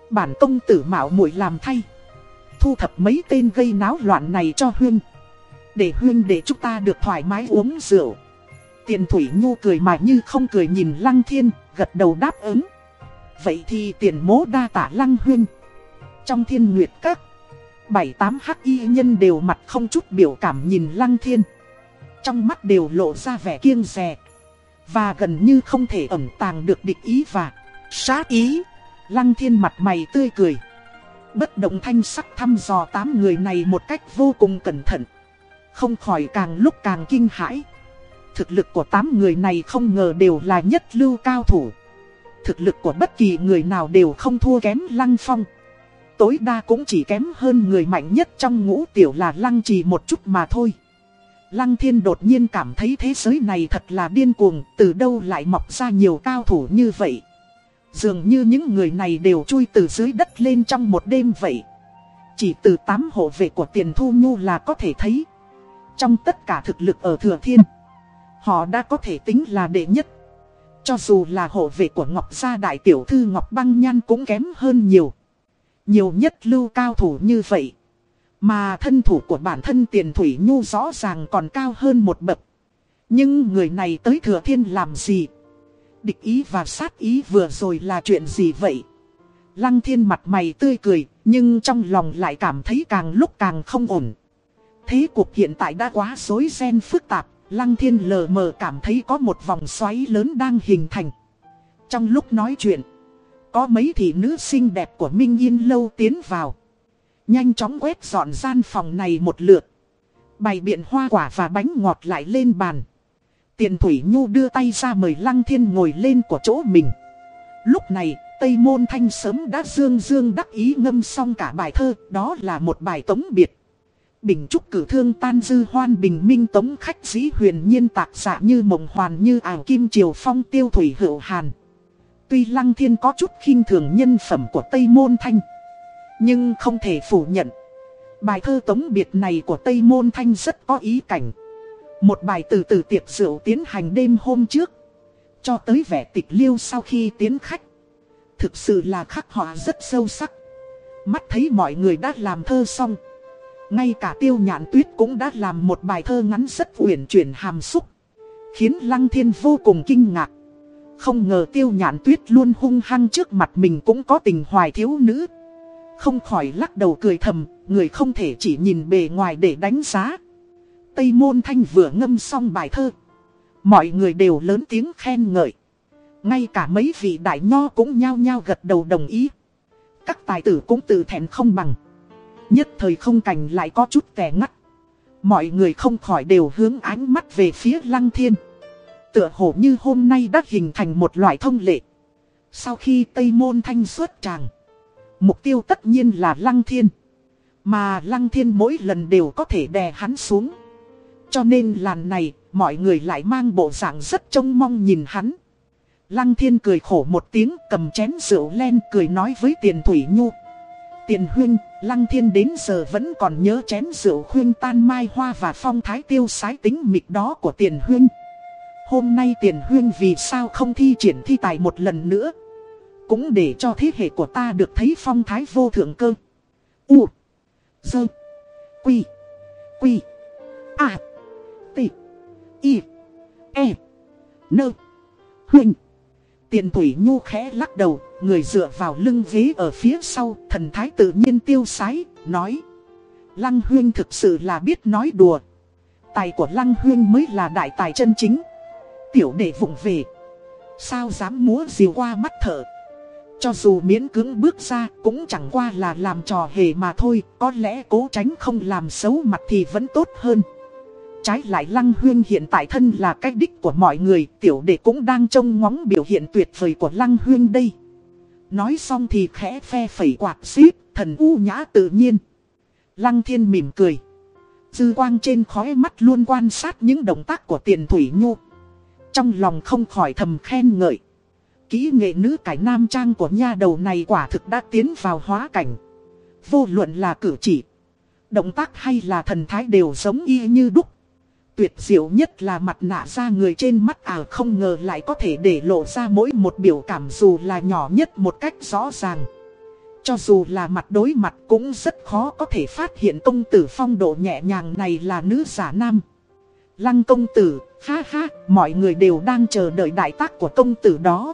Bản công tử mạo muội làm thay. Thu thập mấy tên gây náo loạn này cho huyên. Để huyên để chúng ta được thoải mái uống rượu. Tiền thủy nhu cười mà như không cười nhìn lăng thiên, gật đầu đáp ứng. Vậy thì tiền mố đa tả lăng huyên. Trong thiên nguyệt các, bảy tám hắc y nhân đều mặt không chút biểu cảm nhìn lăng thiên. Trong mắt đều lộ ra vẻ kiêng rè. Và gần như không thể ẩn tàng được địch ý và sát ý. Lăng thiên mặt mày tươi cười. Bất động thanh sắc thăm dò tám người này một cách vô cùng cẩn thận. Không khỏi càng lúc càng kinh hãi. Thực lực của tám người này không ngờ đều là nhất lưu cao thủ. Thực lực của bất kỳ người nào đều không thua kém Lăng Phong. Tối đa cũng chỉ kém hơn người mạnh nhất trong ngũ tiểu là Lăng Trì một chút mà thôi. Lăng Thiên đột nhiên cảm thấy thế giới này thật là điên cuồng, từ đâu lại mọc ra nhiều cao thủ như vậy. Dường như những người này đều chui từ dưới đất lên trong một đêm vậy. Chỉ từ tám hộ vệ của tiền thu nhu là có thể thấy. Trong tất cả thực lực ở Thừa Thiên, họ đã có thể tính là đệ nhất. Cho dù là hộ vệ của Ngọc Gia Đại Tiểu Thư Ngọc Băng Nhan cũng kém hơn nhiều. Nhiều nhất lưu cao thủ như vậy. Mà thân thủ của bản thân Tiền Thủy Nhu rõ ràng còn cao hơn một bậc. Nhưng người này tới Thừa Thiên làm gì? Địch ý và sát ý vừa rồi là chuyện gì vậy? Lăng thiên mặt mày tươi cười, nhưng trong lòng lại cảm thấy càng lúc càng không ổn. Thế cuộc hiện tại đã quá rối ren phức tạp, lăng thiên lờ mờ cảm thấy có một vòng xoáy lớn đang hình thành. Trong lúc nói chuyện, có mấy thị nữ xinh đẹp của Minh Yên Lâu tiến vào. Nhanh chóng quét dọn gian phòng này một lượt. Bày biện hoa quả và bánh ngọt lại lên bàn. Tiền Thủy Nhu đưa tay ra mời Lăng Thiên ngồi lên của chỗ mình. Lúc này, Tây Môn Thanh sớm đã dương dương đắc ý ngâm xong cả bài thơ, đó là một bài tống biệt. Bình trúc cử thương tan dư hoan bình minh tống khách dĩ huyền nhiên tạc giả như mộng hoàn như ảo kim triều phong tiêu thủy hữu hàn. Tuy Lăng Thiên có chút khinh thường nhân phẩm của Tây Môn Thanh, nhưng không thể phủ nhận. Bài thơ tống biệt này của Tây Môn Thanh rất có ý cảnh. Một bài từ từ tiệc rượu tiến hành đêm hôm trước. Cho tới vẻ tịch liêu sau khi tiến khách. thực sự là khắc họa rất sâu sắc. Mắt thấy mọi người đã làm thơ xong. Ngay cả tiêu nhạn tuyết cũng đã làm một bài thơ ngắn rất uyển chuyển hàm xúc. Khiến Lăng Thiên vô cùng kinh ngạc. Không ngờ tiêu nhạn tuyết luôn hung hăng trước mặt mình cũng có tình hoài thiếu nữ. Không khỏi lắc đầu cười thầm, người không thể chỉ nhìn bề ngoài để đánh giá. Tây Môn Thanh vừa ngâm xong bài thơ. Mọi người đều lớn tiếng khen ngợi. Ngay cả mấy vị đại nho cũng nhao nhao gật đầu đồng ý. Các tài tử cũng tự thẹn không bằng. Nhất thời không cảnh lại có chút tẻ ngắt. Mọi người không khỏi đều hướng ánh mắt về phía lăng thiên. Tựa hồ như hôm nay đã hình thành một loại thông lệ. Sau khi Tây Môn Thanh xuất tràng. Mục tiêu tất nhiên là lăng thiên. Mà lăng thiên mỗi lần đều có thể đè hắn xuống. Cho nên làn này, mọi người lại mang bộ dạng rất trông mong nhìn hắn. Lăng thiên cười khổ một tiếng cầm chén rượu len cười nói với tiền thủy nhu. Tiền huynh, lăng thiên đến giờ vẫn còn nhớ chén rượu khuyên tan mai hoa và phong thái tiêu sái tính mịch đó của tiền huynh. Hôm nay tiền huyên vì sao không thi triển thi tài một lần nữa. Cũng để cho thế hệ của ta được thấy phong thái vô thượng cơ. U. Dơ. Quy. Quy. À. T. Y. E. Nơ. Huynh. Tiền Thủy Nhu khẽ lắc đầu, người dựa vào lưng ghế ở phía sau, thần thái tự nhiên tiêu sái, nói. Lăng Huyên thực sự là biết nói đùa. Tài của Lăng Huyên mới là đại tài chân chính. Tiểu đệ vụng về. Sao dám múa diều qua mắt thở. Cho dù miễn cưỡng bước ra cũng chẳng qua là làm trò hề mà thôi, có lẽ cố tránh không làm xấu mặt thì vẫn tốt hơn. Trái lại Lăng Huyên hiện tại thân là cách đích của mọi người, tiểu đệ cũng đang trông ngóng biểu hiện tuyệt vời của Lăng Huyên đây. Nói xong thì khẽ phe phẩy quạt xíp, thần u nhã tự nhiên. Lăng Thiên mỉm cười. Dư quang trên khói mắt luôn quan sát những động tác của tiền thủy nhu. Trong lòng không khỏi thầm khen ngợi. Kỹ nghệ nữ cải nam trang của nha đầu này quả thực đã tiến vào hóa cảnh. Vô luận là cử chỉ, động tác hay là thần thái đều giống y như đúc. Tuyệt diệu nhất là mặt nạ ra người trên mắt à không ngờ lại có thể để lộ ra mỗi một biểu cảm dù là nhỏ nhất một cách rõ ràng. Cho dù là mặt đối mặt cũng rất khó có thể phát hiện công tử phong độ nhẹ nhàng này là nữ giả nam. Lăng công tử, ha ha, mọi người đều đang chờ đợi đại tác của công tử đó.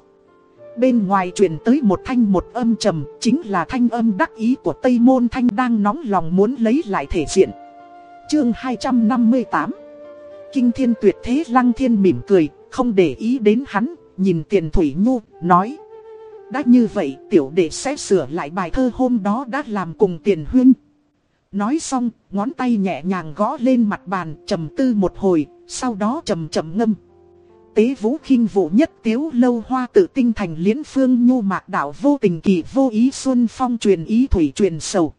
Bên ngoài truyền tới một thanh một âm trầm, chính là thanh âm đắc ý của Tây Môn Thanh đang nóng lòng muốn lấy lại thể diện. Chương 258 Kinh thiên tuyệt thế lăng thiên mỉm cười, không để ý đến hắn, nhìn tiền thủy nhu, nói. Đã như vậy tiểu đệ sẽ sửa lại bài thơ hôm đó đã làm cùng tiền huyên. Nói xong, ngón tay nhẹ nhàng gõ lên mặt bàn, trầm tư một hồi, sau đó chậm chậm ngâm. Tế vũ khinh vụ nhất tiếu lâu hoa tự tinh thành liễn phương nhu mạc đạo vô tình kỳ vô ý xuân phong truyền ý thủy truyền sầu.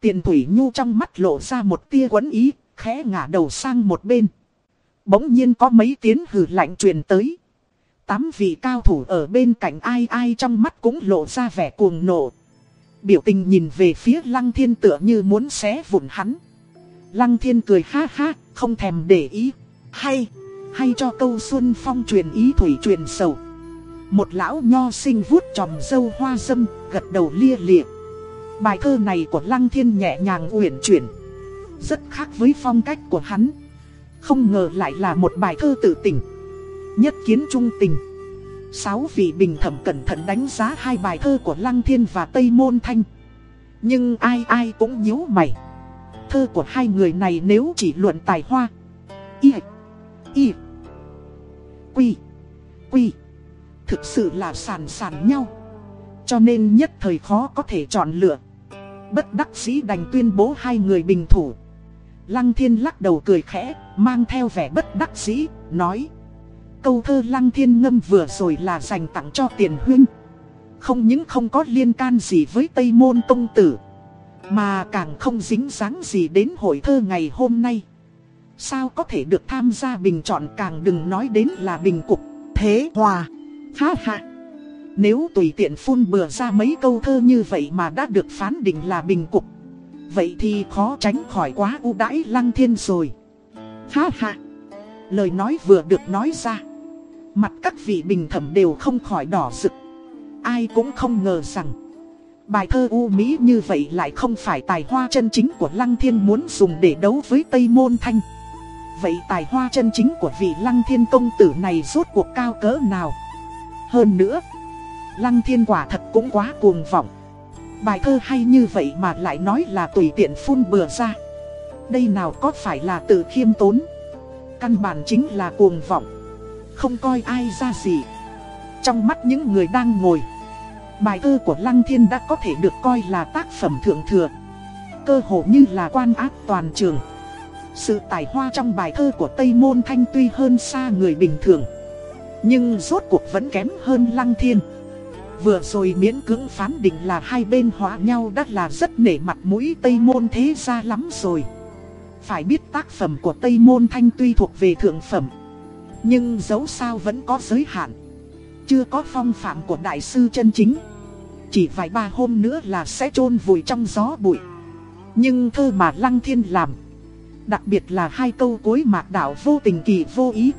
Tiền thủy nhu trong mắt lộ ra một tia quấn ý, khẽ ngả đầu sang một bên. Bỗng nhiên có mấy tiếng hử lạnh truyền tới. Tám vị cao thủ ở bên cạnh ai ai trong mắt cũng lộ ra vẻ cuồng nộ. Biểu tình nhìn về phía lăng thiên tựa như muốn xé vụn hắn. Lăng thiên cười ha ha, không thèm để ý. Hay, hay cho câu xuân phong truyền ý thủy truyền sầu. Một lão nho sinh vuốt tròm dâu hoa dâm, gật đầu lia lịa. Bài thơ này của lăng thiên nhẹ nhàng uyển chuyển. Rất khác với phong cách của hắn. Không ngờ lại là một bài thơ tự tình Nhất kiến trung tình Sáu vị bình thẩm cẩn thận đánh giá hai bài thơ của Lăng Thiên và Tây Môn Thanh Nhưng ai ai cũng nhíu mày Thơ của hai người này nếu chỉ luận tài hoa Y Y. Quy. Quy. Thực sự là sàn sàn nhau. Cho nên nhất thời khó có thể chọn lựa. Bất đắc dĩ đành tuyên bố hai người bình thủ. Lăng thiên lắc đầu cười khẽ, mang theo vẻ bất đắc dĩ, nói. Câu thơ lăng thiên ngâm vừa rồi là dành tặng cho tiền huynh Không những không có liên can gì với Tây Môn Tông Tử Mà càng không dính dáng gì đến hội thơ ngày hôm nay. Sao có thể được tham gia bình chọn càng đừng nói đến là bình cục, Thế hòa. Ha ha. Nếu tùy tiện phun bừa ra mấy câu thơ như vậy mà đã được phán định là bình cục, Vậy thì khó tránh khỏi quá ưu đãi lăng thiên rồi. Ha ha. Lời nói vừa được nói ra, Mặt các vị bình thẩm đều không khỏi đỏ rực. Ai cũng không ngờ rằng, Bài thơ u mỹ như vậy lại không phải tài hoa chân chính của Lăng Thiên muốn dùng để đấu với Tây Môn Thanh. Vậy tài hoa chân chính của vị Lăng Thiên công tử này rốt cuộc cao cỡ nào? Hơn nữa, Lăng Thiên quả thật cũng quá cuồng vọng. Bài thơ hay như vậy mà lại nói là tùy tiện phun bừa ra. Đây nào có phải là tự khiêm tốn? Căn bản chính là cuồng vọng. Không coi ai ra gì. Trong mắt những người đang ngồi, Bài thơ của Lăng Thiên đã có thể được coi là tác phẩm thượng thừa. Cơ hồ như là quan ác toàn trường. Sự tài hoa trong bài thơ của Tây Môn Thanh tuy hơn xa người bình thường, Nhưng rốt cuộc vẫn kém hơn Lăng Thiên. Vừa rồi miễn cưỡng phán định là hai bên hóa nhau đã là rất nể mặt mũi Tây Môn thế ra lắm rồi. Phải biết tác phẩm của Tây Môn Thanh tuy thuộc về thượng phẩm, Nhưng dẫu sao vẫn có giới hạn. Chưa có phong phạm của đại sư chân chính, Chỉ vài ba hôm nữa là sẽ chôn vùi trong gió bụi. Nhưng thơ mà Lăng Thiên làm Đặc biệt là hai câu cuối mạc đạo vô tình kỳ vô ý.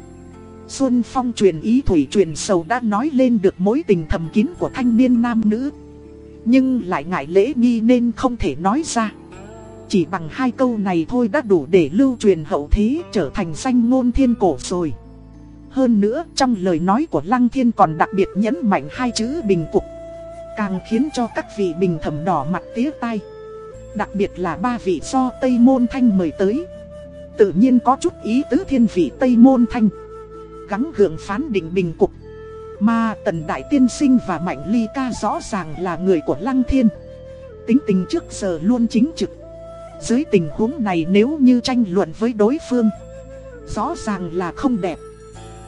Xuân Phong truyền ý thủy truyền sầu đã nói lên được mối tình thầm kín của thanh niên nam nữ. Nhưng lại ngại lễ nghi nên không thể nói ra. Chỉ bằng hai câu này thôi đã đủ để lưu truyền hậu thế trở thành danh ngôn thiên cổ rồi. Hơn nữa, trong lời nói của Lăng Thiên còn đặc biệt nhấn mạnh hai chữ bình cục, Càng khiến cho các vị bình thẩm đỏ mặt tía tai. Đặc biệt là ba vị do Tây Môn Thanh mời tới. Tự nhiên có chút ý tứ thiên vị Tây Môn Thanh gắng gượng phán định bình cục. Mà Tần Đại Tiên Sinh và Mạnh Ly Ca rõ ràng là người của Lăng Thiên. Tính tình trước giờ luôn chính trực. Dưới tình huống này nếu như tranh luận với đối phương, rõ ràng là không đẹp.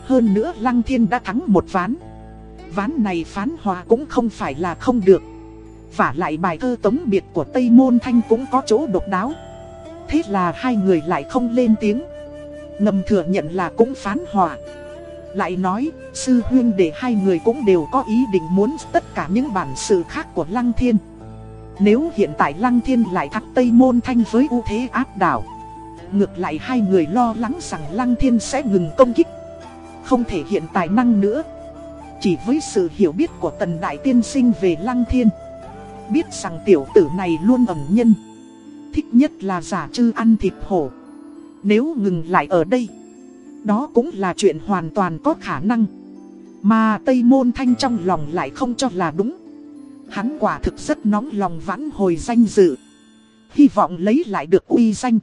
Hơn nữa Lăng Thiên đã thắng một ván. Ván này phán hòa cũng không phải là không được. Và lại bài thơ tống biệt của Tây Môn Thanh cũng có chỗ độc đáo. Thế là hai người lại không lên tiếng. Ngầm thừa nhận là cũng phán hòa. Lại nói, sư huyên để hai người cũng đều có ý định muốn tất cả những bản sự khác của Lăng Thiên. Nếu hiện tại Lăng Thiên lại thắng Tây Môn Thanh với ưu thế áp đảo. Ngược lại hai người lo lắng rằng Lăng Thiên sẽ ngừng công kích. Không thể hiện tài năng nữa. Chỉ với sự hiểu biết của Tần Đại Tiên Sinh về Lăng Thiên. Biết rằng tiểu tử này luôn ẩn nhân. Thích nhất là giả trư ăn thịt hổ. Nếu ngừng lại ở đây, đó cũng là chuyện hoàn toàn có khả năng. Mà Tây Môn Thanh trong lòng lại không cho là đúng. Hắn quả thực rất nóng lòng vãn hồi danh dự. Hy vọng lấy lại được uy danh.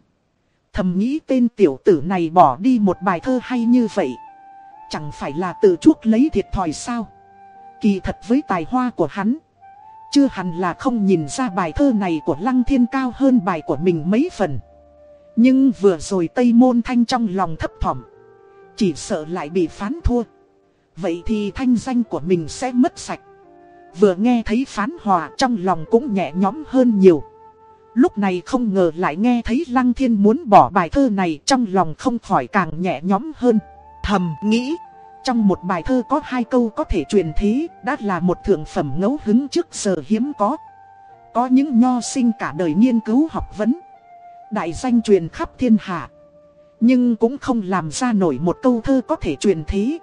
Thầm nghĩ tên tiểu tử này bỏ đi một bài thơ hay như vậy. Chẳng phải là tự chuốc lấy thiệt thòi sao? Kỳ thật với tài hoa của hắn chưa hẳn là không nhìn ra bài thơ này của Lăng Thiên cao hơn bài của mình mấy phần. Nhưng vừa rồi Tây Môn Thanh trong lòng thấp thỏm. Chỉ sợ lại bị phán thua. Vậy thì thanh danh của mình sẽ mất sạch. Vừa nghe thấy phán hòa trong lòng cũng nhẹ nhõm hơn nhiều. Lúc này không ngờ lại nghe thấy Lăng Thiên muốn bỏ bài thơ này trong lòng không khỏi càng nhẹ nhõm hơn. Thầm nghĩ trong một bài thơ có hai câu có thể truyền thế, Đã là một thượng phẩm ngẫu hứng trước giờ hiếm có. Có những nho sinh cả đời nghiên cứu học vấn, Đại danh truyền khắp thiên hạ. Nhưng cũng không làm ra nổi một câu thơ có thể truyền thế.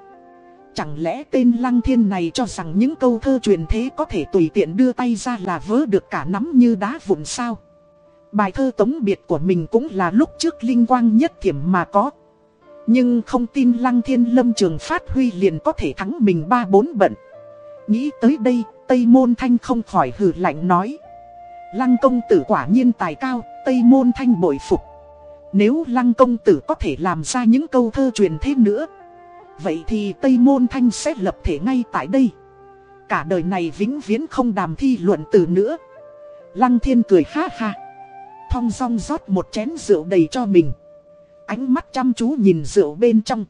Chẳng lẽ tên Lăng Thiên này cho rằng những câu thơ truyền thế có thể tùy tiện đưa tay ra là vớ được cả nắm như đá vụn sao? Bài thơ tống biệt của mình cũng là lúc trước linh quang nhất thiểm mà có. Nhưng không tin Lăng Thiên lâm trường phát huy liền có thể thắng mình ba bốn bận. Nghĩ tới đây, Tây Môn Thanh không khỏi hừ lạnh nói. Lăng công tử quả nhiên tài cao, Tây Môn Thanh bội phục. Nếu lăng công tử có thể làm ra những câu thơ truyền thế nữa, Vậy thì Tây Môn Thanh sẽ lập thể ngay tại đây. Cả đời này vĩnh viễn không đàm thi luận từ nữa. Lăng thiên cười ha ha. Thong song rót một chén rượu đầy cho mình. Ánh mắt chăm chú nhìn rượu bên trong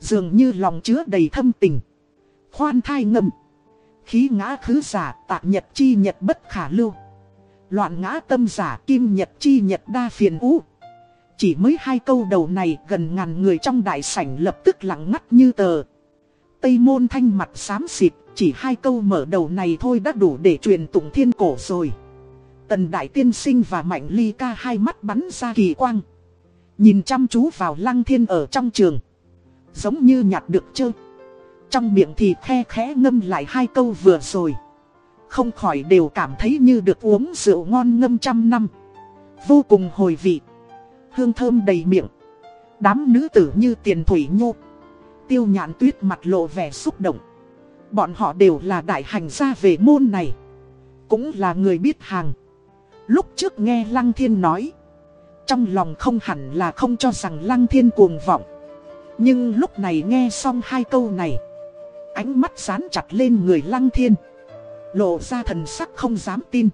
Dường như lòng chứa đầy thâm tình Khoan thai ngầm Khí ngã khứ giả tạ nhật chi nhật bất khả lưu Loạn ngã tâm giả kim nhật chi nhật đa phiền ú chỉ mới hai câu đầu này gần ngàn người trong đại sảnh lập tức lặng ngắt như tờ. Tây môn thanh mặt xám xịt, chỉ hai câu mở đầu này thôi đã đủ để truyền tụng thiên cổ rồi. Tần đại tiên sinh và mạnh ly ca hai mắt bắn ra kỳ quang. Nhìn chăm chú vào lăng thiên ở trong trường. Giống như nhặt được chơ. Trong miệng thì khe khẽ ngâm lại hai câu vừa rồi. Không khỏi đều cảm thấy như được uống rượu ngon ngâm trăm năm. Vô cùng hồi vị. Hương thơm đầy miệng. Đám nữ tử như tiền thủy nhô Tiêu nhạn tuyết mặt lộ vẻ xúc động. Bọn họ đều là đại hành gia về môn này. Cũng là người biết hàng. Lúc trước nghe Lăng Thiên nói trong lòng không hẳn là không cho rằng Lăng Thiên cuồng vọng. Nhưng lúc này nghe xong hai câu này, Ánh mắt dán chặt lên người Lăng Thiên. Lộ ra thần sắc không dám tin.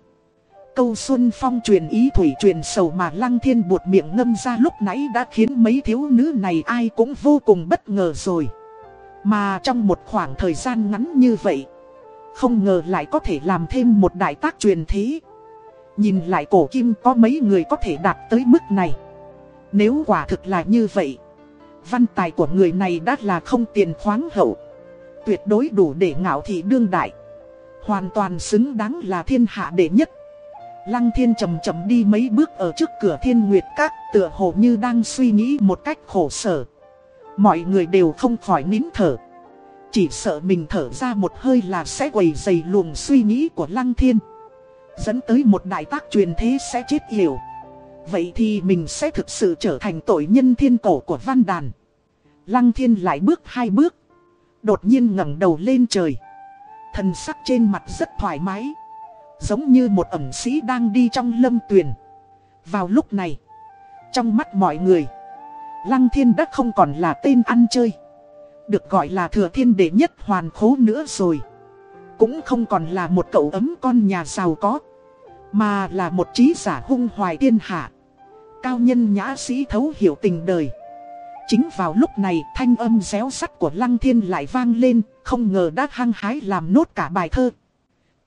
Câu Xuân Phong truyền ý thủy truyền sầu mà Lăng Thiên buột miệng ngâm ra lúc nãy đã khiến mấy thiếu nữ này ai cũng vô cùng bất ngờ rồi. Mà trong một khoảng thời gian ngắn như vậy, Không ngờ lại có thể làm thêm một đại tác truyền thế. Nhìn lại cổ kim có mấy người có thể đạt tới mức này. Nếu quả thực là như vậy, Văn tài của người này đã là không tiền khoáng hậu. Tuyệt đối đủ để ngạo thị đương đại. Hoàn toàn xứng đáng là thiên hạ đệ nhất. Lăng thiên chầm chầm đi mấy bước ở trước cửa thiên nguyệt các, Tựa hồ như đang suy nghĩ một cách khổ sở. Mọi người đều không khỏi nín thở. Chỉ sợ mình thở ra một hơi là sẽ quầy dày luồng suy nghĩ của lăng thiên. Dẫn tới một đại tác truyền thế sẽ chết hiểu Vậy thì mình sẽ thực sự trở thành tội nhân thiên cổ của văn đàn. Lăng thiên lại bước hai bước, Đột nhiên ngẩng đầu lên trời. Thần sắc trên mặt rất thoải mái, Giống như một ẩm sĩ đang đi trong lâm tuyền. Vào lúc này, Trong mắt mọi người, Lăng thiên đã không còn là tên ăn chơi, Được gọi là thừa thiên đệ nhất hoàn khố nữa rồi. Cũng không còn là một cậu ấm con nhà giàu có. Mà là một trí giả hung hoài tiên hạ. Cao nhân nhã sĩ thấu hiểu tình đời. Chính vào lúc này thanh âm réo sắt của Lăng Thiên lại vang lên, Không ngờ đã hăng hái làm nốt cả bài thơ.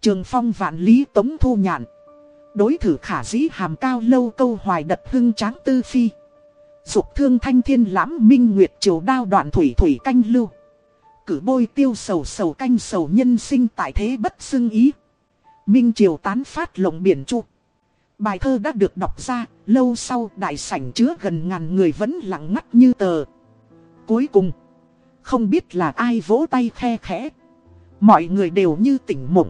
Trường phong vạn lý tống thu nhạn. Đối thử khả dĩ hàm cao lâu câu hoài đật hưng tráng tư phi. Dục thương thanh thiên lãm minh nguyệt triều đao đoạn thủy thủy canh lưu. Cử bôi tiêu sầu sầu canh sầu nhân sinh tại thế bất xưng ý. Minh triều tán phát lộng biển chu Bài thơ đã được đọc ra, lâu sau đại sảnh chứa gần ngàn người vẫn lặng ngắt như tờ. Cuối cùng, không biết là ai vỗ tay khe khẽ. Mọi người đều như tỉnh mộng.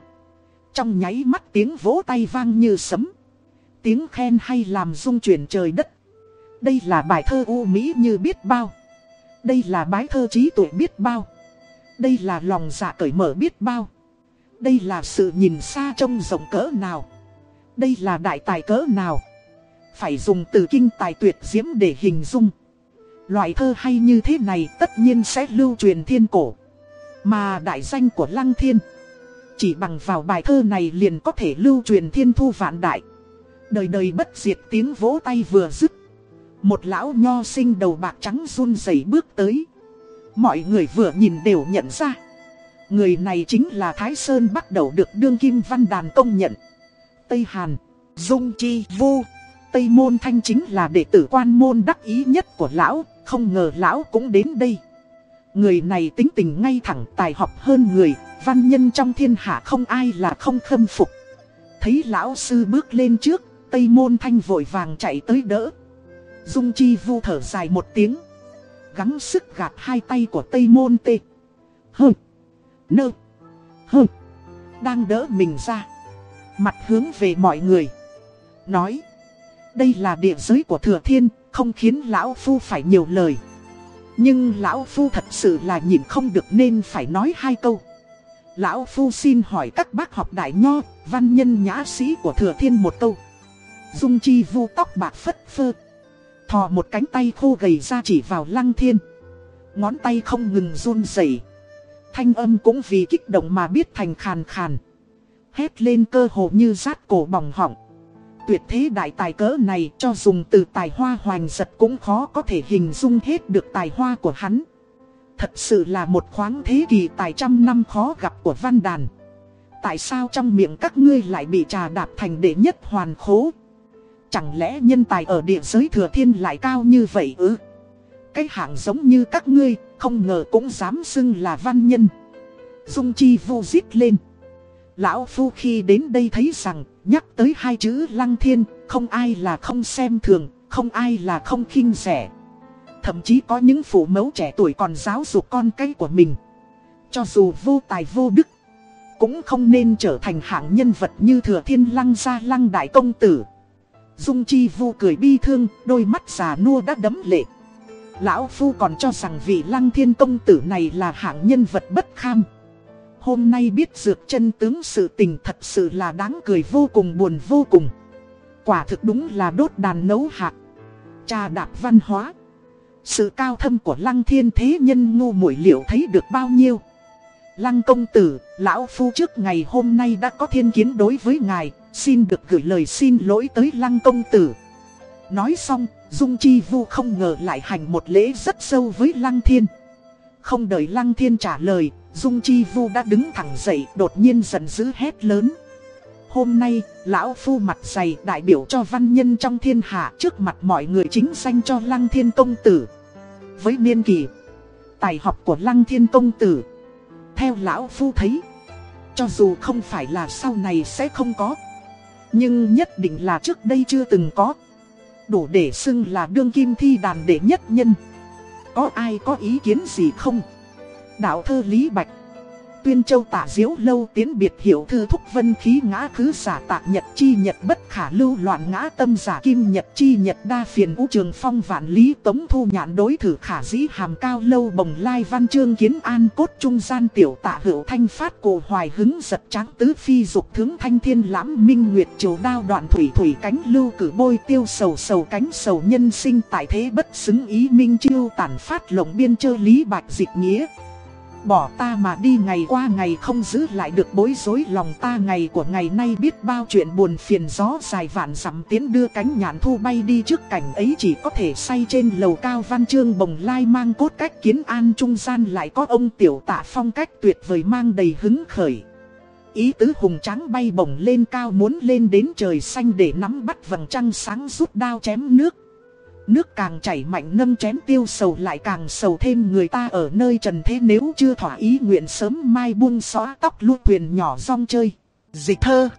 Trong nháy mắt tiếng vỗ tay vang như sấm. Tiếng khen hay làm rung chuyển trời đất. Đây là bài thơ u mỹ như biết bao. Đây là bái thơ trí tuệ biết bao. Đây là lòng dạ cởi mở biết bao. Đây là sự nhìn xa trông rộng cỡ nào. Đây là đại tài cỡ nào? Phải dùng từ kinh tài tuyệt diễm để hình dung. Loại thơ hay như thế này tất nhiên sẽ lưu truyền thiên cổ. Mà đại danh của Lăng Thiên. Chỉ bằng vào bài thơ này liền có thể lưu truyền thiên thu vạn đại. Đời đời bất diệt tiếng vỗ tay vừa dứt. Một lão nho sinh đầu bạc trắng run rẩy bước tới. Mọi người vừa nhìn đều nhận ra. Người này chính là Thái Sơn bắt đầu được đương kim văn đàn công nhận. Tây Hàn, Dung Chi Vu. Tây Môn Thanh chính là đệ tử quan môn đắc ý nhất của lão, không ngờ lão cũng đến đây. Người này tính tình ngay thẳng tài học hơn người, văn nhân trong thiên hạ không ai là không khâm phục. Thấy lão sư bước lên trước, Tây Môn Thanh vội vàng chạy tới đỡ. Dung Chi Vu thở dài một tiếng. Gắng sức gạt hai tay của Tây Môn Tê. Hừm! Nơ. Hơ. Đang đỡ mình ra. Mặt hướng về mọi người. Nói. Đây là địa giới của thừa thiên, không khiến lão phu phải nhiều lời. Nhưng lão phu thật sự là nhìn không được nên phải nói hai câu. Lão phu xin hỏi các bác học đại nho, văn nhân nhã sĩ của thừa thiên một câu. Dung chi vu tóc bạc phất phơ. Thò một cánh tay khô gầy ra chỉ vào lăng thiên. Ngón tay không ngừng run rẩy Thanh âm cũng vì kích động mà biết thành khàn khàn hét lên cơ hồ như rát cổ bỏng họng. Tuyệt thế đại tài cỡ này cho dùng từ tài hoa hoành giật cũng khó có thể hình dung hết được tài hoa của hắn. Thật sự là một khoáng thế kỳ tài trăm năm khó gặp của văn đàn. Tại sao trong miệng các ngươi lại bị trà đạp thành đệ nhất hoàn khố? Chẳng lẽ nhân tài ở địa giới thừa thiên lại cao như vậy ư? Cái hạng giống như các ngươi, không ngờ cũng dám xưng là văn nhân. Dung Chi vu giết lên. Lão Phu khi đến đây thấy rằng, nhắc tới hai chữ lăng thiên, không ai là không xem thường, không ai là không khinh rẻ. Thậm chí có những phụ mẫu trẻ tuổi còn giáo dục con cái của mình. Cho dù vô tài vô đức Cũng không nên trở thành hạng nhân vật như thừa thiên lăng gia lăng đại công tử Dung Chi Vu cười bi thương, đôi mắt già nua đã đấm lệ Lão Phu còn cho rằng vị lăng thiên công tử này là hạng nhân vật bất kham. Hôm nay biết dược chân tướng sự tình thật sự là đáng cười vô cùng buồn vô cùng. Quả thực đúng là đốt đàn nấu hạt. Trà đạp văn hóa. Sự cao thâm của lăng thiên thế nhân ngu muội liệu thấy được bao nhiêu? Lăng công tử, lão phu trước ngày hôm nay đã có thiên kiến đối với ngài Xin được gửi lời xin lỗi tới lăng công tử. Nói xong, Dung Chi Vu không ngờ lại hành một lễ rất sâu với lăng thiên Không đợi lăng thiên trả lời, Dung Chi Vu đã đứng thẳng dậy đột nhiên giận dữ hét lớn Hôm nay, lão phu mặt dày đại biểu cho văn nhân trong thiên hạ trước mặt mọi người chính danh cho Lăng Thiên Công Tử. Với niên kỳ, tài học của Lăng Thiên Công Tử, theo lão phu thấy, cho dù không phải là sau này sẽ không có, nhưng nhất định là trước đây chưa từng có. Đủ để xưng là đương kim thi đàn đệ nhất nhân. Có ai có ý kiến gì không? Đạo thơ Lý Bạch Tuyên châu tả diếu lâu tiến biệt hiểu thư thúc vân khí ngã khứ giả tạc nhật chi nhật bất khả lưu loạn ngã tâm giả kim nhật chi nhật đa phiền vũ trường phong vạn lý tống thu nhãn đối thử khả dĩ hàm cao lâu bồng lai văn chương kiến an cốt trung gian tiểu tạ hữu thanh phát cổ hoài hứng giật tráng tứ phi dục thướng thanh thiên lãm minh nguyệt triều đao đoạn thủy thủy cánh lưu cử bôi tiêu sầu sầu cánh sầu nhân sinh tại thế bất xứng ý minh chiêu tản phát lộng biên chơ lý bạch dịch nghĩa Bỏ ta mà đi, ngày qua ngày không giữ lại được bối rối lòng ta ngày của ngày nay biết bao chuyện buồn phiền gió dài vạn dặm tiến đưa cánh nhạn thu bay đi trước cảnh ấy chỉ có thể say trên lầu cao văn chương bồng lai mang cốt cách kiến an trung gian lại có ông tiểu tạ phong cách tuyệt vời mang đầy hứng khởi. Ý tứ hùng trắng bay bổng lên cao muốn lên đến trời xanh để nắm bắt vầng trăng sáng rút đao chém nước. Nước càng chảy mạnh nâng chén tiêu sầu lại càng sầu thêm người ta ở nơi trần thế nếu chưa thỏa ý nguyện sớm mai buông xóa tóc lút thuyền nhỏ rong chơi. Dịch thơ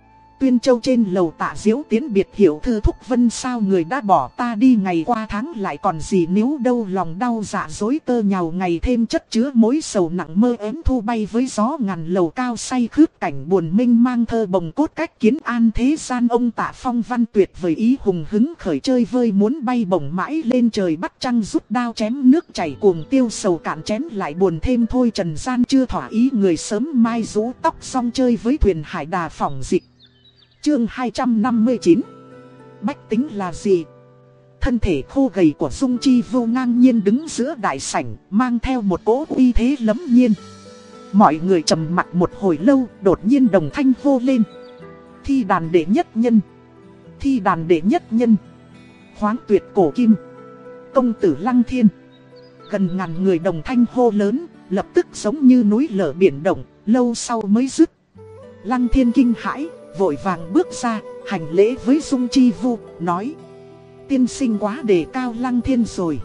Tuyên Châu trên lầu tạ diếu tiến biệt hiểu thư thúc vân sao người đã bỏ ta đi ngày qua tháng lại còn gì nếu đâu lòng đau dạ dối tơ nhào ngày thêm chất chứa mối sầu nặng mơ ếm thu bay với gió ngàn lầu cao say khướt cảnh buồn minh mang thơ bồng cốt cách kiến an thế gian ông tạ phong văn tuyệt với ý hùng hứng khởi chơi vơi muốn bay bổng mãi lên trời bắt trăng rút đao chém nước chảy cuồng tiêu sầu cạn chén lại buồn thêm thôi trần gian chưa thỏa ý người sớm mai rũ tóc xong chơi với thuyền hải đà phỏng dịch Chương 259 Bách tính là gì? Thân thể khô gầy của Dung Chi vô ngang nhiên đứng giữa đại sảnh, mang theo một cỗ uy thế lấm nhiên. Mọi người trầm mặt một hồi lâu, đột nhiên đồng thanh hô lên. Thi đàn đệ nhất nhân. Thi đàn đệ nhất nhân. Khoáng tuyệt cổ kim. Công tử Lăng Thiên. Gần ngàn người đồng thanh hô lớn, lập tức giống như núi lở biển động, lâu sau mới dứt. Lăng Thiên kinh hãi, vội vàng bước ra, hành lễ với Dung Chi Vu, nói Tiên sinh quá đề cao lăng thiên rồi.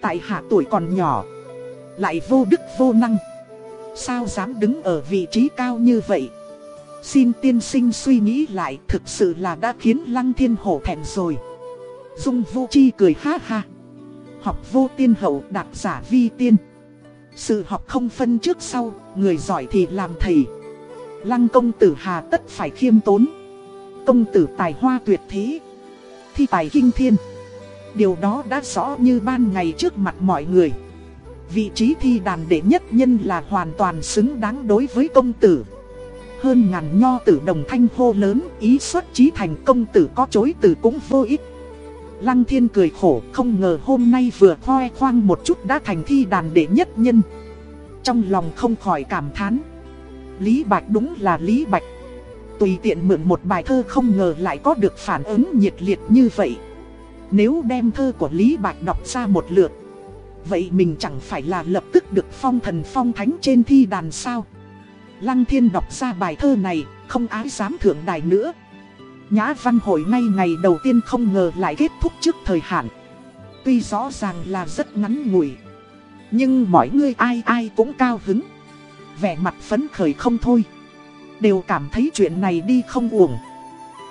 Tại hạ tuổi còn nhỏ Lại vô đức vô năng. Sao dám đứng ở vị trí cao như vậy? Xin tiên sinh suy nghĩ lại Thực sự là đã khiến lăng thiên hổ thẹn rồi. Dung vô Chi cười ha ha. Học vô tiên hậu đạt giả vi tiên. Sự học không phân trước sau Người giỏi thì làm thầy. Lăng công tử hà tất phải khiêm tốn. Công tử tài hoa tuyệt thế. Thi tài kinh thiên. Điều đó đã rõ như ban ngày trước mặt mọi người. Vị trí thi đàn đệ nhất nhân là hoàn toàn xứng đáng đối với công tử. Hơn ngàn nho tử đồng thanh hô lớn, Ý xuất trí thành công tử có chối từ cũng vô ích. Lăng thiên cười khổ, không ngờ hôm nay vừa khoe khoang một chút đã thành thi đàn đệ nhất nhân. Trong lòng không khỏi cảm thán. Lý Bạch đúng là Lý Bạch. Tùy tiện mượn một bài thơ không ngờ lại có được phản ứng nhiệt liệt như vậy. Nếu đem thơ của Lý Bạch đọc ra một lượt, Vậy mình chẳng phải là lập tức được phong thần phong thánh trên thi đàn sao? Lăng thiên đọc ra bài thơ này, Không ai dám thượng đài nữa. Nhã văn hội ngay ngày đầu tiên không ngờ lại kết thúc trước thời hạn. Tuy rõ ràng là rất ngắn ngủi, Nhưng mọi người ai ai cũng cao hứng vẻ mặt phấn khởi không thôi. Đều cảm thấy chuyện này đi không uổng.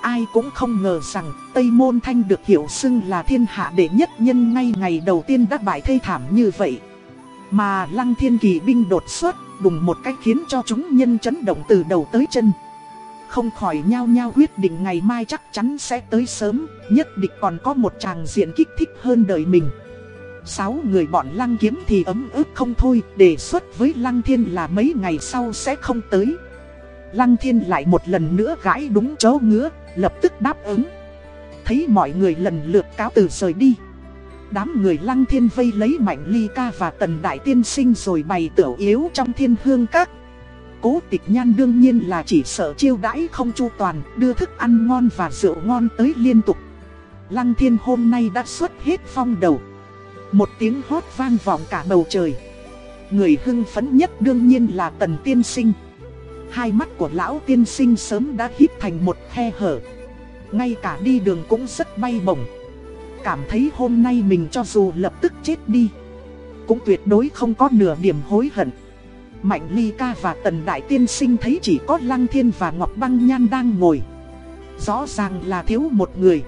Ai cũng không ngờ rằng Tây Môn Thanh được hiểu xưng là thiên hạ đệ nhất nhân ngay ngày đầu tiên đã bại thê thảm như vậy. Mà Lăng Thiên Kỳ binh đột xuất, đùng một cách khiến cho chúng nhân chấn động từ đầu tới chân. Không khỏi nhao nhao quyết định ngày mai chắc chắn sẽ tới sớm, nhất định còn có một chàng diện kích thích hơn đời mình. Sáu người bọn lăng kiếm thì ấm ức không thôi, đề xuất với lăng thiên là mấy ngày sau sẽ không tới. Lăng thiên lại một lần nữa gãi đúng chỗ ngứa, lập tức đáp ứng. Thấy mọi người lần lượt cáo từ rời đi. Đám người lăng thiên vây lấy mạnh ly ca và tần đại tiên sinh rồi bày tiểu yếu trong thiên hương các. Cố tịch nhan đương nhiên là chỉ sợ chiêu đãi không chu toàn, đưa thức ăn ngon và rượu ngon tới liên tục. Lăng thiên hôm nay đã xuất hết phong đầu. Một tiếng hót vang vọng cả bầu trời. Người hưng phấn nhất đương nhiên là tần tiên sinh. Hai mắt của lão tiên sinh sớm đã hít thành một khe hở. Ngay cả đi đường cũng rất bay bổng. Cảm thấy hôm nay mình cho dù lập tức chết đi. Cũng tuyệt đối không có nửa điểm hối hận. Mạnh Ly Ca và Tần Đại Tiên Sinh thấy chỉ có Lăng Thiên và Ngọc Băng Nhan đang ngồi. Rõ ràng là thiếu một người.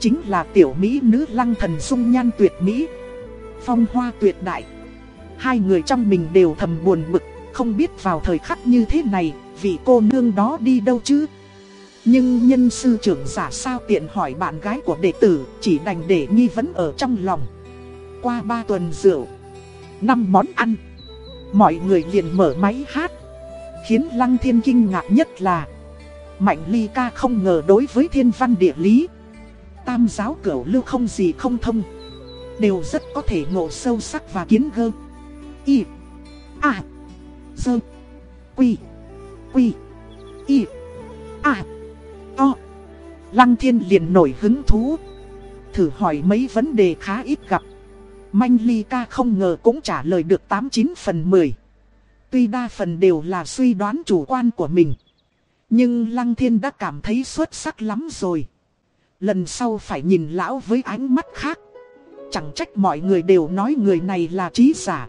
Chính là tiểu Mỹ nữ Lăng Thần Dung Nhan tuyệt Mỹ. Phong hoa tuyệt đại. Hai người trong mình đều thầm buồn bực, không biết vào thời khắc như thế này, vị cô nương đó đi đâu chứ. Nhưng nhân sư trưởng giả sao tiện hỏi bạn gái của đệ tử, chỉ đành để nghi vấn ở trong lòng. Qua ba tuần rượu, năm món ăn. Mọi người liền mở máy hát Khiến Lăng Thiên kinh ngạc nhất là Mạnh ly ca không ngờ đối với thiên văn địa lý Tam giáo cửu lưu không gì không thông Đều rất có thể ngộ sâu sắc và kiến gơ Y, A Dơ Quy Quy Y, A, O Lăng thiên liền nổi hứng thú Thử hỏi mấy vấn đề khá ít gặp Manh Ly ca không ngờ cũng trả lời được 89 phần 10. Tuy đa phần đều là suy đoán chủ quan của mình. Nhưng Lăng Thiên đã cảm thấy xuất sắc lắm rồi. Lần sau phải nhìn lão với ánh mắt khác. Chẳng trách mọi người đều nói người này là trí giả.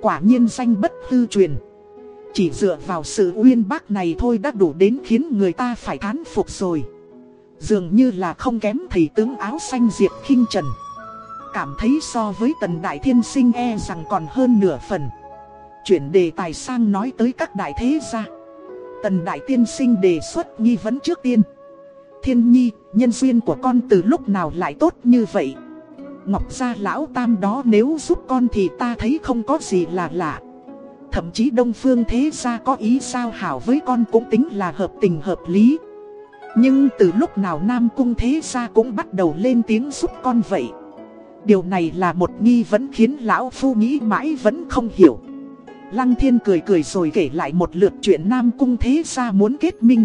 Quả nhiên danh bất hư truyền. Chỉ dựa vào sự uyên bác này thôi đã đủ đến khiến người ta phải thán phục rồi. Dường như là không kém thầy tướng áo xanh Diệp khinh Trần cảm thấy so với tần đại thiên sinh e rằng còn hơn nửa phần. Chuyển đề tài sang nói tới các đại thế gia. Tần đại tiên sinh đề xuất nghi vấn trước tiên. Thiên nhi, nhân duyên của con từ lúc nào lại tốt như vậy? Ngọc gia lão tam đó nếu giúp con thì ta thấy không có gì là lạ. Thậm chí đông phương thế gia có ý sao hảo với con cũng tính là hợp tình hợp lý. Nhưng từ lúc nào Nam Cung Thế Gia cũng bắt đầu lên tiếng giúp con vậy Điều này là một nghi vấn khiến lão phu nghĩ mãi vẫn không hiểu Lăng thiên cười cười rồi kể lại một lượt chuyện Nam Cung Thế Gia muốn kết minh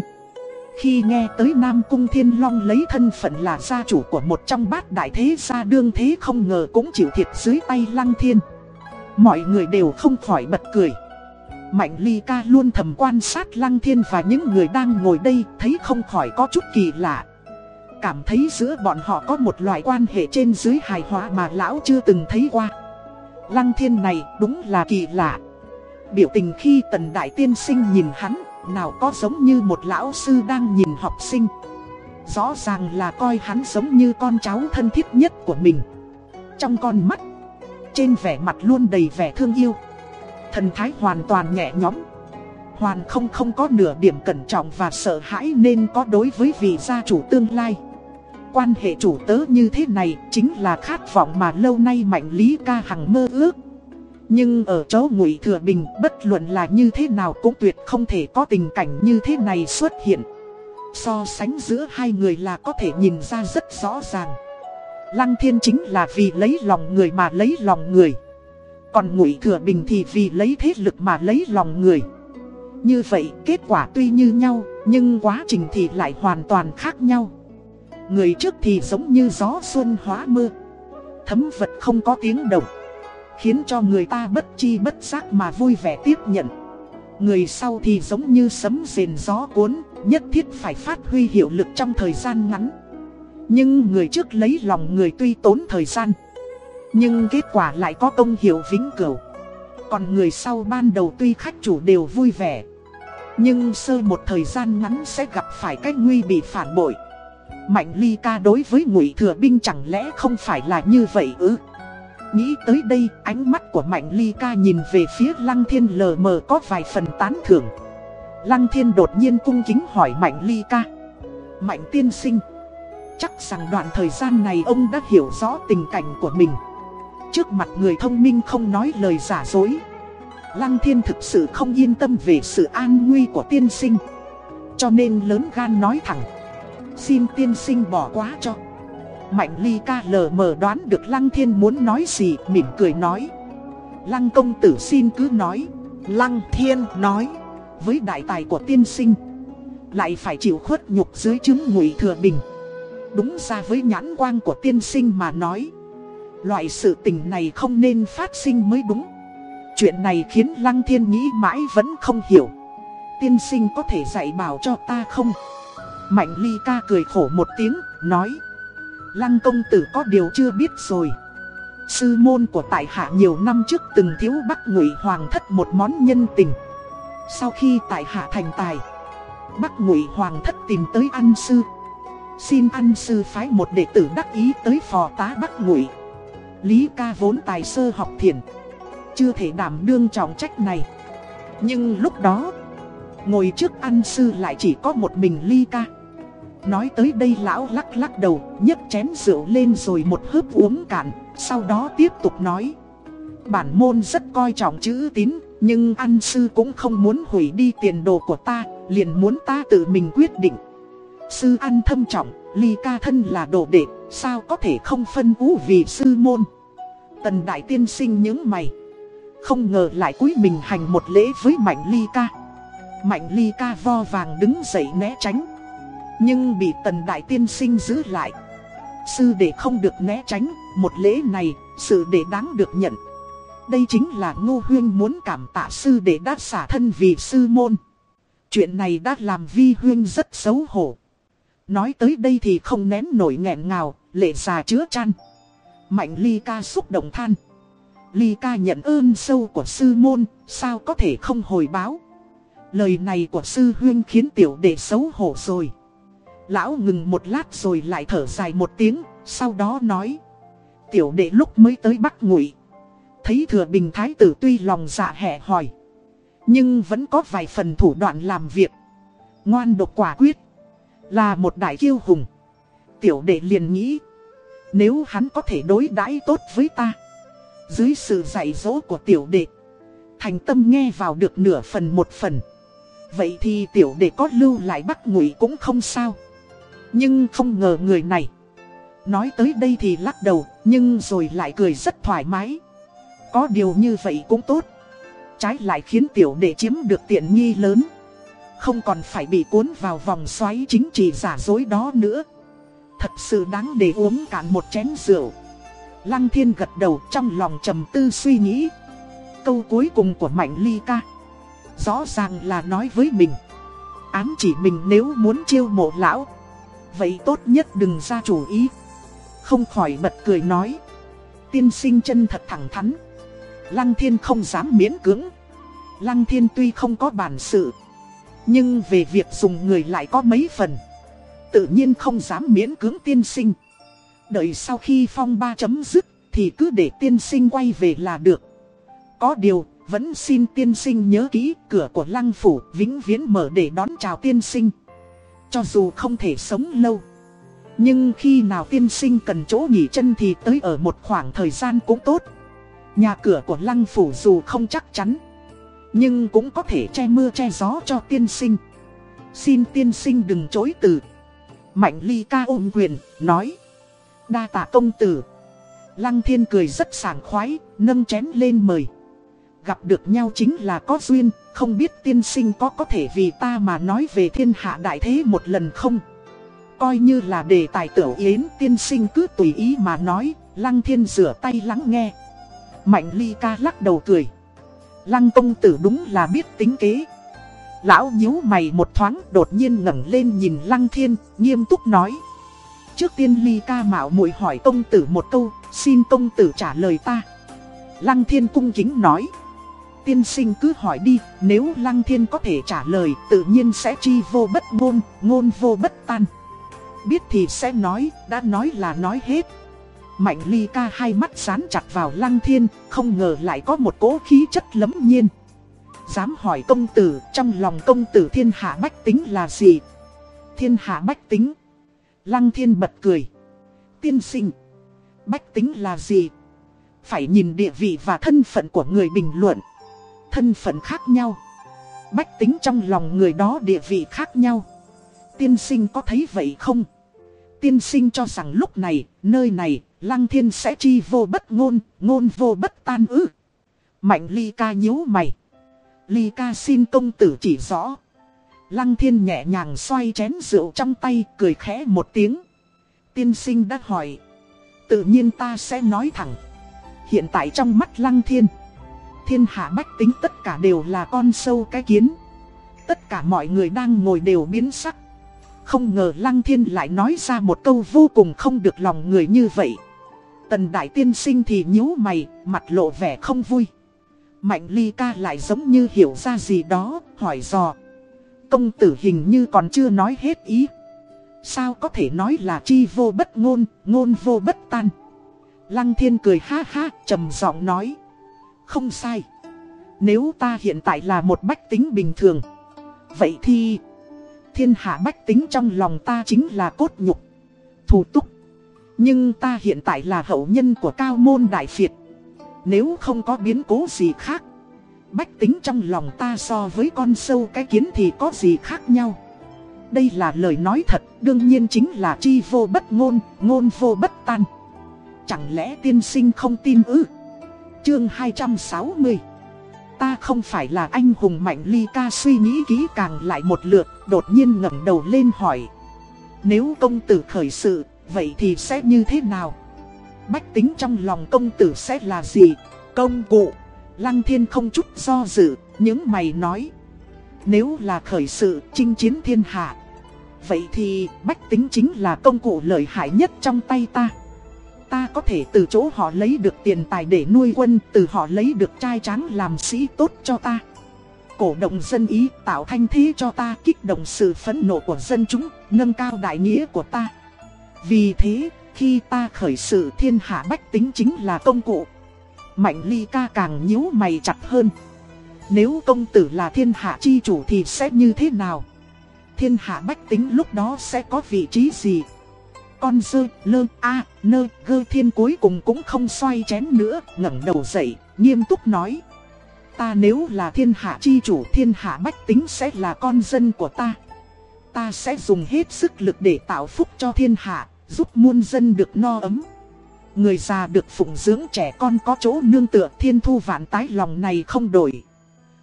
khi nghe tới Nam Cung Thiên Long lấy thân phận là gia chủ của một trong bát đại thế gia đương thế không ngờ cũng chịu thiệt dưới tay Lăng Thiên Mọi người đều không khỏi bật cười Mạnh Ly Ca luôn thầm quan sát Lăng Thiên và những người đang ngồi đây thấy không khỏi có chút kỳ lạ cảm thấy giữa bọn họ có một loại quan hệ trên dưới hài hòa mà lão chưa từng thấy qua. Lăng thiên này đúng là kỳ lạ. Biểu tình khi tần đại tiên sinh nhìn hắn, nào có giống như một lão sư đang nhìn học sinh. Rõ ràng là coi hắn giống như con cháu thân thiết nhất của mình. Trong con mắt, trên vẻ mặt luôn đầy vẻ thương yêu. Thần thái hoàn toàn nhẹ nhõm. Hoàn không không có nửa điểm cẩn trọng và sợ hãi nên có đối với vị gia chủ tương lai quan hệ chủ tớ như thế này chính là khát vọng mà lâu nay Mạnh Lý Ca Hằng mơ ước. Nhưng ở chỗ Ngụy Thừa Bình bất luận là như thế nào cũng tuyệt không thể có tình cảnh như thế này xuất hiện. So sánh giữa hai người là có thể nhìn ra rất rõ ràng. Lăng Thiên chính là vì lấy lòng người mà lấy lòng người. Còn Ngụy Thừa Bình thì vì lấy thế lực mà lấy lòng người. Như vậy kết quả tuy như nhau, nhưng quá trình thì lại hoàn toàn khác nhau. Người trước thì giống như gió xuân hóa mưa Thấm vật không có tiếng động Khiến cho người ta bất chi bất giác mà vui vẻ tiếp nhận. Người sau thì giống như sấm rền gió cuốn, Nhất thiết phải phát huy hiệu lực trong thời gian ngắn. Nhưng người trước lấy lòng người tuy tốn thời gian, Nhưng kết quả lại có công hiệu vĩnh cửu. Còn người sau ban đầu tuy khách chủ đều vui vẻ, Nhưng sơ một thời gian ngắn sẽ gặp phải cách nguy bị phản bội. Mạnh ly ca đối với ngụy thừa binh chẳng lẽ không phải là như vậy ư? Nghĩ tới đây, ánh mắt của Mạnh Ly ca nhìn về phía Lăng Thiên lờ mờ có vài phần tán thưởng. Lăng Thiên đột nhiên cung kính hỏi Mạnh Ly ca. Mạnh tiên sinh. Chắc rằng đoạn thời gian này ông đã hiểu rõ tình cảnh của mình. Trước mặt người thông minh không nói lời giả dối. Lăng Thiên thực sự không yên tâm về sự an nguy của tiên sinh. Cho nên lớn gan nói thẳng. Xin tiên sinh bỏ quá cho. Mạnh ly ca lờ mờ đoán được Lăng Thiên muốn nói gì mỉm cười nói. Lăng công tử xin cứ nói. Lăng Thiên nói. Với đại tài của tiên sinh Lại phải chịu khuất nhục dưới chứng ngụy thừa bình. Đúng ra với nhãn quang của tiên sinh mà nói Loại sự tình này không nên phát sinh mới đúng. Chuyện này khiến Lăng Thiên nghĩ mãi vẫn không hiểu. Tiên sinh có thể dạy bảo cho ta không? Mạnh ly ca cười khổ một tiếng, nói Lăng công tử có điều chưa biết rồi. Sư môn của tại hạ nhiều năm trước từng thiếu Bắc Ngụy Hoàng thất một món nhân tình. Sau khi tại hạ thành tài Bắc Ngụy Hoàng thất tìm tới ăn sư. Xin ăn sư phái một đệ tử đắc ý tới phò tá Bắc Ngụy. Lý ca vốn tài sơ học thiền, Chưa thể đảm đương trọng trách này. Nhưng lúc đó, Ngồi trước ăn sư lại chỉ có một mình Lý ca. Nói tới đây lão lắc lắc đầu, nhấc chén rượu lên rồi một hớp uống cạn, sau đó tiếp tục nói. Bản môn rất coi trọng chữ tín, nhưng ăn sư cũng không muốn hủy đi tiền đồ của ta, liền muốn ta tự mình quyết định. Sư ăn thâm trọng, ly ca thân là đồ đệ, sao có thể không phân vũ vì sư môn. Tần đại tiên sinh những mày. Không ngờ lại cúi mình hành một lễ với mạnh ly ca. Mạnh ly ca vo vàng đứng dậy né tránh. Nhưng bị tần đại tiên sinh giữ lại. Sư đệ không được né tránh, Một lễ này, sự đệ đáng được nhận. Đây chính là Ngô Huyên muốn cảm tạ sư đệ đã xả thân vì sư môn. Chuyện này đã làm Vi Huyên rất xấu hổ. Nói tới đây thì không nén nổi nghẹn ngào, Lệ già chứa chăn Mạnh ly ca xúc động than. Ly ca nhận ơn sâu của sư môn, Sao có thể không hồi báo? Lời này của sư huyên khiến tiểu đệ xấu hổ rồi. Lão ngừng một lát rồi lại thở dài một tiếng, sau đó nói. Tiểu đệ lúc mới tới Bắc Ngụy Thấy thừa bình thái tử tuy lòng dạ hẹ hỏi. Nhưng vẫn có vài phần thủ đoạn làm việc. Ngoan độc quả quyết. Là một đại kiêu hùng. Tiểu đệ liền nghĩ. Nếu hắn có thể đối đãi tốt với ta. Dưới sự dạy dỗ của tiểu đệ. Thành tâm nghe vào được nửa phần một phần. Vậy thì tiểu đệ có lưu lại Bắc Ngụy cũng không sao. Nhưng không ngờ người này. Nói tới đây thì lắc đầu, Nhưng rồi lại cười rất thoải mái. Có điều như vậy cũng tốt. Trái lại khiến tiểu đệ chiếm được tiện nghi lớn. Không còn phải bị cuốn vào vòng xoáy chính trị giả dối đó nữa. Thật sự đáng để uống cạn một chén rượu. Lăng thiên gật đầu trong lòng trầm tư suy nghĩ. Câu cuối cùng của Mạnh Ly ca. Rõ ràng là nói với mình. Ám chỉ mình nếu muốn chiêu mộ lão Vậy tốt nhất đừng ra chủ ý. Không khỏi bật cười nói. Tiên sinh chân thật thẳng thắn. Lăng thiên không dám miễn cưỡng. Lăng thiên tuy không có bản sự, Nhưng về việc dùng người lại có mấy phần. Tự nhiên không dám miễn cưỡng tiên sinh. Đợi sau khi phong ba chấm dứt, Thì cứ để tiên sinh quay về là được. Có điều, vẫn xin tiên sinh nhớ kỹ, cửa của lăng phủ vĩnh viễn mở để đón chào tiên sinh cho dù không thể sống lâu. Nhưng khi nào tiên sinh cần chỗ nghỉ chân thì tới ở một khoảng thời gian cũng tốt. Nhà cửa của lăng phủ dù không chắc chắn Nhưng cũng có thể che mưa che gió cho tiên sinh. Xin tiên sinh đừng chối từ. Mạnh ly ca ôm quyền, nói. Đa tạ công tử. Lăng thiên cười rất sảng khoái, nâng chén lên mời. Gặp được nhau chính là có duyên, không biết tiên sinh có có thể vì ta mà nói về thiên hạ đại thế một lần không? Coi như là đề tài tiểu yến tiên sinh cứ tùy ý mà nói, lăng thiên rửa tay lắng nghe. Mạnh ly ca lắc đầu cười. Lăng công tử đúng là biết tính kế. Lão nhíu mày một thoáng đột nhiên ngẩng lên nhìn lăng thiên, nghiêm túc nói. Trước tiên ly ca mạo muội hỏi công tử một câu, xin công tử trả lời ta. Lăng thiên cung kính nói tiên sinh cứ hỏi đi, nếu Lăng Thiên có thể trả lời, tự nhiên sẽ chi vô bất ngôn, ngôn vô bất tan. Biết thì sẽ nói, đã nói là nói hết. Mạnh ly ca hai mắt dán chặt vào lăng thiên, không ngờ lại có một cỗ khí chất lấm nhiên. Dám hỏi công tử, trong lòng công tử thiên hạ bách tính là gì? Thiên hạ bách tính. Lăng thiên bật cười. Tiên sinh. Bách tính là gì? Phải nhìn địa vị và thân phận của người bình luận. Thân phận khác nhau. Bách tính trong lòng người đó địa vị khác nhau. Tiên sinh có thấy vậy không? Tiên sinh cho rằng lúc này, nơi này, lăng thiên sẽ chi vô bất ngôn, ngôn vô bất tan ư. Mạnh ly ca nhíu mày. Ly ca xin công tử chỉ rõ. Lăng thiên nhẹ nhàng xoay chén rượu trong tay, cười khẽ một tiếng. Tiên sinh đã hỏi. Tự nhiên ta sẽ nói thẳng. Hiện tại trong mắt lăng thiên. Thiên hạ bách tính tất cả đều là con sâu cái kiến. Tất cả mọi người đang ngồi đều biến sắc. Không ngờ Lăng Thiên lại nói ra một câu vô cùng không được lòng người như vậy. Tần Đại Tiên Sinh thì nhíu mày, mặt lộ vẻ không vui. Mạnh Ly Ca lại giống như hiểu ra gì đó, hỏi dò. Công tử hình như còn chưa nói hết ý. Sao có thể nói là chi vô bất ngôn, ngôn vô bất tan. Lăng Thiên cười ha ha, trầm giọng nói. Không sai. Nếu ta hiện tại là một bách tính bình thường. Vậy thì thiên hạ bách tính trong lòng ta chính là cốt nhục, thủ túc. Nhưng ta hiện tại là hậu nhân của cao môn đại phiệt. Nếu không có biến cố gì khác, bách tính trong lòng ta so với con sâu cái kiến thì có gì khác nhau. Đây là lời nói thật, đương nhiên chính là chi vô bất ngôn, ngôn vô bất tan. Chẳng lẽ tiên sinh không tin ư? Chương 260 Ta không phải là anh hùng mạnh ly ca suy nghĩ kỹ càng lại một lượt, đột nhiên ngẩng đầu lên hỏi. Nếu công tử khởi sự, vậy thì sẽ như thế nào? Bách tính trong lòng công tử sẽ là gì? Công cụ. Lăng thiên không chút do dự, những mày nói. Nếu là khởi sự chinh chiến thiên hạ, vậy thì bách tính chính là công cụ lợi hại nhất trong tay ta ta có thể từ chỗ họ lấy được tiền tài để nuôi quân, từ họ lấy được trai tráng làm sĩ tốt cho ta. Cổ động dân ý tạo thanh thế cho ta kích động sự phẫn nộ của dân chúng, nâng cao đại nghĩa của ta. Vì thế, khi ta khởi sự thiên hạ bách tính chính là công cụ. Mạnh ly ca càng nhíu mày chặt hơn. Nếu công tử là thiên hạ chi chủ thì sẽ như thế nào? Thiên hạ bách tính lúc đó sẽ có vị trí gì? Con dơ, lơ, a, nơ, gơ thiên cuối cùng cũng không xoay chén nữa, ngẩng đầu dậy, nghiêm túc nói. Ta nếu là thiên hạ chi chủ thiên hạ bách tính sẽ là con dân của ta. Ta sẽ dùng hết sức lực để tạo phúc cho thiên hạ, giúp muôn dân được no ấm. Người già được phụng dưỡng trẻ con có chỗ nương tựa thiên thu vạn tái lòng này không đổi.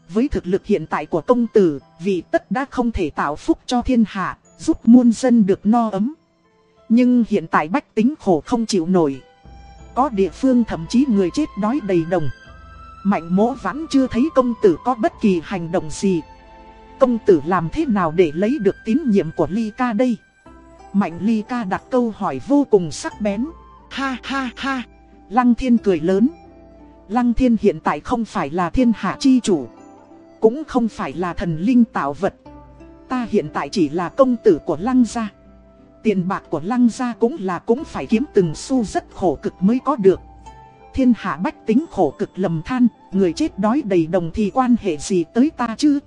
Với thực lực hiện tại của công tử, vì tất đã không thể tạo phúc cho thiên hạ, giúp muôn dân được no ấm. Nhưng hiện tại bách tính khổ không chịu nổi. Có địa phương thậm chí người chết đói đầy đồng. Mạnh mỗ vẫn chưa thấy công tử có bất kỳ hành động gì. Công tử làm thế nào để lấy được tín nhiệm của Ly Ca đây? Mạnh Ly Ca đặt câu hỏi vô cùng sắc bén. Ha ha ha. Lăng Thiên cười lớn. Lăng Thiên hiện tại không phải là thiên hạ chi chủ. Cũng không phải là thần linh tạo vật. Ta hiện tại chỉ là công tử của Lăng gia. Tiền bạc của lăng gia cũng là cũng phải kiếm từng xu rất khổ cực mới có được. Thiên hạ bách tính khổ cực lầm than, người chết đói đầy đồng thì quan hệ gì tới ta chứ?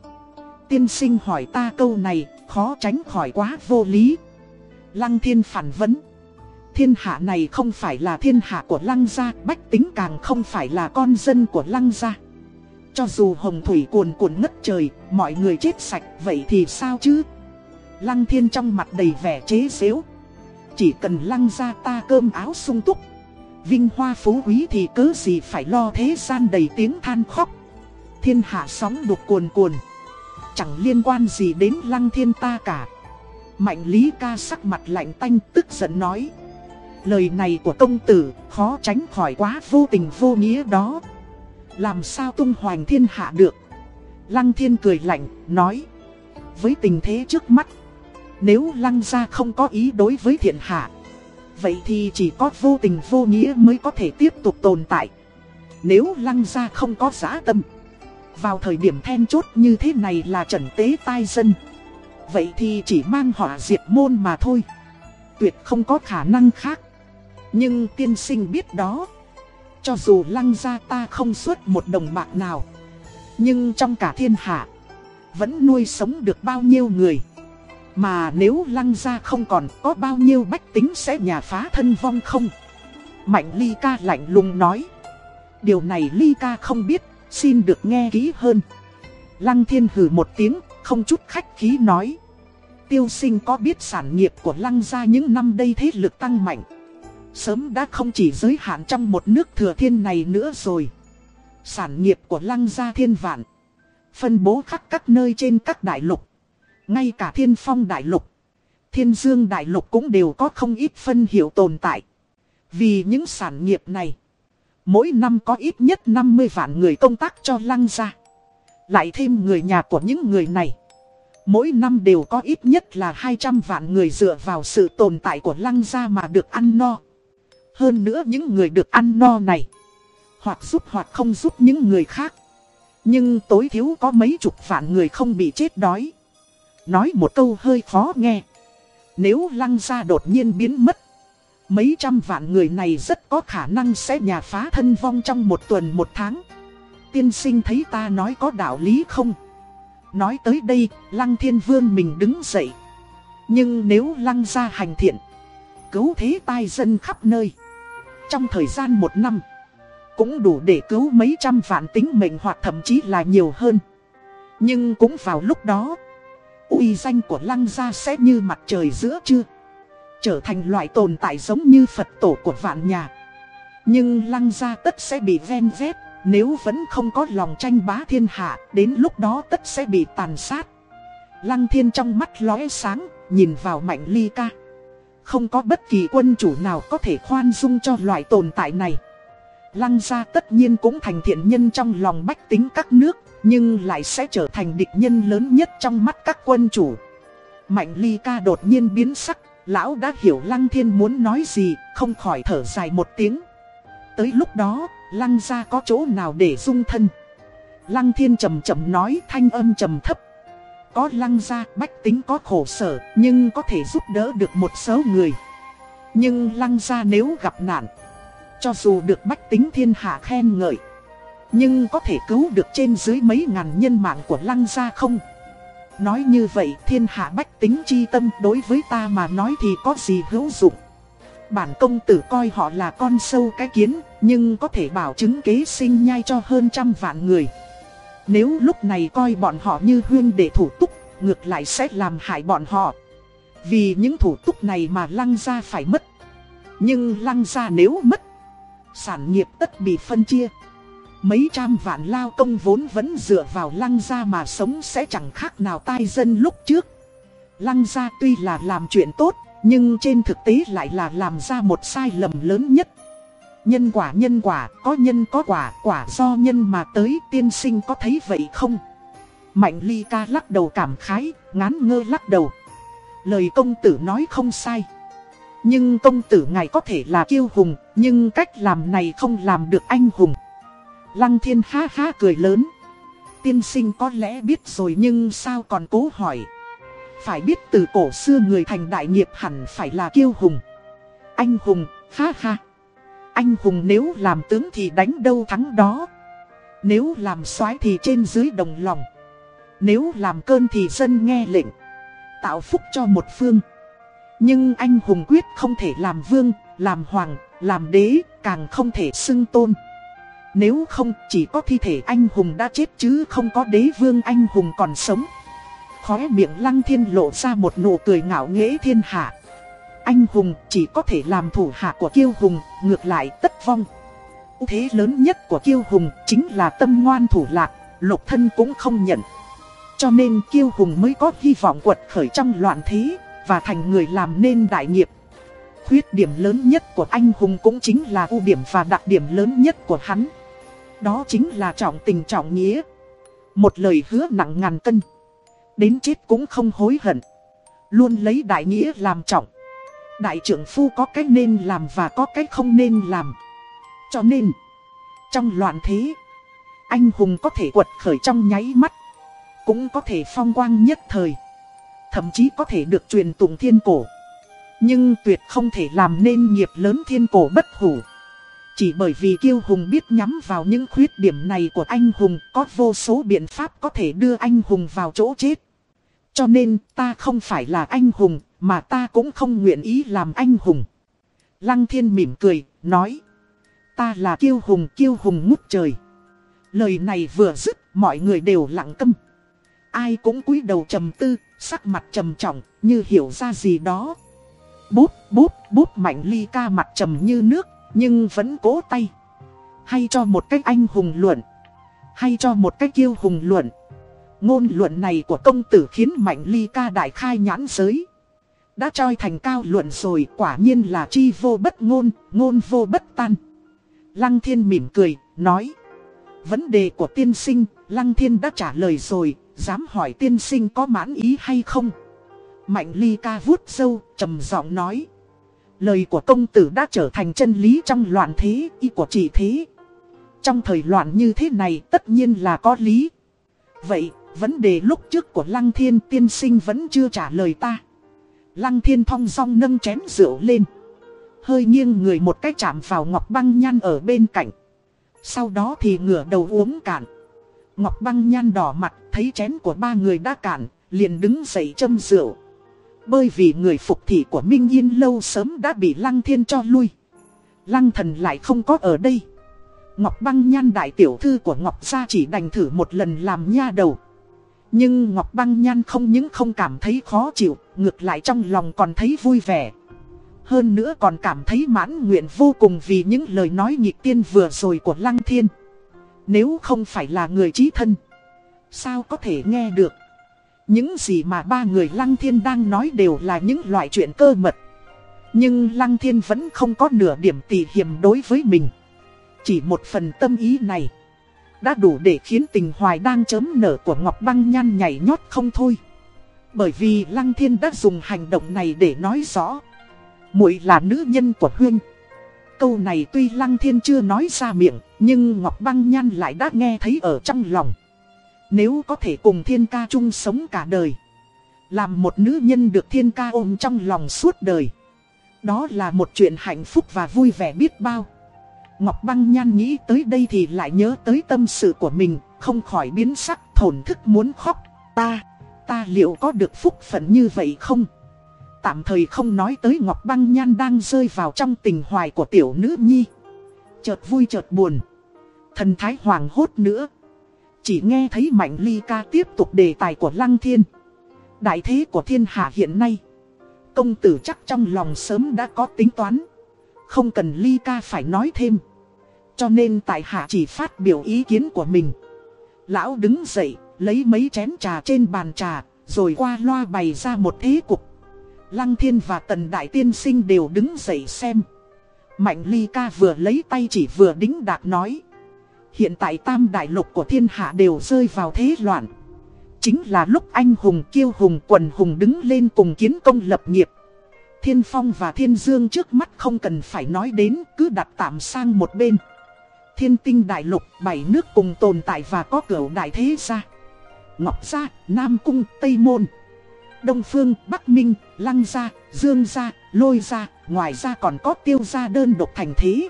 Tiên sinh hỏi ta câu này, khó tránh khỏi quá vô lý. Lăng thiên phản vấn. Thiên hạ này không phải là thiên hạ của lăng gia, bách tính càng không phải là con dân của lăng gia. Cho dù hồng thủy cuồn cuộn ngất trời, mọi người chết sạch, vậy thì sao chứ? Lăng thiên trong mặt đầy vẻ chế xếu. Chỉ cần lăng ra ta cơm áo sung túc. Vinh hoa phú quý thì cứ gì phải lo thế gian đầy tiếng than khóc. Thiên hạ sóng đục cuồn cuồn. Chẳng liên quan gì đến lăng thiên ta cả. Mạnh lý ca sắc mặt lạnh tanh tức giận nói. Lời này của công tử khó tránh khỏi quá vô tình vô nghĩa đó. Làm sao tung hoành thiên hạ được. Lăng thiên cười lạnh, nói. Với tình thế trước mắt nếu lăng gia không có ý đối với thiện hạ, Vậy thì chỉ có vô tình vô nghĩa mới có thể tiếp tục tồn tại. Nếu lăng gia không có giá tâm, Vào thời điểm then chốt như thế này là trần tế tai dân. Vậy thì chỉ mang họa diệt môn mà thôi, Tuyệt không có khả năng khác. Nhưng tiên sinh biết đó, Cho dù lăng gia ta không xuất một đồng bạc nào, Nhưng trong cả thiên hạ, Vẫn nuôi sống được bao nhiêu người? Mà nếu lăng gia không còn, có bao nhiêu bách tính sẽ nhà phá thân vong không? Mạnh ly ca lạnh lùng nói. Điều này ly ca không biết, Xin được nghe kỹ hơn. Lăng thiên hử một tiếng, Không chút khách khí nói. Tiêu sinh có biết sản nghiệp của lăng gia những năm đây thế lực tăng mạnh? Sớm đã không chỉ giới hạn trong một nước thừa thiên này nữa rồi. Sản nghiệp của lăng gia thiên vạn. Phân bố khắp các nơi trên các đại lục. Ngay cả thiên phong đại lục Thiên dương đại lục cũng đều có không ít phân hiệu tồn tại Vì những sản nghiệp này Mỗi năm có ít nhất 50 vạn người công tác cho lăng gia Lại thêm người nhà của những người này Mỗi năm đều có ít nhất là 200 vạn người dựa vào sự tồn tại của lăng gia mà được ăn no. Hơn nữa những người được ăn no này, hoặc giúp hoặc không giúp những người khác. Nhưng tối thiếu có mấy chục vạn người không bị chết đói. Nói một câu hơi khó nghe. Nếu lăng gia đột nhiên biến mất, mấy trăm vạn người này rất có khả năng sẽ nhà phá thân vong trong một tuần một tháng. Tiên sinh thấy ta nói có đạo lý không? Nói tới đây, Lăng Thiên Vương mình đứng dậy. Nhưng nếu Lăng gia hành thiện, cứu thế tai dân khắp nơi. Trong thời gian một năm, cũng đủ để cứu mấy trăm vạn tính mệnh hoặc thậm chí là nhiều hơn. Nhưng cũng vào lúc đó, uy danh của Lăng gia sẽ như mặt trời giữa trưa. Trở thành loại tồn tại giống như Phật tổ của vạn nhà. Nhưng Lăng gia tất sẽ bị ven vét nếu vẫn không có lòng tranh bá thiên hạ, đến lúc đó tất sẽ bị tàn sát. Lăng thiên trong mắt lóe sáng, nhìn vào mạnh ly ca. Không có bất kỳ quân chủ nào có thể khoan dung cho loại tồn tại này. Lăng gia tất nhiên cũng thành thiện nhân trong lòng bách tính các nước, nhưng lại sẽ trở thành địch nhân lớn nhất trong mắt các quân chủ. Mạnh ly ca đột nhiên biến sắc, lão đã hiểu lăng thiên muốn nói gì, không khỏi thở dài một tiếng. Tới lúc đó, lăng ra có chỗ nào để dung thân. Lăng thiên trầm trầm nói thanh âm trầm thấp. Có lăng ra bách tính có khổ sở nhưng có thể giúp đỡ được một số người. Nhưng lăng ra nếu gặp nạn, cho dù được bách tính thiên hạ khen ngợi. Nhưng có thể cứu được trên dưới mấy ngàn nhân mạng của lăng gia không? Nói như vậy thiên hạ bách tính chi tâm đối với ta mà nói thì có gì hữu dụng bản công tử coi họ là con sâu cái kiến, nhưng có thể bảo chứng kế sinh nhai cho hơn trăm vạn người. Nếu lúc này coi bọn họ như huyên để thủ túc, ngược lại sẽ làm hại bọn họ. Vì những thủ túc này mà lăng gia phải mất. Nhưng lăng gia nếu mất, sản nghiệp tất bị phân chia. Mấy trăm vạn lao công vốn vẫn dựa vào lăng gia mà sống sẽ chẳng khác nào tai dân lúc trước. Lăng gia tuy là làm chuyện tốt, nhưng trên thực tế lại là làm ra một sai lầm lớn nhất. Nhân quả nhân quả, có nhân có quả, quả do nhân mà tới tiên sinh có thấy vậy không? Mạnh ly ca lắc đầu cảm khái, ngán ngơ lắc đầu. Lời công tử nói không sai. Nhưng công tử ngài có thể là kiêu hùng, nhưng cách làm này không làm được anh hùng. Lăng thiên ha ha cười lớn. Tiên sinh có lẽ biết rồi nhưng sao còn cố hỏi. Phải biết từ cổ xưa người thành đại nghiệp hẳn phải là kiêu hùng. Anh hùng, ha ha. Anh hùng nếu làm tướng thì đánh đâu thắng đó. Nếu làm soái thì trên dưới đồng lòng. Nếu làm cơn thì dân nghe lệnh. Tạo phúc cho một phương. Nhưng anh hùng quyết không thể làm vương, làm hoàng, làm đế, càng không thể xưng tôn. Nếu không chỉ có thi thể anh hùng đã chết chứ không có đế vương anh hùng còn sống. Khóe miệng lăng thiên lộ ra một nụ cười ngạo nghễ thiên hạ. Anh hùng chỉ có thể làm thủ hạ của kiêu hùng, ngược lại tất vong. Thế lớn nhất của kiêu hùng chính là tâm ngoan thủ lạc, lục thân cũng không nhận. Cho nên kiêu hùng mới có hy vọng quật khởi trong loạn thế, và thành người làm nên đại nghiệp. Khuyết điểm lớn nhất của anh hùng cũng chính là ưu điểm và đặc điểm lớn nhất của hắn. Đó chính là trọng tình trọng nghĩa. Một lời hứa nặng ngàn cân. Đến chết cũng không hối hận. Luôn lấy đại nghĩa làm trọng. Đại trưởng phu có cách nên làm và có cách không nên làm. Cho nên, trong loạn thế, anh hùng có thể quật khởi trong nháy mắt. Cũng có thể phong quang nhất thời. Thậm chí có thể được truyền tụng thiên cổ. Nhưng tuyệt không thể làm nên nghiệp lớn thiên cổ bất hủ. Chỉ bởi vì kiêu hùng biết nhắm vào những khuyết điểm này của anh hùng có vô số biện pháp có thể đưa anh hùng vào chỗ chết. Cho nên ta không phải là anh hùng mà ta cũng không nguyện ý làm anh hùng. Lăng thiên mỉm cười, nói. Ta là kiêu hùng, kiêu hùng ngút trời. Lời này vừa dứt, mọi người đều lặng câm. Ai cũng cúi đầu trầm tư, sắc mặt trầm trọng, như hiểu ra gì đó. Bút, bút, bút mạnh ly ca mặt trầm như nước, nhưng vẫn cố tay. Hay cho một cách anh hùng luận. Hay cho một cách kiêu hùng luận. Ngôn luận này của công tử khiến mạnh ly ca đại khai nhãn giới. Đã troi thành cao luận rồi quả nhiên là chi vô bất ngôn, ngôn vô bất tan. Lăng thiên mỉm cười, nói. Vấn đề của tiên sinh, Lăng thiên đã trả lời rồi, dám hỏi tiên sinh có mãn ý hay không? Mạnh ly ca vuốt sâu, trầm giọng nói. Lời của công tử đã trở thành chân lý trong loạn thế, y của chỉ thế. Trong thời loạn như thế này tất nhiên là có lý. Vậy, vấn đề lúc trước của Lăng Thiên tiên sinh vẫn chưa trả lời ta. Lăng Thiên thong song nâng chén rượu lên. Hơi nghiêng người một cái chạm vào Ngọc Băng Nhan ở bên cạnh. Sau đó thì ngửa đầu uống cạn. Ngọc Băng Nhan đỏ mặt thấy chén của ba người đã cạn, liền đứng dậy châm rượu. Bởi vì người phục thị của Minh Yên lâu sớm đã bị Lăng Thiên cho lui. Lăng thần lại không có ở đây. Ngọc Băng Nhan đại tiểu thư của Ngọc Gia chỉ đành thử một lần làm nha đầu. Nhưng Ngọc Băng Nhan không những không cảm thấy khó chịu, ngược lại trong lòng còn thấy vui vẻ. Hơn nữa còn cảm thấy mãn nguyện vô cùng vì những lời nói nhịp tiên vừa rồi của Lăng Thiên. Nếu không phải là người trí thân, sao có thể nghe được? Những gì mà ba người Lăng Thiên đang nói đều là những loại chuyện cơ mật. Nhưng Lăng Thiên vẫn không có nửa điểm tỉ hiểm đối với mình. Chỉ một phần tâm ý này đã đủ để khiến tình hoài đang chớm nở của Ngọc Băng Nhan nhảy nhót không thôi. Bởi vì Lăng Thiên đã dùng hành động này để nói rõ. muội là nữ nhân của Huyên. Câu này tuy Lăng Thiên chưa nói ra miệng, nhưng Ngọc Băng Nhan lại đã nghe thấy ở trong lòng. Nếu có thể cùng thiên ca chung sống cả đời. Làm một nữ nhân được thiên ca ôm trong lòng suốt đời. Đó là một chuyện hạnh phúc và vui vẻ biết bao. Ngọc Băng Nhan nghĩ tới đây thì lại nhớ tới tâm sự của mình, không khỏi biến sắc, thổn thức muốn khóc. Ta, ta liệu có được phúc phận như vậy không? Tạm thời không nói tới Ngọc Băng Nhan đang rơi vào trong tình hoài của tiểu nữ nhi. Chợt vui chợt buồn. Thần thái hoàng hốt nữa. Chỉ nghe thấy Mạnh Ly ca tiếp tục đề tài của Lăng Thiên. Đại thế của thiên hạ hiện nay. Công tử chắc trong lòng sớm đã có tính toán. Không cần Ly ca phải nói thêm. Cho nên tại hạ chỉ phát biểu ý kiến của mình. Lão đứng dậy, lấy mấy chén trà trên bàn trà, rồi qua loa bày ra một thế cục. Lăng thiên và tần đại tiên sinh đều đứng dậy xem. Mạnh ly ca vừa lấy tay chỉ vừa đính đạc nói. Hiện tại tam đại lục của thiên hạ đều rơi vào thế loạn. Chính là lúc anh hùng kiêu hùng quần hùng đứng lên cùng kiến công lập nghiệp. Thiên phong và thiên dương trước mắt không cần phải nói đến cứ đặt tạm sang một bên. Thiên tinh đại lục, bảy nước cùng tồn tại và có cửa đại thế gia. Ngọc gia, Nam cung, Tây môn. Đông phương, Bắc minh, Lăng gia, Dương gia, Lôi gia, ngoài ra còn có tiêu gia đơn độc thành thế.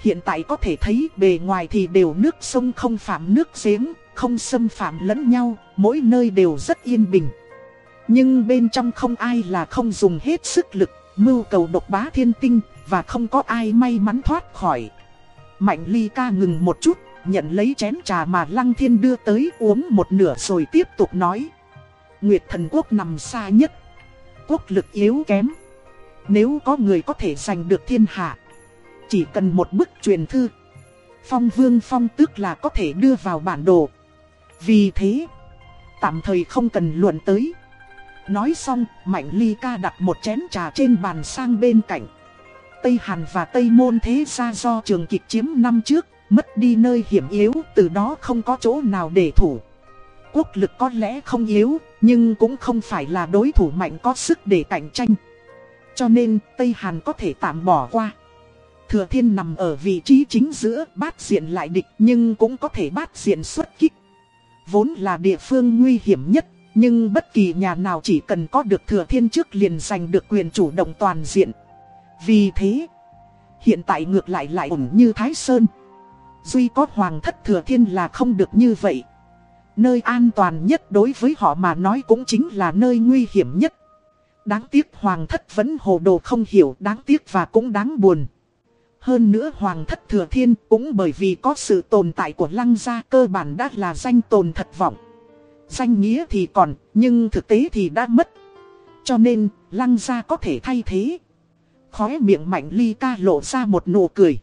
Hiện tại có thể thấy bề ngoài thì đều nước sông không phạm nước giếng, không xâm phạm lẫn nhau, mỗi nơi đều rất yên bình. Nhưng bên trong không ai là không dùng hết sức lực, mưu cầu độc bá thiên tinh, và không có ai may mắn thoát khỏi. Mạnh ly ca ngừng một chút, nhận lấy chén trà mà Lăng Thiên đưa tới uống một nửa rồi tiếp tục nói. Nguyệt thần quốc nằm xa nhất. Quốc lực yếu kém. Nếu có người có thể giành được thiên hạ. Chỉ cần một bức truyền thư. Phong vương phong tước là có thể đưa vào bản đồ. Vì thế, tạm thời không cần luận tới. Nói xong, Mạnh Ly ca đặt một chén trà trên bàn sang bên cạnh. Tây Hàn và Tây Môn thế ra do trường kịch chiếm năm trước, mất đi nơi hiểm yếu, từ đó không có chỗ nào để thủ. Quốc lực có lẽ không yếu, nhưng cũng không phải là đối thủ mạnh có sức để cạnh tranh. Cho nên Tây Hàn có thể tạm bỏ qua. Thừa Thiên nằm ở vị trí chính giữa bát diện lại địch nhưng cũng có thể bát diện xuất kích. Vốn là địa phương nguy hiểm nhất, Nhưng bất kỳ nhà nào chỉ cần có được thừa thiên trước liền giành được quyền chủ động toàn diện. Vì thế, hiện tại ngược lại lại ổn như Thái Sơn. Duy có hoàng thất thừa thiên là không được như vậy. Nơi an toàn nhất đối với họ mà nói cũng chính là nơi nguy hiểm nhất. Đáng tiếc hoàng thất vẫn hồ đồ không hiểu đáng tiếc và cũng đáng buồn. Hơn nữa hoàng thất thừa thiên cũng bởi vì có sự tồn tại của lăng gia cơ bản đã là danh tồn thật vọng. Danh nghĩa thì còn, nhưng thực tế thì đã mất. Cho nên, lăng gia có thể thay thế. Khóe miệng mạnh ly ca lộ ra một nụ cười.